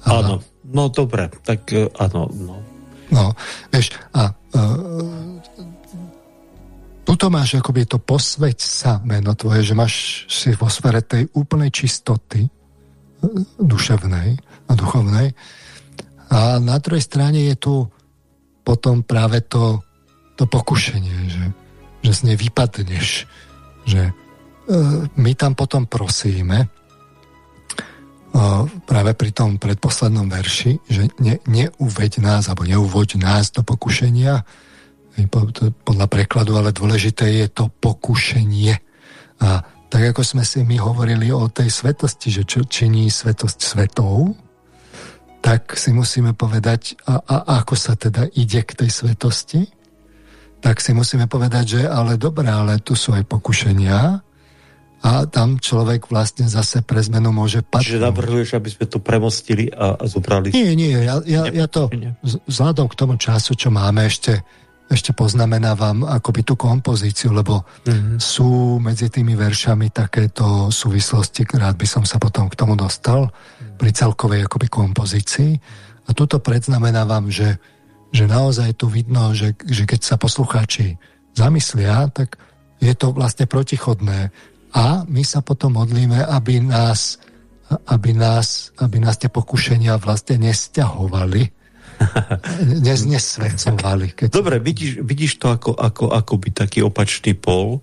Áno, no dobre, tak e, áno, no. No, vieš, a uh, tuto máš akoby to posveď sa meno tvoje, že máš si vo sfere tej úplnej čistoty duševnej a duchovnej. A na druhej strane je tu potom práve to, to pokušenie, že, že z nej vypadneš. Že uh, my tam potom prosíme, práve pri tom predposlednom verši, že ne, neuveď nás, alebo neuvoď nás do pokušenia, podľa prekladu, ale dôležité je to pokušenie. A tak ako sme si my hovorili o tej svetosti, že čo činí svetosť svetov, tak si musíme povedať, a, a ako sa teda ide k tej svetosti, tak si musíme povedať, že ale dobré, ale tu sú aj pokušenia, a tam človek vlastne zase pre zmenu môže Čiže padnúť. navrhuješ, aby sme to premostili a, a zobrali... Nie, nie, ja, ja, ja to vzhľadom k tomu času, čo máme, ešte, ešte poznamenávam akoby tú kompozíciu, lebo Mhm. sú medzi tými veršami takéto súvislosti, rád by som sa potom k tomu dostal, pri celkovej akoby kompozícii. A tuto predznamenávam, že, že naozaj tu vidno, že, že keď sa poslucháči zamyslia, tak je to vlastne protichodné. A my sa potom modlíme, aby nás, aby nás, aby nás tie pokušenia vlastne nesťahovali, nes, nesvedcovali. Keď... Dobre, vidíš, vidíš to ako, ako, ako by taký opačný pol.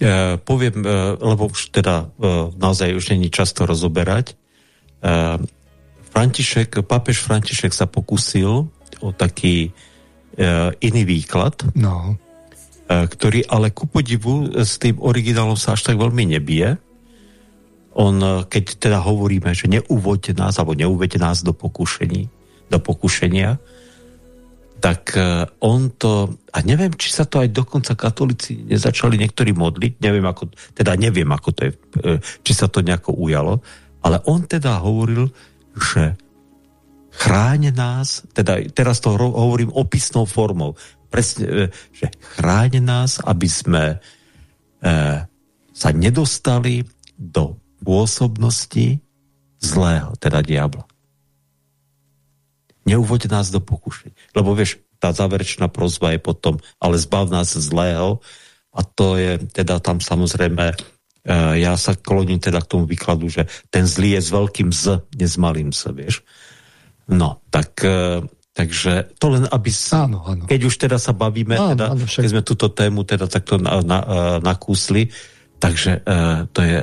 E, poviem, e, lebo už teda e, naozaj už není často rozoberať. E, František, pápež František sa pokusil o taký e, iný výklad, No, e, ktorý ale ku podivu s tým originálom sa až tak veľmi nebije. On, e, keď teda hovoríme, že neuvoďte nás, alebo neuvedte nás do pokušení, do pokušenia, tak e, on to, a neviem, či sa to aj dokonca katolíci nezačali niektorí modliť, neviem ako, teda neviem ako to je, e, či sa to nejako ujalo, ale on teda hovoril, že chráň nás, teda teraz to hovorím opisnou formou, presne, e, že chráň nás, aby sme sa nedostali do pôsobnosti zlého, teda diabla. Neuvoď nás do pokušenia. Lebo vieš, tá záverečná prozba je potom, ale zbav nás zlého a to je teda tam samozrejme ja sa kloním teda k tomu výkladu, že ten zlý je s veľkým z, nie s malým z, vieš. No, tak e, takže to len, aby sa, áno, áno. keď už teda sa bavíme, áno, teda, áno, keď sme túto tému teda takto na, na, nakúsli, takže to je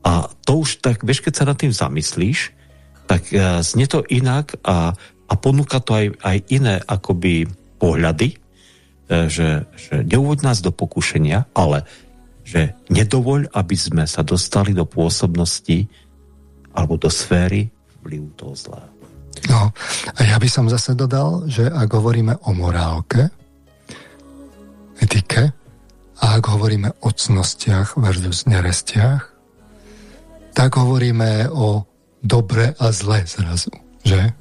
a to už tak, vieš, keď sa nad tým zamyslíš, tak uh, znie to inak a, a ponúka to aj, aj iné akoby pohľady, uh, že, že neuvoď nás do pokušenia, ale že nedovoľ, aby sme sa dostali do pôsobnosti alebo do sféry vplyvu toho zlého. No, a ja by som zase dodal, že ak hovoríme o morálke, etike, a ak hovoríme o cnostiach versus nerestiach, tak hovoríme o dobre a zle zrazu, že?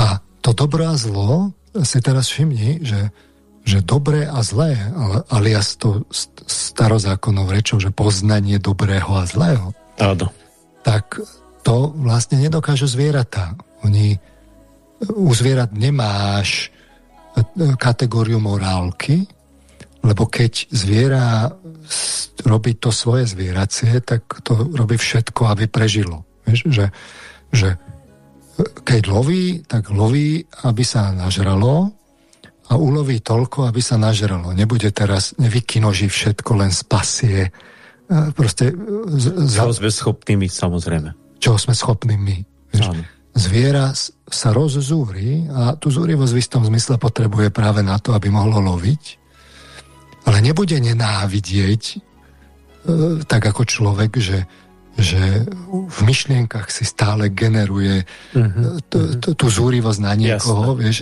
A to dobro a zlo, si teraz všimni, že že dobré a zlé, alias to starozákonnou rečou, že poznanie dobrého a zlého, Áno. tak to vlastne nedokážu zvieratá. Oni, u zvierat nemáš e, kategóriu morálky, lebo keď zviera robí to svoje zvieracie, tak to robí všetko, aby prežilo. Vieš, že, že keď loví, tak loví, aby sa nažralo, a uloví toľko, aby sa nažralo. Nebude teraz, nevykinoží všetko, len spasie. Proste... Za... Čo sme schopní my, samozrejme. Čo sme schopní my. Zviera sa rozzúri a tú zúrivosť v istom zmysle potrebuje práve na to, aby mohlo loviť, ale nebude nenávidieť e, tak ako človek, že, že v myšlienkach si stále generuje uh-huh. tú zúrivosť na niekoho, Jasne. vieš,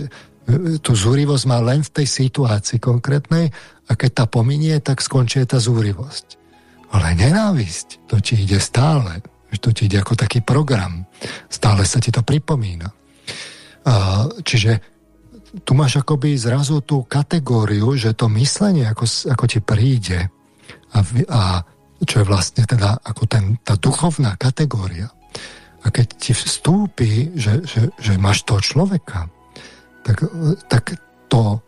tú zúrivosť má len v tej situácii konkrétnej a keď tá pominie, tak skončí tá zúrivosť. Ale nenávisť, to ti ide stále. To ti ide ako taký program. Stále sa ti to pripomína. Čiže tu máš akoby zrazu tú kategóriu, že to myslenie, ako, ako ti príde a, a čo je vlastne teda ako ten, tá duchovná kategória. A keď ti vstúpi, že, že, že máš toho človeka, tak, tak to,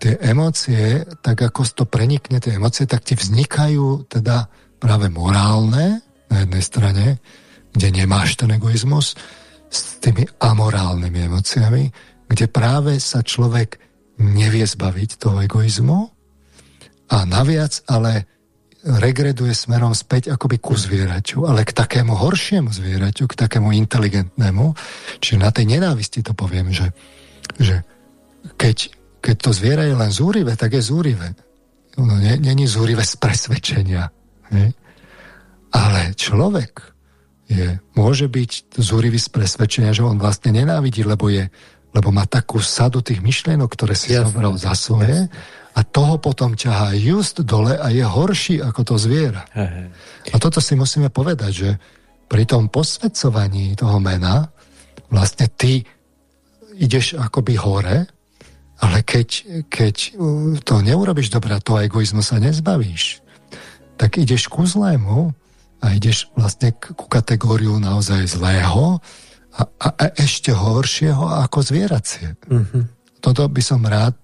tie emócie, tak ako to prenikne tie emócie, tak ti vznikajú teda práve morálne na jednej strane, kde nemáš ten egoizmus, s tými amorálnymi emóciami, kde práve sa človek nevie zbaviť toho egoizmu a naviac ale regreduje smerom späť akoby ku zvieraťu, ale k takému horšiemu zvieraťu, k takému inteligentnému. Čiže na tej nenávisti to poviem, že že keď, keď to zviera je len zúrivé, tak je zúrivé. Ono není zúrivé z presvedčenia. Ne? Ale človek je, môže byť zúrivý z presvedčenia, že on vlastne nenávidí, lebo, je, lebo má takú sadu tých myšlienok, ktoré si zobral za svoje Jasne. A toho potom ťahá just dole a je horší ako to zviera. A toto si musíme povedať, že pri tom posvedcovaní toho mena vlastne ty ideš akoby hore, ale keď, keď to neurobiš dobre, to egoizmu sa nezbavíš, tak ideš ku zlému a ideš vlastne ku kategóriu naozaj zlého a, a, a ešte horšieho ako zvieracie. Uh-huh. Toto by som rád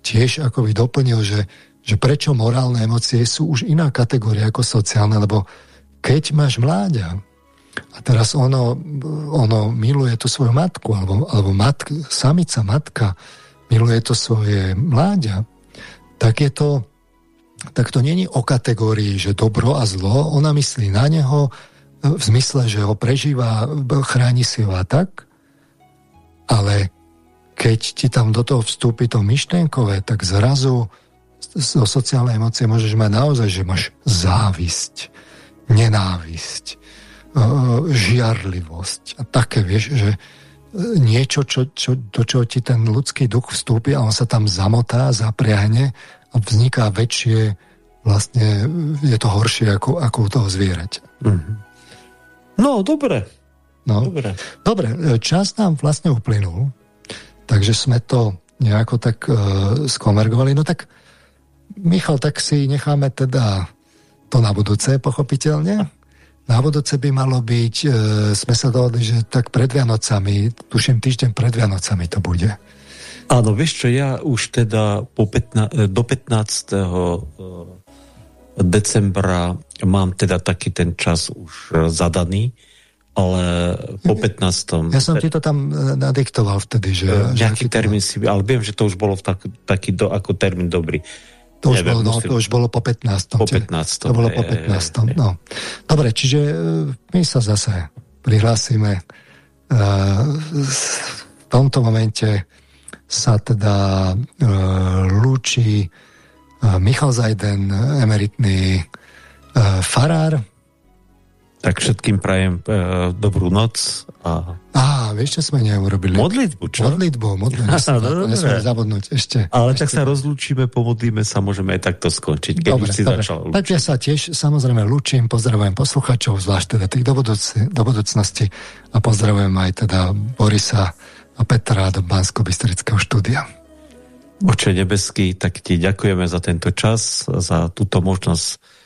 tiež akoby doplnil, že, že prečo morálne emócie sú už iná kategória ako sociálne, lebo keď máš mláďa, a teraz ono, ono miluje tú svoju matku, alebo, alebo matka, samica, matka, miluje to svoje mláďa, tak je to, tak to není o kategórii, že dobro a zlo, ona myslí na neho v zmysle, že ho prežíva, chráni si ho a tak, ale keď ti tam do toho vstúpi to myšlienkové, tak zrazu zo sociálnej emócie môžeš mať naozaj, že máš závisť, nenávisť, žiarlivosť a také, vieš, že e, niečo, čo, čo, do čoho ti ten ľudský duch vstúpi a on sa tam zamotá, zapriahne a vzniká väčšie, vlastne je to horšie ako, ako u toho zvierať. Mm-hmm. No, dobre. No, dobre. Dobre, e, čas nám vlastne uplynul, takže sme to nejako tak uh, skomergovali. No tak, Michal, tak si necháme teda to na budúce, pochopiteľne. Na budúce by malo byť, e, sme sa dohodli, že tak pred Vianocami, tuším týždeň pred Vianocami to bude. Áno, vieš čo, ja už teda po 15, e, do 15. E, decembra mám teda taký ten čas už zadaný, ale po 15. Ja som ti to tam e, nadiktoval vtedy, že... Nejaký že termín si, ale viem, že to už bolo v tak, taký do, ako termín dobrý. To už, bolo, no, to už bolo po 15. Po 15. To bolo po 15. No. Dobre, čiže my sa zase prihlásime. V tomto momente sa teda lúči Michal Zajden, emeritný farár, tak všetkým prajem e, dobrú noc. A... Á, vieš, čo sme neurobili? Modlitbu, čo? Modlitbu, modlitbu. Nesme, no, nesme zabudnúť ešte. Ale ešte. tak sa rozlúčime, pomodlíme sa, môžeme aj takto skončiť, keď dobre, už si dobre. začal Tak ja sa tiež samozrejme lúčim, pozdravujem posluchačov, zvlášť teda tých do, budúci, do budúcnosti a pozdravujem aj teda Borisa a Petra do Bansko-Bystrického štúdia. Oče nebeský, tak ti ďakujeme za tento čas, za túto možnosť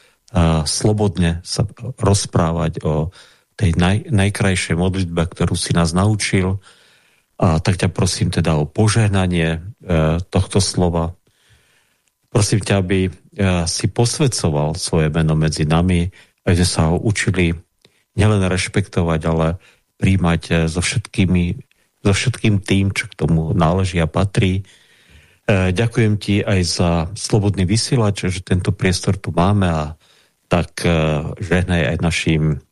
slobodne sa rozprávať o tej naj, najkrajšej modlitbe, ktorú si nás naučil. A tak ťa prosím teda o požehnanie e, tohto slova. Prosím ťa, aby e, si posvedcoval svoje meno medzi nami, aby sme sa ho učili nielen rešpektovať, ale príjmať e, so, všetkými, so všetkým tým, čo k tomu náleží a patrí. E, ďakujem ti aj za slobodný vysielač, že tento priestor tu máme a tak e, žehnaj aj našim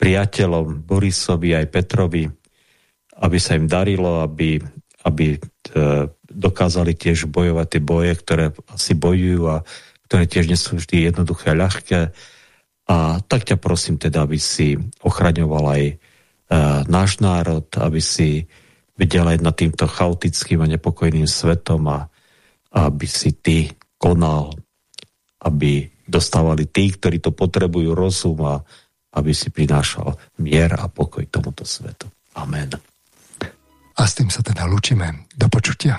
priateľom Borisovi aj Petrovi, aby sa im darilo, aby, aby e, dokázali tiež bojovať tie boje, ktoré asi bojujú a ktoré tiež nie sú vždy jednoduché a ľahké. A tak ťa prosím teda, aby si ochraňoval aj e, náš národ, aby si vedel aj nad týmto chaotickým a nepokojným svetom a aby si ty konal, aby dostávali tí, ktorí to potrebujú rozum a aby si prinášal mier a pokoj tomuto svetu. Amen. A s tým sa teda lúčime. Do počutia.